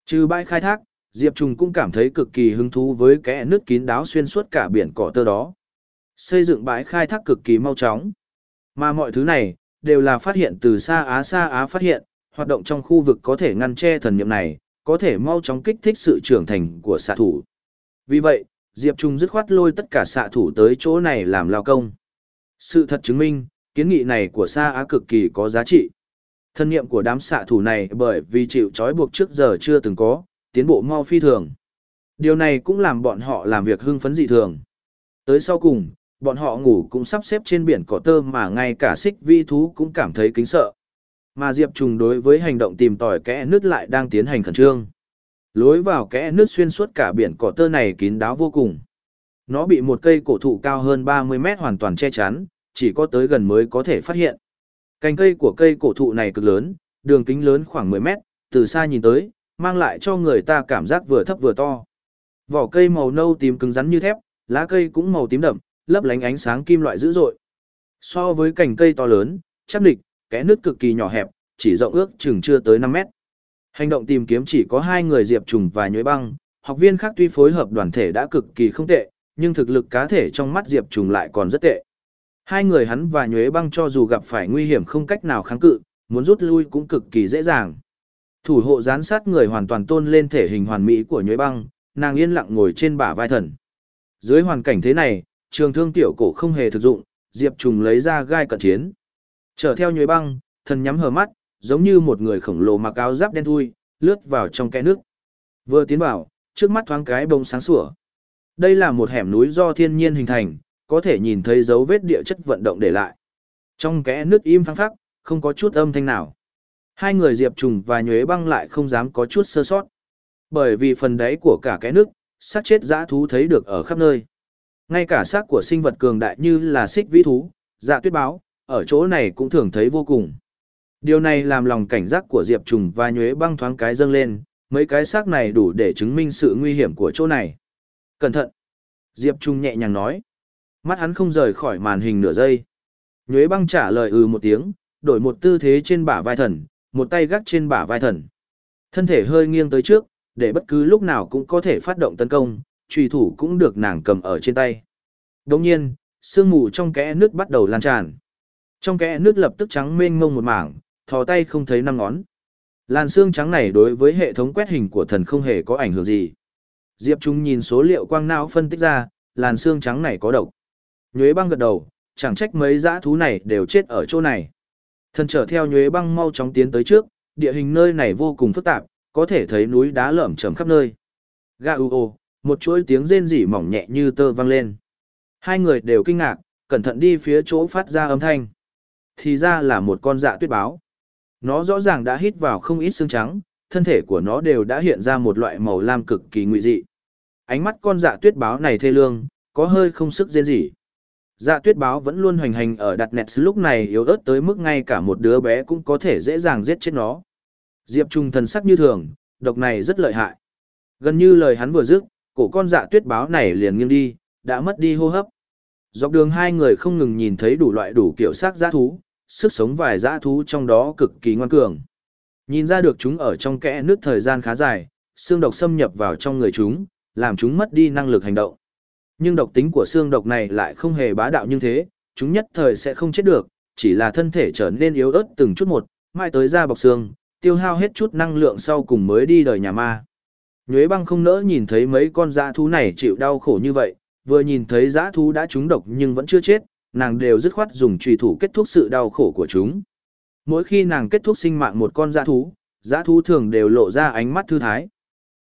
Trừ bãi khai thác, Diệp Trùng cũng cảm thấy cực kỳ hứng thú với kẽ nước kín đáo xuyên suốt cả biển cỏ tơ đó. Xây dựng bãi khai thác cực kỳ mau chóng. Mà mọi thứ này, đều là phát hiện từ xa Á xa Á phát hiện, hoạt động trong khu vực có thể ngăn che thần niệm này, có thể mau chóng kích thích sự trưởng thành của xạ thủ. Vì vậy, Diệp Trung dứt khoát lôi tất cả xạ thủ tới chỗ này làm lao công. Sự thật chứng minh, kiến nghị này của Sa Á cực kỳ có giá trị. Thân niệm của đám xạ thủ này bởi vì chịu trói buộc trước giờ chưa từng có, tiến bộ mau phi thường. Điều này cũng làm bọn họ làm việc hưng phấn dị thường. Tới sau cùng, bọn họ ngủ cũng sắp xếp trên biển cỏ tơ mà ngay cả xích vi thú cũng cảm thấy kính sợ. Mà Diệp Trùng đối với hành động tìm tòi kẽ nước lại đang tiến hành khẩn trương. Lối vào kẽ nước xuyên suốt cả biển cỏ tơ này kín đáo vô cùng. Nó bị một cây cổ thụ cao hơn 30 mét hoàn toàn che chắn, chỉ có tới gần mới có thể phát hiện. Cành cây của cây cổ thụ này cực lớn, đường kính lớn khoảng 10 mét, từ xa nhìn tới, mang lại cho người ta cảm giác vừa thấp vừa to. Vỏ cây màu nâu tím cứng rắn như thép, lá cây cũng màu tím đậm, lấp lánh ánh sáng kim loại dữ dội. So với cành cây to lớn, chắc địch, kẽ nước cực kỳ nhỏ hẹp, chỉ rộng ước chừng chưa tới 5 mét. Hành động tìm kiếm chỉ có hai người Diệp Trùng và Nhuế Băng, học viên khác tuy phối hợp đoàn thể đã cực kỳ không tệ, nhưng thực lực cá thể trong mắt Diệp Trùng lại còn rất tệ. Hai người hắn và Nhuế Băng cho dù gặp phải nguy hiểm không cách nào kháng cự, muốn rút lui cũng cực kỳ dễ dàng. Thủ hộ gián sát người hoàn toàn tôn lên thể hình hoàn mỹ của Nhuế Băng, nàng yên lặng ngồi trên bả vai thần. Dưới hoàn cảnh thế này, trường thương tiểu cổ không hề thực dụng, Diệp Trùng lấy ra gai cận chiến. Trở theo Nhuế Băng, thần nhắm hờ mắt, giống như một người khổng lồ mặc áo giáp đen thui, lướt vào trong kẽ nước. Vừa tiến vào, trước mắt thoáng cái bông sáng sủa. Đây là một hẻm núi do thiên nhiên hình thành, có thể nhìn thấy dấu vết địa chất vận động để lại. Trong kẽ nước im phăng phắc, không có chút âm thanh nào. Hai người Diệp Trùng và Nhuế Băng lại không dám có chút sơ sót. Bởi vì phần đáy của cả kẽ nước, xác chết dã thú thấy được ở khắp nơi. Ngay cả xác của sinh vật cường đại như là xích vĩ thú, dạ tuyết báo, ở chỗ này cũng thường thấy vô cùng. Điều này làm lòng cảnh giác của Diệp Trùng và Nhuế Băng thoáng cái dâng lên, mấy cái xác này đủ để chứng minh sự nguy hiểm của chỗ này. Cẩn thận! Diệp Trung nhẹ nhàng nói. Mắt hắn không rời khỏi màn hình nửa giây. Nhuế băng trả lời ừ một tiếng, đổi một tư thế trên bả vai thần, một tay gác trên bả vai thần. Thân thể hơi nghiêng tới trước, để bất cứ lúc nào cũng có thể phát động tấn công, trùy thủ cũng được nàng cầm ở trên tay. Đồng nhiên, sương mù trong kẽ nước bắt đầu lan tràn. Trong kẽ nước lập tức trắng mênh mông một mảng, thò tay không thấy năm ngón. Làn xương trắng này đối với hệ thống quét hình của thần không hề có ảnh hưởng gì. Diệp Trung nhìn số liệu quang não phân tích ra, làn xương trắng này có độc. Nhuế băng gật đầu, chẳng trách mấy dã thú này đều chết ở chỗ này. Thần trở theo nhuế băng mau chóng tiến tới trước, địa hình nơi này vô cùng phức tạp, có thể thấy núi đá lởm chởm khắp nơi. Ga u ô, một chuỗi tiếng rên rỉ mỏng nhẹ như tơ vang lên. Hai người đều kinh ngạc, cẩn thận đi phía chỗ phát ra âm thanh. Thì ra là một con dạ tuyết báo. Nó rõ ràng đã hít vào không ít xương trắng, thân thể của nó đều đã hiện ra một loại màu lam cực kỳ nguy dị. Ánh mắt con dạ tuyết báo này thê lương, có hơi không sức rên rỉ. Dạ tuyết báo vẫn luôn hoành hành ở đặt nẹt lúc này yếu ớt tới mức ngay cả một đứa bé cũng có thể dễ dàng giết chết nó. Diệp Trung thần sắc như thường, độc này rất lợi hại. Gần như lời hắn vừa dứt, cổ con dạ tuyết báo này liền nghiêng đi, đã mất đi hô hấp. Dọc đường hai người không ngừng nhìn thấy đủ loại đủ kiểu xác giã thú, sức sống vài giã thú trong đó cực kỳ ngoan cường. Nhìn ra được chúng ở trong kẽ nước thời gian khá dài, xương độc xâm nhập vào trong người chúng, làm chúng mất đi năng lực hành động. Nhưng độc tính của xương độc này lại không hề bá đạo như thế, chúng nhất thời sẽ không chết được, chỉ là thân thể trở nên yếu ớt từng chút một, mai tới da bọc xương, tiêu hao hết chút năng lượng sau cùng mới đi đời nhà ma. Nhuế băng không nỡ nhìn thấy mấy con dã thú này chịu đau khổ như vậy, vừa nhìn thấy dã thú đã trúng độc nhưng vẫn chưa chết, nàng đều dứt khoát dùng trùy thủ kết thúc sự đau khổ của chúng. Mỗi khi nàng kết thúc sinh mạng một con dã thú, dã thú thường đều lộ ra ánh mắt thư thái.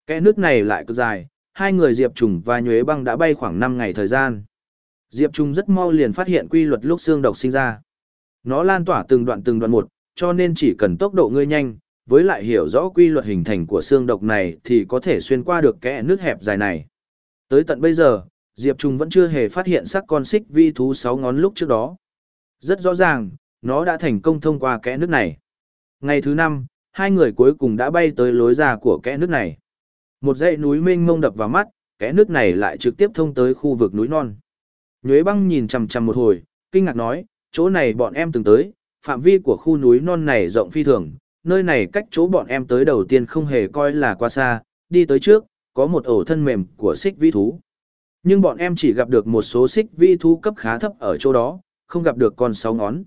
Kẽ nước này lại cực dài, hai người Diệp Trùng và Nhuế Băng đã bay khoảng 5 ngày thời gian. Diệp Trùng rất mau liền phát hiện quy luật lúc xương độc sinh ra. Nó lan tỏa từng đoạn từng đoạn một, cho nên chỉ cần tốc độ ngươi nhanh, với lại hiểu rõ quy luật hình thành của xương độc này thì có thể xuyên qua được kẽ nước hẹp dài này. Tới tận bây giờ, Diệp Trùng vẫn chưa hề phát hiện sắc con xích vi thú sáu ngón lúc trước đó. Rất rõ ràng, nó đã thành công thông qua kẽ nước này. Ngày thứ năm, hai người cuối cùng đã bay tới lối ra của kẽ nước này. Một dãy núi mênh mông đập vào mắt, kẽ nước này lại trực tiếp thông tới khu vực núi non. Nhuế băng nhìn chằm chằm một hồi, kinh ngạc nói, chỗ này bọn em từng tới, phạm vi của khu núi non này rộng phi thường, nơi này cách chỗ bọn em tới đầu tiên không hề coi là quá xa, đi tới trước, có một ổ thân mềm của xích vi thú. Nhưng bọn em chỉ gặp được một số xích vi thú cấp khá thấp ở chỗ đó, không gặp được con sáu ngón.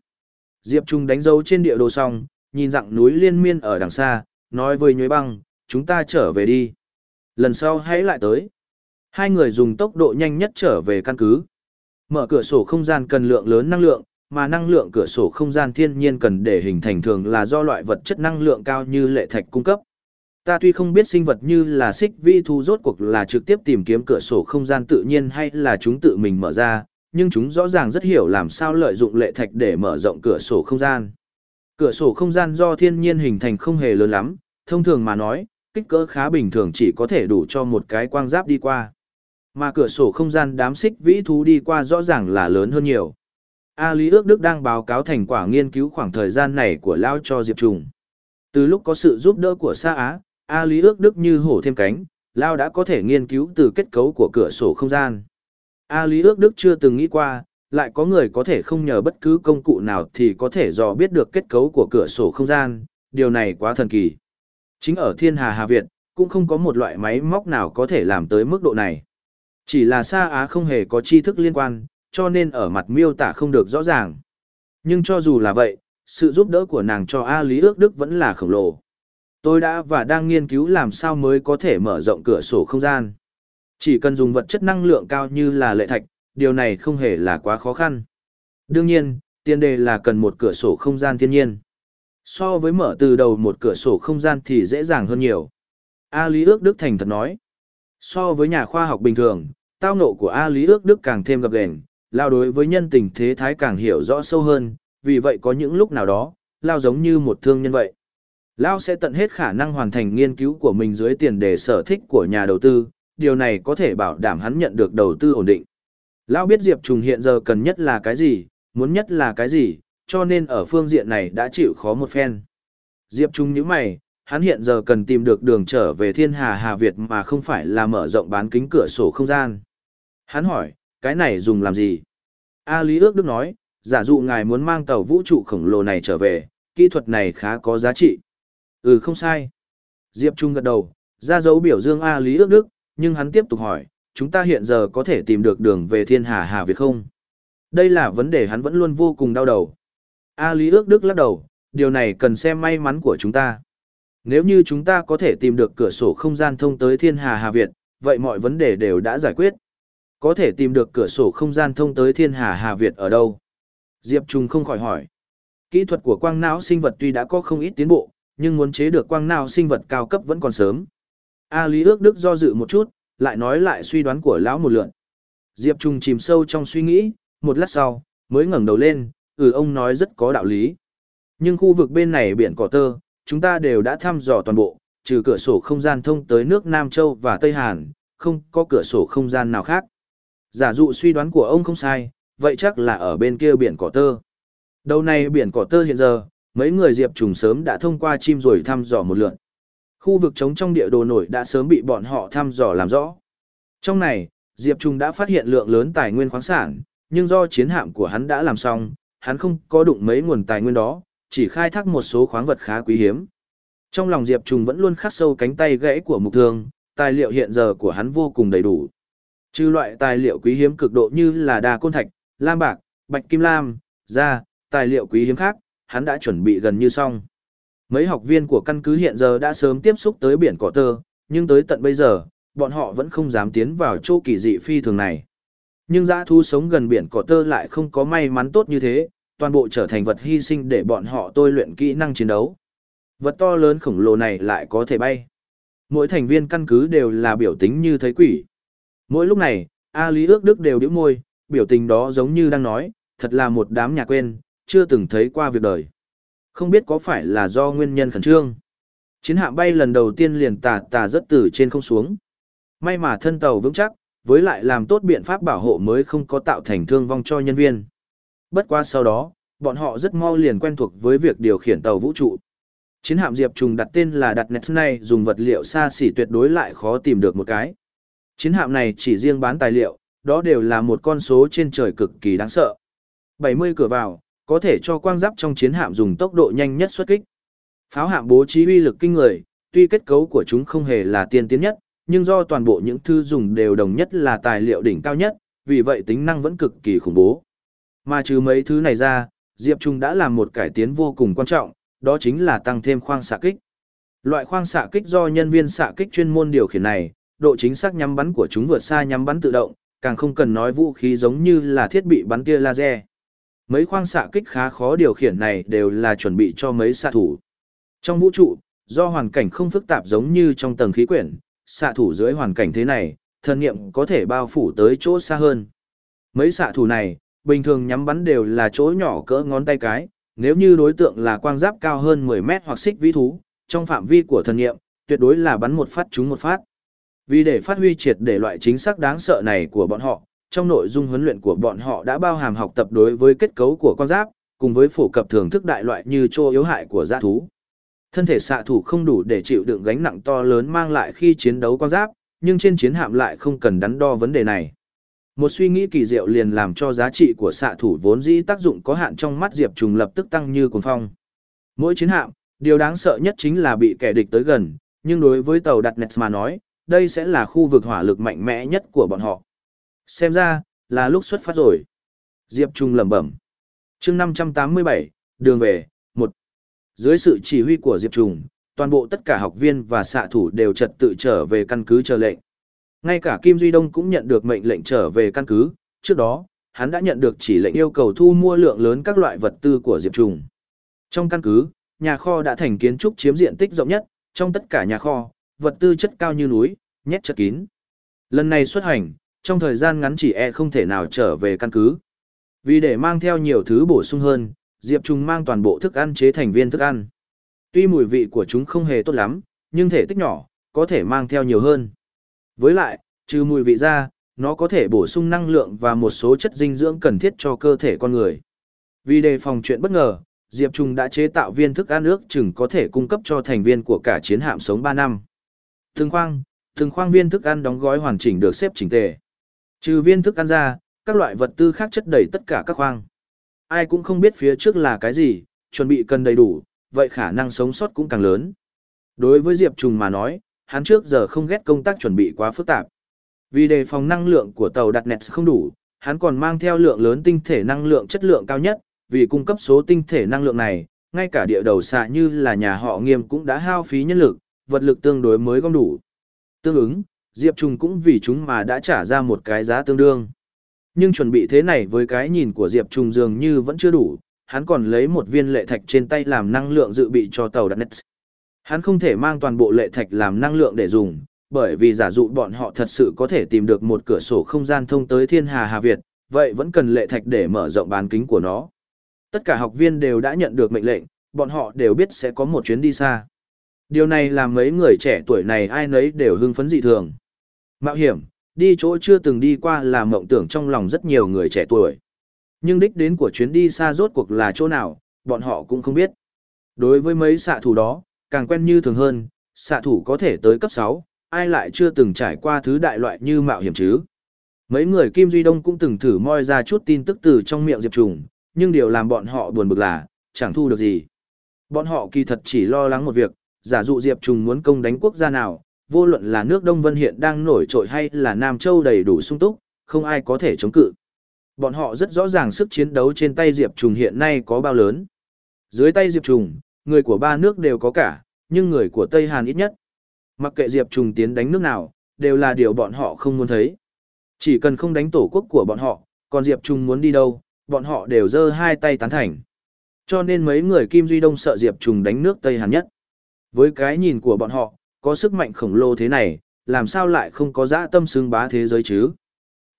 Diệp Trung đánh dấu trên địa đồ xong, nhìn dặng núi liên miên ở đằng xa, nói với nhuế băng, chúng ta trở về đi. Lần sau hãy lại tới. Hai người dùng tốc độ nhanh nhất trở về căn cứ. Mở cửa sổ không gian cần lượng lớn năng lượng, mà năng lượng cửa sổ không gian thiên nhiên cần để hình thành thường là do loại vật chất năng lượng cao như lệ thạch cung cấp. Ta tuy không biết sinh vật như là xích vi thu rốt cuộc là trực tiếp tìm kiếm cửa sổ không gian tự nhiên hay là chúng tự mình mở ra, nhưng chúng rõ ràng rất hiểu làm sao lợi dụng lệ thạch để mở rộng cửa sổ không gian. Cửa sổ không gian do thiên nhiên hình thành không hề lớn lắm, thông thường mà nói, kích cỡ khá bình thường chỉ có thể đủ cho một cái quang giáp đi qua. Mà cửa sổ không gian đám xích vĩ thú đi qua rõ ràng là lớn hơn nhiều. A Lý ước Đức đang báo cáo thành quả nghiên cứu khoảng thời gian này của Lao cho Diệp Trùng. Từ lúc có sự giúp đỡ của Sa Á, A Lý ước Đức như hổ thêm cánh, Lao đã có thể nghiên cứu từ kết cấu của cửa sổ không gian. A Lý ước Đức chưa từng nghĩ qua, lại có người có thể không nhờ bất cứ công cụ nào thì có thể dò biết được kết cấu của cửa sổ không gian, điều này quá thần kỳ. Chính ở thiên hà Hà Việt, cũng không có một loại máy móc nào có thể làm tới mức độ này. Chỉ là Sa Á không hề có tri thức liên quan, cho nên ở mặt miêu tả không được rõ ràng. Nhưng cho dù là vậy, sự giúp đỡ của nàng cho A Lý ước Đức vẫn là khổng lồ. Tôi đã và đang nghiên cứu làm sao mới có thể mở rộng cửa sổ không gian. Chỉ cần dùng vật chất năng lượng cao như là lệ thạch, điều này không hề là quá khó khăn. Đương nhiên, tiền đề là cần một cửa sổ không gian thiên nhiên. So với mở từ đầu một cửa sổ không gian thì dễ dàng hơn nhiều. A Lý ước Đức thành thật nói. So với nhà khoa học bình thường, tao nộ của A Lý ước Đức càng thêm gặp gền, Lao đối với nhân tình thế thái càng hiểu rõ sâu hơn, vì vậy có những lúc nào đó, Lao giống như một thương nhân vậy. Lao sẽ tận hết khả năng hoàn thành nghiên cứu của mình dưới tiền đề sở thích của nhà đầu tư, điều này có thể bảo đảm hắn nhận được đầu tư ổn định. Lao biết Diệp Trùng hiện giờ cần nhất là cái gì, muốn nhất là cái gì, cho nên ở phương diện này đã chịu khó một phen. Diệp Trung như mày, hắn hiện giờ cần tìm được đường trở về thiên hà Hà Việt mà không phải là mở rộng bán kính cửa sổ không gian. Hắn hỏi, cái này dùng làm gì? A Lý ước đức nói, giả dụ ngài muốn mang tàu vũ trụ khổng lồ này trở về, kỹ thuật này khá có giá trị. Ừ không sai. Diệp Trung gật đầu, ra dấu biểu dương A Lý ước đức, nhưng hắn tiếp tục hỏi, chúng ta hiện giờ có thể tìm được đường về thiên hà Hà Việt không? Đây là vấn đề hắn vẫn luôn vô cùng đau đầu. A Lý ước đức lắc đầu, điều này cần xem may mắn của chúng ta. Nếu như chúng ta có thể tìm được cửa sổ không gian thông tới thiên hà Hà Việt, vậy mọi vấn đề đều đã giải quyết. Có thể tìm được cửa sổ không gian thông tới thiên hà Hà Việt ở đâu? Diệp Trung không khỏi hỏi. Kỹ thuật của quang não sinh vật tuy đã có không ít tiến bộ, nhưng muốn chế được quang não sinh vật cao cấp vẫn còn sớm. A Lý ước đức do dự một chút, lại nói lại suy đoán của lão một lượn. Diệp Trung chìm sâu trong suy nghĩ, một lát sau, mới ngẩng đầu lên, ừ ông nói rất có đạo lý. Nhưng khu vực bên này biển cỏ tơ, chúng ta đều đã thăm dò toàn bộ, trừ cửa sổ không gian thông tới nước Nam Châu và Tây Hàn, không có cửa sổ không gian nào khác. Giả dụ suy đoán của ông không sai, vậy chắc là ở bên kia biển cỏ tơ. Đầu này biển cỏ tơ hiện giờ, mấy người diệp trùng sớm đã thông qua chim rồi thăm dò một lượt. Khu vực trống trong địa đồ nổi đã sớm bị bọn họ thăm dò làm rõ. Trong này, diệp trùng đã phát hiện lượng lớn tài nguyên khoáng sản, nhưng do chiến hạm của hắn đã làm xong, hắn không có đụng mấy nguồn tài nguyên đó, chỉ khai thác một số khoáng vật khá quý hiếm. Trong lòng Diệp Trùng vẫn luôn khắc sâu cánh tay gãy của mục thương, tài liệu hiện giờ của hắn vô cùng đầy đủ. Trừ loại tài liệu quý hiếm cực độ như là đà côn thạch, lam bạc, bạch kim lam, da, tài liệu quý hiếm khác, hắn đã chuẩn bị gần như xong. Mấy học viên của căn cứ hiện giờ đã sớm tiếp xúc tới biển cỏ tơ, nhưng tới tận bây giờ, bọn họ vẫn không dám tiến vào chỗ kỳ dị phi thường này. Nhưng dã thu sống gần biển cỏ tơ lại không có may mắn tốt như thế, toàn bộ trở thành vật hy sinh để bọn họ tôi luyện kỹ năng chiến đấu. Vật to lớn khổng lồ này lại có thể bay. Mỗi thành viên căn cứ đều là biểu tính như thấy quỷ. Mỗi lúc này, A Lý ước đức đều điếu môi, biểu tình đó giống như đang nói, thật là một đám nhà quên, chưa từng thấy qua việc đời. Không biết có phải là do nguyên nhân khẩn trương. Chiến hạm bay lần đầu tiên liền tà tà rất từ trên không xuống. May mà thân tàu vững chắc, với lại làm tốt biện pháp bảo hộ mới không có tạo thành thương vong cho nhân viên. Bất qua sau đó, bọn họ rất mau liền quen thuộc với việc điều khiển tàu vũ trụ. Chiến hạm Diệp Trùng đặt tên là đặt nét này dùng vật liệu xa xỉ tuyệt đối lại khó tìm được một cái. Chiến hạm này chỉ riêng bán tài liệu, đó đều là một con số trên trời cực kỳ đáng sợ. 70 cửa vào, có thể cho quang giáp trong chiến hạm dùng tốc độ nhanh nhất xuất kích. Pháo hạm bố trí uy lực kinh người, tuy kết cấu của chúng không hề là tiên tiến nhất, nhưng do toàn bộ những thứ dùng đều đồng nhất là tài liệu đỉnh cao nhất, vì vậy tính năng vẫn cực kỳ khủng bố. Mà trừ mấy thứ này ra, Diệp Trung đã làm một cải tiến vô cùng quan trọng, đó chính là tăng thêm khoang xạ kích. Loại khoang xạ kích do nhân viên xạ kích chuyên môn điều khiển này, độ chính xác nhắm bắn của chúng vượt xa nhắm bắn tự động, càng không cần nói vũ khí giống như là thiết bị bắn tia laser. Mấy khoang xạ kích khá khó điều khiển này đều là chuẩn bị cho mấy xạ thủ. Trong vũ trụ, do hoàn cảnh không phức tạp giống như trong tầng khí quyển, xạ thủ dưới hoàn cảnh thế này, thần nghiệm có thể bao phủ tới chỗ xa hơn. Mấy xạ thủ này, bình thường nhắm bắn đều là chỗ nhỏ cỡ ngón tay cái, nếu như đối tượng là quang giáp cao hơn 10 mét hoặc xích vĩ thú, trong phạm vi của thần nghiệm, tuyệt đối là bắn một phát trúng một phát. Vì để phát huy triệt để loại chính xác đáng sợ này của bọn họ, trong nội dung huấn luyện của bọn họ đã bao hàm học tập đối với kết cấu của con giáp, cùng với phổ cập thưởng thức đại loại như chỗ yếu hại của giã thú. Thân thể xạ thủ không đủ để chịu đựng gánh nặng to lớn mang lại khi chiến đấu quan giáp, nhưng trên chiến hạm lại không cần đắn đo vấn đề này. Một suy nghĩ kỳ diệu liền làm cho giá trị của xạ thủ vốn dĩ tác dụng có hạn trong mắt Diệp Trùng lập tức tăng như cuồng phong. Mỗi chiến hạm, điều đáng sợ nhất chính là bị kẻ địch tới gần, nhưng đối với tàu đặt Nets mà nói, đây sẽ là khu vực hỏa lực mạnh mẽ nhất của bọn họ. Xem ra, là lúc xuất phát rồi. Diệp Trung lẩm bẩm. chương 587, đường về, dưới sự chỉ huy của Diệp Trùng, toàn bộ tất cả học viên và xạ thủ đều trật tự trở về căn cứ chờ lệnh. Ngay cả Kim Duy Đông cũng nhận được mệnh lệnh trở về căn cứ, trước đó, hắn đã nhận được chỉ lệnh yêu cầu thu mua lượng lớn các loại vật tư của Diệp Trùng. Trong căn cứ, nhà kho đã thành kiến trúc chiếm diện tích rộng nhất, trong tất cả nhà kho, vật tư chất cao như núi, nhét chất kín. Lần này xuất hành, trong thời gian ngắn chỉ e không thể nào trở về căn cứ. Vì để mang theo nhiều thứ bổ sung hơn, Diệp Trung mang toàn bộ thức ăn chế thành viên thức ăn. Tuy mùi vị của chúng không hề tốt lắm, nhưng thể tích nhỏ, có thể mang theo nhiều hơn. Với lại, trừ mùi vị ra, nó có thể bổ sung năng lượng và một số chất dinh dưỡng cần thiết cho cơ thể con người. Vì đề phòng chuyện bất ngờ, Diệp Trung đã chế tạo viên thức ăn ước chừng có thể cung cấp cho thành viên của cả chiến hạm sống 3 năm. Từng khoang, từng khoang viên thức ăn đóng gói hoàn chỉnh được xếp chỉnh tề. Trừ viên thức ăn ra, các loại vật tư khác chất đầy tất cả các khoang. Ai cũng không biết phía trước là cái gì, chuẩn bị cần đầy đủ, vậy khả năng sống sót cũng càng lớn. Đối với Diệp Trùng mà nói, hắn trước giờ không ghét công tác chuẩn bị quá phức tạp. Vì đề phòng năng lượng của tàu đặt nẹt không đủ, hắn còn mang theo lượng lớn tinh thể năng lượng chất lượng cao nhất, vì cung cấp số tinh thể năng lượng này, ngay cả địa đầu xạ như là nhà họ nghiêm cũng đã hao phí nhân lực, vật lực tương đối mới gom đủ. Tương ứng, Diệp Trùng cũng vì chúng mà đã trả ra một cái giá tương đương. Nhưng chuẩn bị thế này với cái nhìn của Diệp Trùng dường như vẫn chưa đủ, hắn còn lấy một viên lệ thạch trên tay làm năng lượng dự bị cho tàu Danet. Hắn không thể mang toàn bộ lệ thạch làm năng lượng để dùng, bởi vì giả dụ bọn họ thật sự có thể tìm được một cửa sổ không gian thông tới thiên hà Hà Việt, vậy vẫn cần lệ thạch để mở rộng bán kính của nó. Tất cả học viên đều đã nhận được mệnh lệnh, bọn họ đều biết sẽ có một chuyến đi xa. Điều này làm mấy người trẻ tuổi này ai nấy đều hưng phấn dị thường. Mạo hiểm, đi chỗ chưa từng đi qua là mộng tưởng trong lòng rất nhiều người trẻ tuổi. Nhưng đích đến của chuyến đi xa rốt cuộc là chỗ nào, bọn họ cũng không biết. Đối với mấy xạ thủ đó, càng quen như thường hơn, xạ thủ có thể tới cấp 6, ai lại chưa từng trải qua thứ đại loại như mạo hiểm chứ. Mấy người Kim Duy Đông cũng từng thử moi ra chút tin tức từ trong miệng Diệp Trùng, nhưng điều làm bọn họ buồn bực là, chẳng thu được gì. Bọn họ kỳ thật chỉ lo lắng một việc, giả dụ Diệp Trùng muốn công đánh quốc gia nào, vô luận là nước Đông Vân hiện đang nổi trội hay là Nam Châu đầy đủ sung túc, không ai có thể chống cự. Bọn họ rất rõ ràng sức chiến đấu trên tay Diệp Trùng hiện nay có bao lớn. Dưới tay Diệp Trùng, người của ba nước đều có cả, nhưng người của Tây Hàn ít nhất. Mặc kệ Diệp Trùng tiến đánh nước nào, đều là điều bọn họ không muốn thấy. Chỉ cần không đánh tổ quốc của bọn họ, còn Diệp Trùng muốn đi đâu, bọn họ đều giơ hai tay tán thành. Cho nên mấy người Kim Duy Đông sợ Diệp Trùng đánh nước Tây Hàn nhất. Với cái nhìn của bọn họ, có sức mạnh khổng lồ thế này, làm sao lại không có dã tâm xương bá thế giới chứ?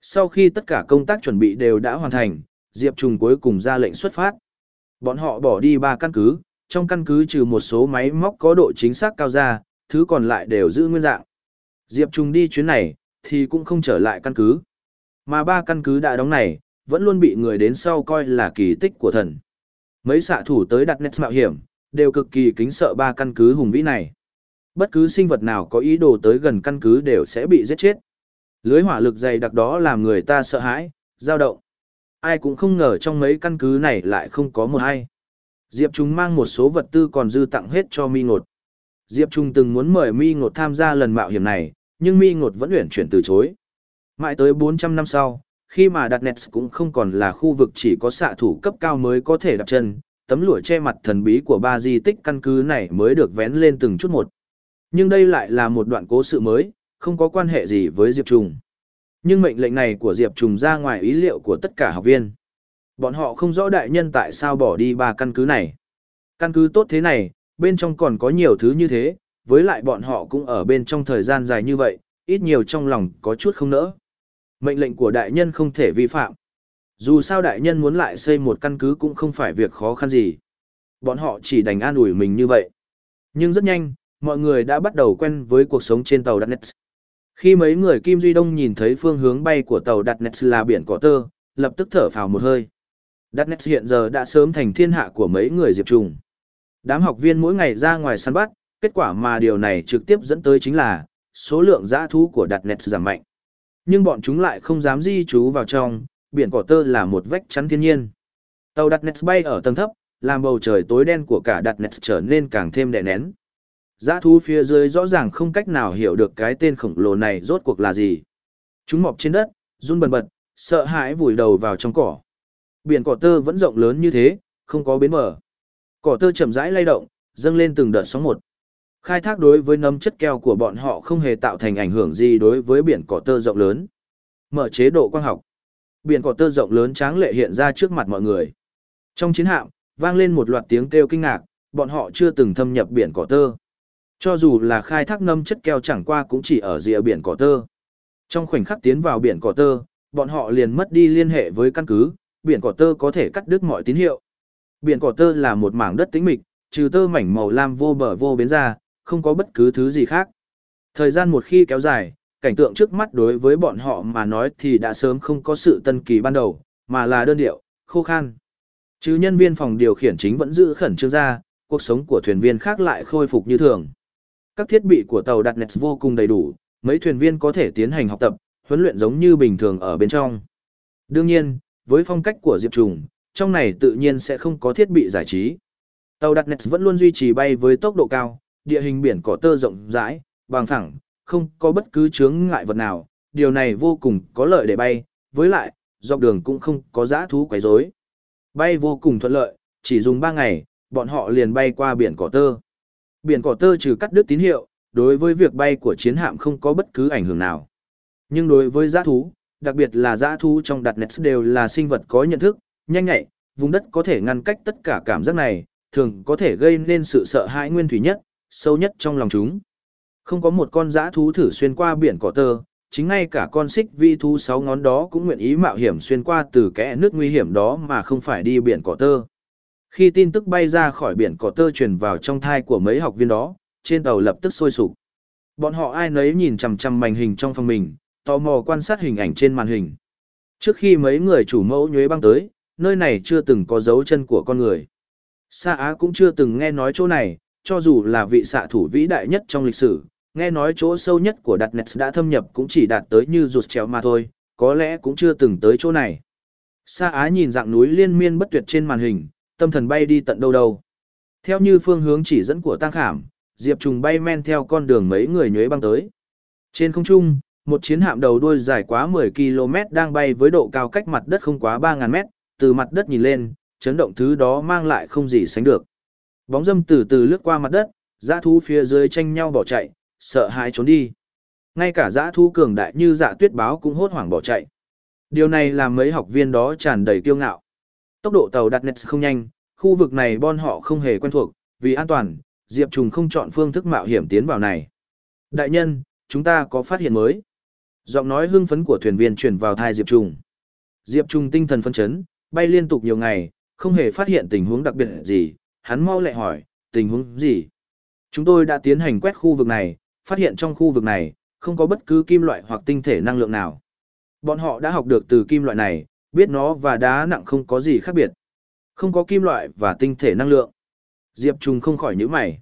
Sau khi tất cả công tác chuẩn bị đều đã hoàn thành, Diệp Trùng cuối cùng ra lệnh xuất phát. Bọn họ bỏ đi ba căn cứ, trong căn cứ trừ một số máy móc có độ chính xác cao ra, thứ còn lại đều giữ nguyên dạng. Diệp Trùng đi chuyến này, thì cũng không trở lại căn cứ. Mà ba căn cứ đã đóng này, vẫn luôn bị người đến sau coi là kỳ tích của thần. Mấy xạ thủ tới đặt nét mạo hiểm, đều cực kỳ kính sợ ba căn cứ hùng vĩ này. Bất cứ sinh vật nào có ý đồ tới gần căn cứ đều sẽ bị giết chết. Lưới hỏa lực dày đặc đó làm người ta sợ hãi, dao động. Ai cũng không ngờ trong mấy căn cứ này lại không có một ai. Diệp Trung mang một số vật tư còn dư tặng hết cho Mi Ngột. Diệp Trung từng muốn mời Mi Ngột tham gia lần mạo hiểm này, nhưng Mi Ngột vẫn uyển chuyển từ chối. Mãi tới 400 năm sau, khi mà đặt nets cũng không còn là khu vực chỉ có xạ thủ cấp cao mới có thể đặt chân, tấm lụa che mặt thần bí của ba di tích căn cứ này mới được vén lên từng chút một. Nhưng đây lại là một đoạn cố sự mới, không có quan hệ gì với Diệp Trùng. Nhưng mệnh lệnh này của Diệp Trùng ra ngoài ý liệu của tất cả học viên. Bọn họ không rõ đại nhân tại sao bỏ đi ba căn cứ này. Căn cứ tốt thế này, bên trong còn có nhiều thứ như thế, với lại bọn họ cũng ở bên trong thời gian dài như vậy, ít nhiều trong lòng có chút không nỡ. Mệnh lệnh của đại nhân không thể vi phạm. Dù sao đại nhân muốn lại xây một căn cứ cũng không phải việc khó khăn gì. Bọn họ chỉ đành an ủi mình như vậy. Nhưng rất nhanh, mọi người đã bắt đầu quen với cuộc sống trên tàu Đặt Khi mấy người Kim Duy Đông nhìn thấy phương hướng bay của tàu Đặt là biển cỏ tơ, lập tức thở phào một hơi. Đặt hiện giờ đã sớm thành thiên hạ của mấy người Diệp Trùng. Đám học viên mỗi ngày ra ngoài săn bắt, kết quả mà điều này trực tiếp dẫn tới chính là số lượng giã thú của Darknet giảm mạnh. Nhưng bọn chúng lại không dám di trú vào trong, biển cỏ tơ là một vách chắn thiên nhiên. Tàu Darknet bay ở tầng thấp, làm bầu trời tối đen của cả Darknet trở nên càng thêm đè nén. Giã thú phía dưới rõ ràng không cách nào hiểu được cái tên khổng lồ này rốt cuộc là gì. Chúng mọc trên đất, run bần bật, sợ hãi vùi đầu vào trong cỏ. Biển cỏ tơ vẫn rộng lớn như thế, không có bến bờ. Cỏ tơ chậm rãi lay động, dâng lên từng đợt sóng một. Khai thác đối với nấm chất keo của bọn họ không hề tạo thành ảnh hưởng gì đối với biển cỏ tơ rộng lớn. Mở chế độ quang học. Biển cỏ tơ rộng lớn tráng lệ hiện ra trước mặt mọi người. Trong chiến hạm, vang lên một loạt tiếng kêu kinh ngạc, bọn họ chưa từng thâm nhập biển cỏ tơ. Cho dù là khai thác nâm chất keo chẳng qua cũng chỉ ở rìa biển cỏ tơ. Trong khoảnh khắc tiến vào biển cỏ tơ, bọn họ liền mất đi liên hệ với căn cứ, biển cỏ tơ có thể cắt đứt mọi tín hiệu. Biển cỏ tơ là một mảng đất tĩnh mịch, trừ tơ mảnh màu lam vô bờ vô bến ra, không có bất cứ thứ gì khác. Thời gian một khi kéo dài, cảnh tượng trước mắt đối với bọn họ mà nói thì đã sớm không có sự tân kỳ ban đầu, mà là đơn điệu, khô khan. Chứ nhân viên phòng điều khiển chính vẫn giữ khẩn trương ra, cuộc sống của thuyền viên khác lại khôi phục như thường. Các thiết bị của tàu đặt nets vô cùng đầy đủ, mấy thuyền viên có thể tiến hành học tập, huấn luyện giống như bình thường ở bên trong. Đương nhiên, với phong cách của Diệp Trùng, trong này tự nhiên sẽ không có thiết bị giải trí. Tàu đặt nets vẫn luôn duy trì bay với tốc độ cao, địa hình biển cỏ tơ rộng rãi, bằng phẳng, không có bất cứ chướng ngại vật nào, điều này vô cùng có lợi để bay, với lại, dọc đường cũng không có giã thú quấy rối. Bay vô cùng thuận lợi, chỉ dùng 3 ngày, bọn họ liền bay qua biển cỏ tơ. Biển cỏ tơ trừ cắt đứt tín hiệu, đối với việc bay của chiến hạm không có bất cứ ảnh hưởng nào. Nhưng đối với giã thú, đặc biệt là giã thú trong đặt nets đều là sinh vật có nhận thức, nhanh nhạy, vùng đất có thể ngăn cách tất cả cảm giác này, thường có thể gây nên sự sợ hãi nguyên thủy nhất, sâu nhất trong lòng chúng. Không có một con giã thú thử xuyên qua biển cỏ tơ, chính ngay cả con xích vi thú sáu ngón đó cũng nguyện ý mạo hiểm xuyên qua từ kẽ nước nguy hiểm đó mà không phải đi biển cỏ tơ. Khi tin tức bay ra khỏi biển cỏ tơ truyền vào trong thai của mấy học viên đó, trên tàu lập tức sôi sục. Bọn họ ai nấy nhìn chằm chằm màn hình trong phòng mình, tò mò quan sát hình ảnh trên màn hình. Trước khi mấy người chủ mẫu nhuế băng tới, nơi này chưa từng có dấu chân của con người. Sa Á cũng chưa từng nghe nói chỗ này, cho dù là vị xạ thủ vĩ đại nhất trong lịch sử, nghe nói chỗ sâu nhất của đặt nets đã thâm nhập cũng chỉ đạt tới như rụt chéo mà thôi, có lẽ cũng chưa từng tới chỗ này. Sa Á nhìn dạng núi liên miên bất tuyệt trên màn hình, tâm thần bay đi tận đâu đâu. Theo như phương hướng chỉ dẫn của Tăng Khảm, Diệp Trùng bay men theo con đường mấy người nhuế băng tới. Trên không trung, một chiến hạm đầu đuôi dài quá 10 km đang bay với độ cao cách mặt đất không quá 3.000 mét, từ mặt đất nhìn lên, chấn động thứ đó mang lại không gì sánh được. Bóng dâm từ từ lướt qua mặt đất, dã thú phía dưới tranh nhau bỏ chạy, sợ hãi trốn đi. Ngay cả dã thú cường đại như dạ tuyết báo cũng hốt hoảng bỏ chạy. Điều này làm mấy học viên đó tràn đầy kiêu ngạo. Tốc độ tàu đặt net không nhanh, khu vực này bọn họ không hề quen thuộc, vì an toàn, Diệp Trùng không chọn phương thức mạo hiểm tiến vào này. Đại nhân, chúng ta có phát hiện mới. Giọng nói hưng phấn của thuyền viên truyền vào thai Diệp Trùng. Diệp Trùng tinh thần phấn chấn, bay liên tục nhiều ngày, không hề phát hiện tình huống đặc biệt gì, hắn mau lại hỏi, tình huống gì? Chúng tôi đã tiến hành quét khu vực này, phát hiện trong khu vực này, không có bất cứ kim loại hoặc tinh thể năng lượng nào. Bọn họ đã học được từ kim loại này, biết nó và đá nặng không có gì khác biệt. Không có kim loại và tinh thể năng lượng. Diệp Trung không khỏi nhíu mày.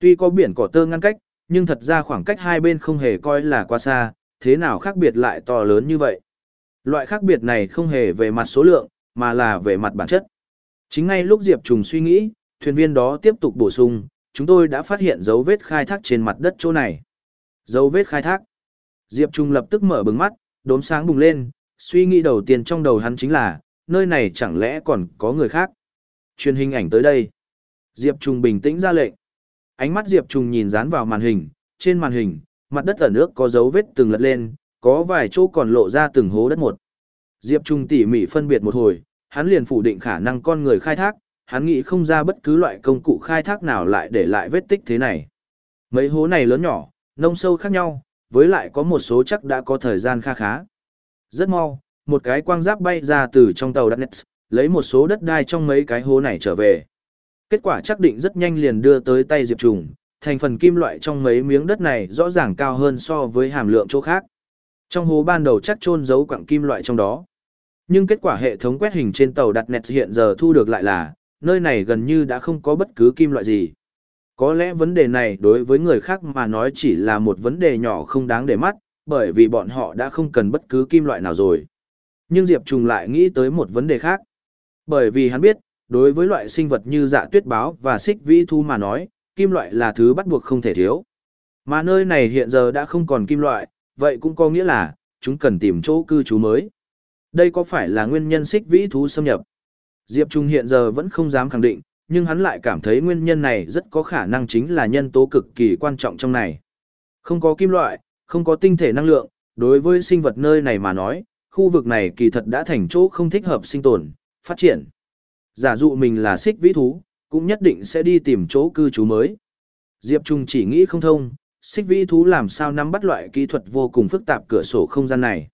Tuy có biển cỏ tơ ngăn cách, nhưng thật ra khoảng cách hai bên không hề coi là quá xa, thế nào khác biệt lại to lớn như vậy. Loại khác biệt này không hề về mặt số lượng, mà là về mặt bản chất. Chính ngay lúc Diệp Trùng suy nghĩ, thuyền viên đó tiếp tục bổ sung, chúng tôi đã phát hiện dấu vết khai thác trên mặt đất chỗ này. Dấu vết khai thác. Diệp Trung lập tức mở bừng mắt, đốm sáng bùng lên, suy nghĩ đầu tiên trong đầu hắn chính là, nơi này chẳng lẽ còn có người khác. Truyền hình ảnh tới đây. Diệp Trung bình tĩnh ra lệnh. Ánh mắt Diệp Trung nhìn dán vào màn hình, trên màn hình, mặt đất ở nước có dấu vết từng lật lên, có vài chỗ còn lộ ra từng hố đất một. Diệp Trung tỉ mỉ phân biệt một hồi, hắn liền phủ định khả năng con người khai thác, hắn nghĩ không ra bất cứ loại công cụ khai thác nào lại để lại vết tích thế này. Mấy hố này lớn nhỏ, nông sâu khác nhau, với lại có một số chắc đã có thời gian kha khá. Rất mau, một cái quang giáp bay ra từ trong tàu đất lấy một số đất đai trong mấy cái hố này trở về. Kết quả chắc định rất nhanh liền đưa tới tay Diệp Trùng, thành phần kim loại trong mấy miếng đất này rõ ràng cao hơn so với hàm lượng chỗ khác. Trong hố ban đầu chắc chôn giấu quặng kim loại trong đó. Nhưng kết quả hệ thống quét hình trên tàu đặt nẹt hiện giờ thu được lại là, nơi này gần như đã không có bất cứ kim loại gì. Có lẽ vấn đề này đối với người khác mà nói chỉ là một vấn đề nhỏ không đáng để mắt, bởi vì bọn họ đã không cần bất cứ kim loại nào rồi. Nhưng Diệp Trùng lại nghĩ tới một vấn đề khác. Bởi vì hắn biết, đối với loại sinh vật như dạ tuyết báo và xích vĩ thu mà nói, kim loại là thứ bắt buộc không thể thiếu. Mà nơi này hiện giờ đã không còn kim loại, vậy cũng có nghĩa là, chúng cần tìm chỗ cư trú mới. Đây có phải là nguyên nhân xích vĩ thú xâm nhập? Diệp Trung hiện giờ vẫn không dám khẳng định, nhưng hắn lại cảm thấy nguyên nhân này rất có khả năng chính là nhân tố cực kỳ quan trọng trong này. Không có kim loại, không có tinh thể năng lượng, đối với sinh vật nơi này mà nói, khu vực này kỳ thật đã thành chỗ không thích hợp sinh tồn, phát triển. Giả dụ mình là xích vĩ thú, cũng nhất định sẽ đi tìm chỗ cư trú mới. Diệp Trung chỉ nghĩ không thông, xích vĩ thú làm sao nắm bắt loại kỹ thuật vô cùng phức tạp cửa sổ không gian này.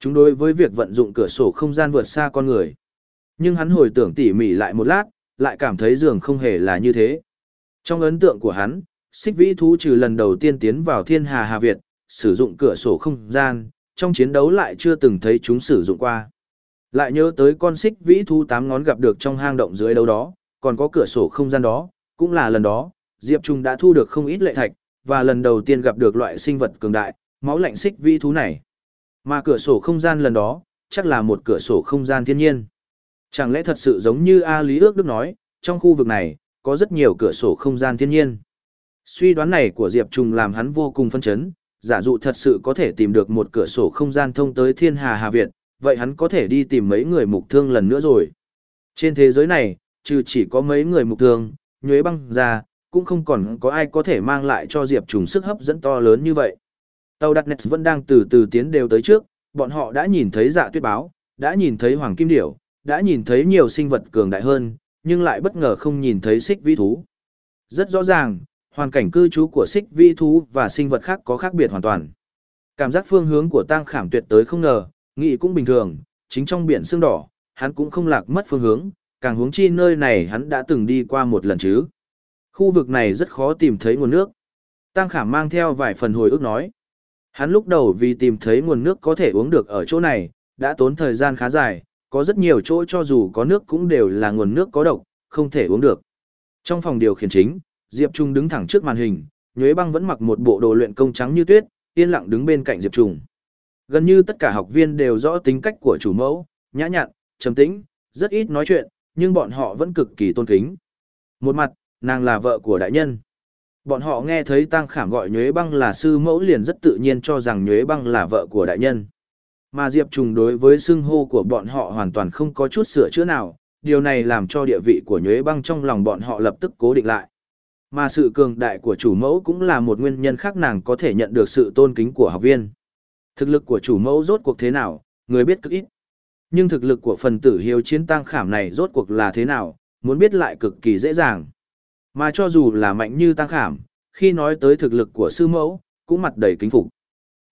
Chúng đối với việc vận dụng cửa sổ không gian vượt xa con người. Nhưng hắn hồi tưởng tỉ mỉ lại một lát, lại cảm thấy dường không hề là như thế. Trong ấn tượng của hắn, xích vĩ thú trừ lần đầu tiên tiến vào thiên hà Hà Việt, sử dụng cửa sổ không gian, trong chiến đấu lại chưa từng thấy chúng sử dụng qua. Lại nhớ tới con xích vĩ thú tám ngón gặp được trong hang động dưới đâu đó, còn có cửa sổ không gian đó, cũng là lần đó, Diệp Trung đã thu được không ít lệ thạch, và lần đầu tiên gặp được loại sinh vật cường đại, máu lạnh xích vĩ thú này. Mà cửa sổ không gian lần đó, chắc là một cửa sổ không gian thiên nhiên. Chẳng lẽ thật sự giống như A Lý ước Đức nói, trong khu vực này, có rất nhiều cửa sổ không gian thiên nhiên. Suy đoán này của Diệp Trung làm hắn vô cùng phân chấn, giả dụ thật sự có thể tìm được một cửa sổ không gian thông tới thiên hà Hà Việt, vậy hắn có thể đi tìm mấy người mục thương lần nữa rồi. Trên thế giới này, trừ chỉ có mấy người mục thương, nhuế băng ra, cũng không còn có ai có thể mang lại cho Diệp Trùng sức hấp dẫn to lớn như vậy. Tàu đặt nets vẫn đang từ từ tiến đều tới trước, bọn họ đã nhìn thấy dạ tuyết báo, đã nhìn thấy hoàng kim điểu, đã nhìn thấy nhiều sinh vật cường đại hơn, nhưng lại bất ngờ không nhìn thấy xích vĩ thú. Rất rõ ràng, hoàn cảnh cư trú của xích Vi thú và sinh vật khác có khác biệt hoàn toàn. Cảm giác phương hướng của Tang khảm tuyệt tới không ngờ, nghĩ cũng bình thường, chính trong biển xương đỏ, hắn cũng không lạc mất phương hướng, càng hướng chi nơi này hắn đã từng đi qua một lần chứ. Khu vực này rất khó tìm thấy nguồn nước. Tang khảm mang theo vài phần hồi ức nói. Hắn lúc đầu vì tìm thấy nguồn nước có thể uống được ở chỗ này, đã tốn thời gian khá dài, có rất nhiều chỗ cho dù có nước cũng đều là nguồn nước có độc, không thể uống được. Trong phòng điều khiển chính, Diệp Trung đứng thẳng trước màn hình, Nhuế Băng vẫn mặc một bộ đồ luyện công trắng như tuyết, yên lặng đứng bên cạnh Diệp Trung. Gần như tất cả học viên đều rõ tính cách của chủ mẫu, nhã nhặn, trầm tĩnh, rất ít nói chuyện, nhưng bọn họ vẫn cực kỳ tôn kính. Một mặt, nàng là vợ của đại nhân. Bọn họ nghe thấy Tăng Khảm gọi Nhuế Băng là sư mẫu liền rất tự nhiên cho rằng Nhuế Băng là vợ của đại nhân. Mà Diệp Trùng đối với xưng hô của bọn họ hoàn toàn không có chút sửa chữa nào, điều này làm cho địa vị của Nhuế Băng trong lòng bọn họ lập tức cố định lại. Mà sự cường đại của chủ mẫu cũng là một nguyên nhân khác nàng có thể nhận được sự tôn kính của học viên. Thực lực của chủ mẫu rốt cuộc thế nào, người biết cực ít. Nhưng thực lực của phần tử hiếu chiến tăng khảm này rốt cuộc là thế nào, muốn biết lại cực kỳ dễ dàng. Mà cho dù là mạnh như tăng khảm, khi nói tới thực lực của sư mẫu, cũng mặt đầy kính phục.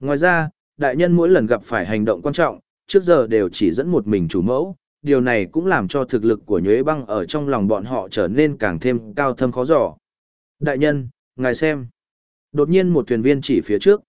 Ngoài ra, đại nhân mỗi lần gặp phải hành động quan trọng, trước giờ đều chỉ dẫn một mình chủ mẫu, điều này cũng làm cho thực lực của nhuế băng ở trong lòng bọn họ trở nên càng thêm cao thâm khó dò. Đại nhân, ngài xem. Đột nhiên một thuyền viên chỉ phía trước.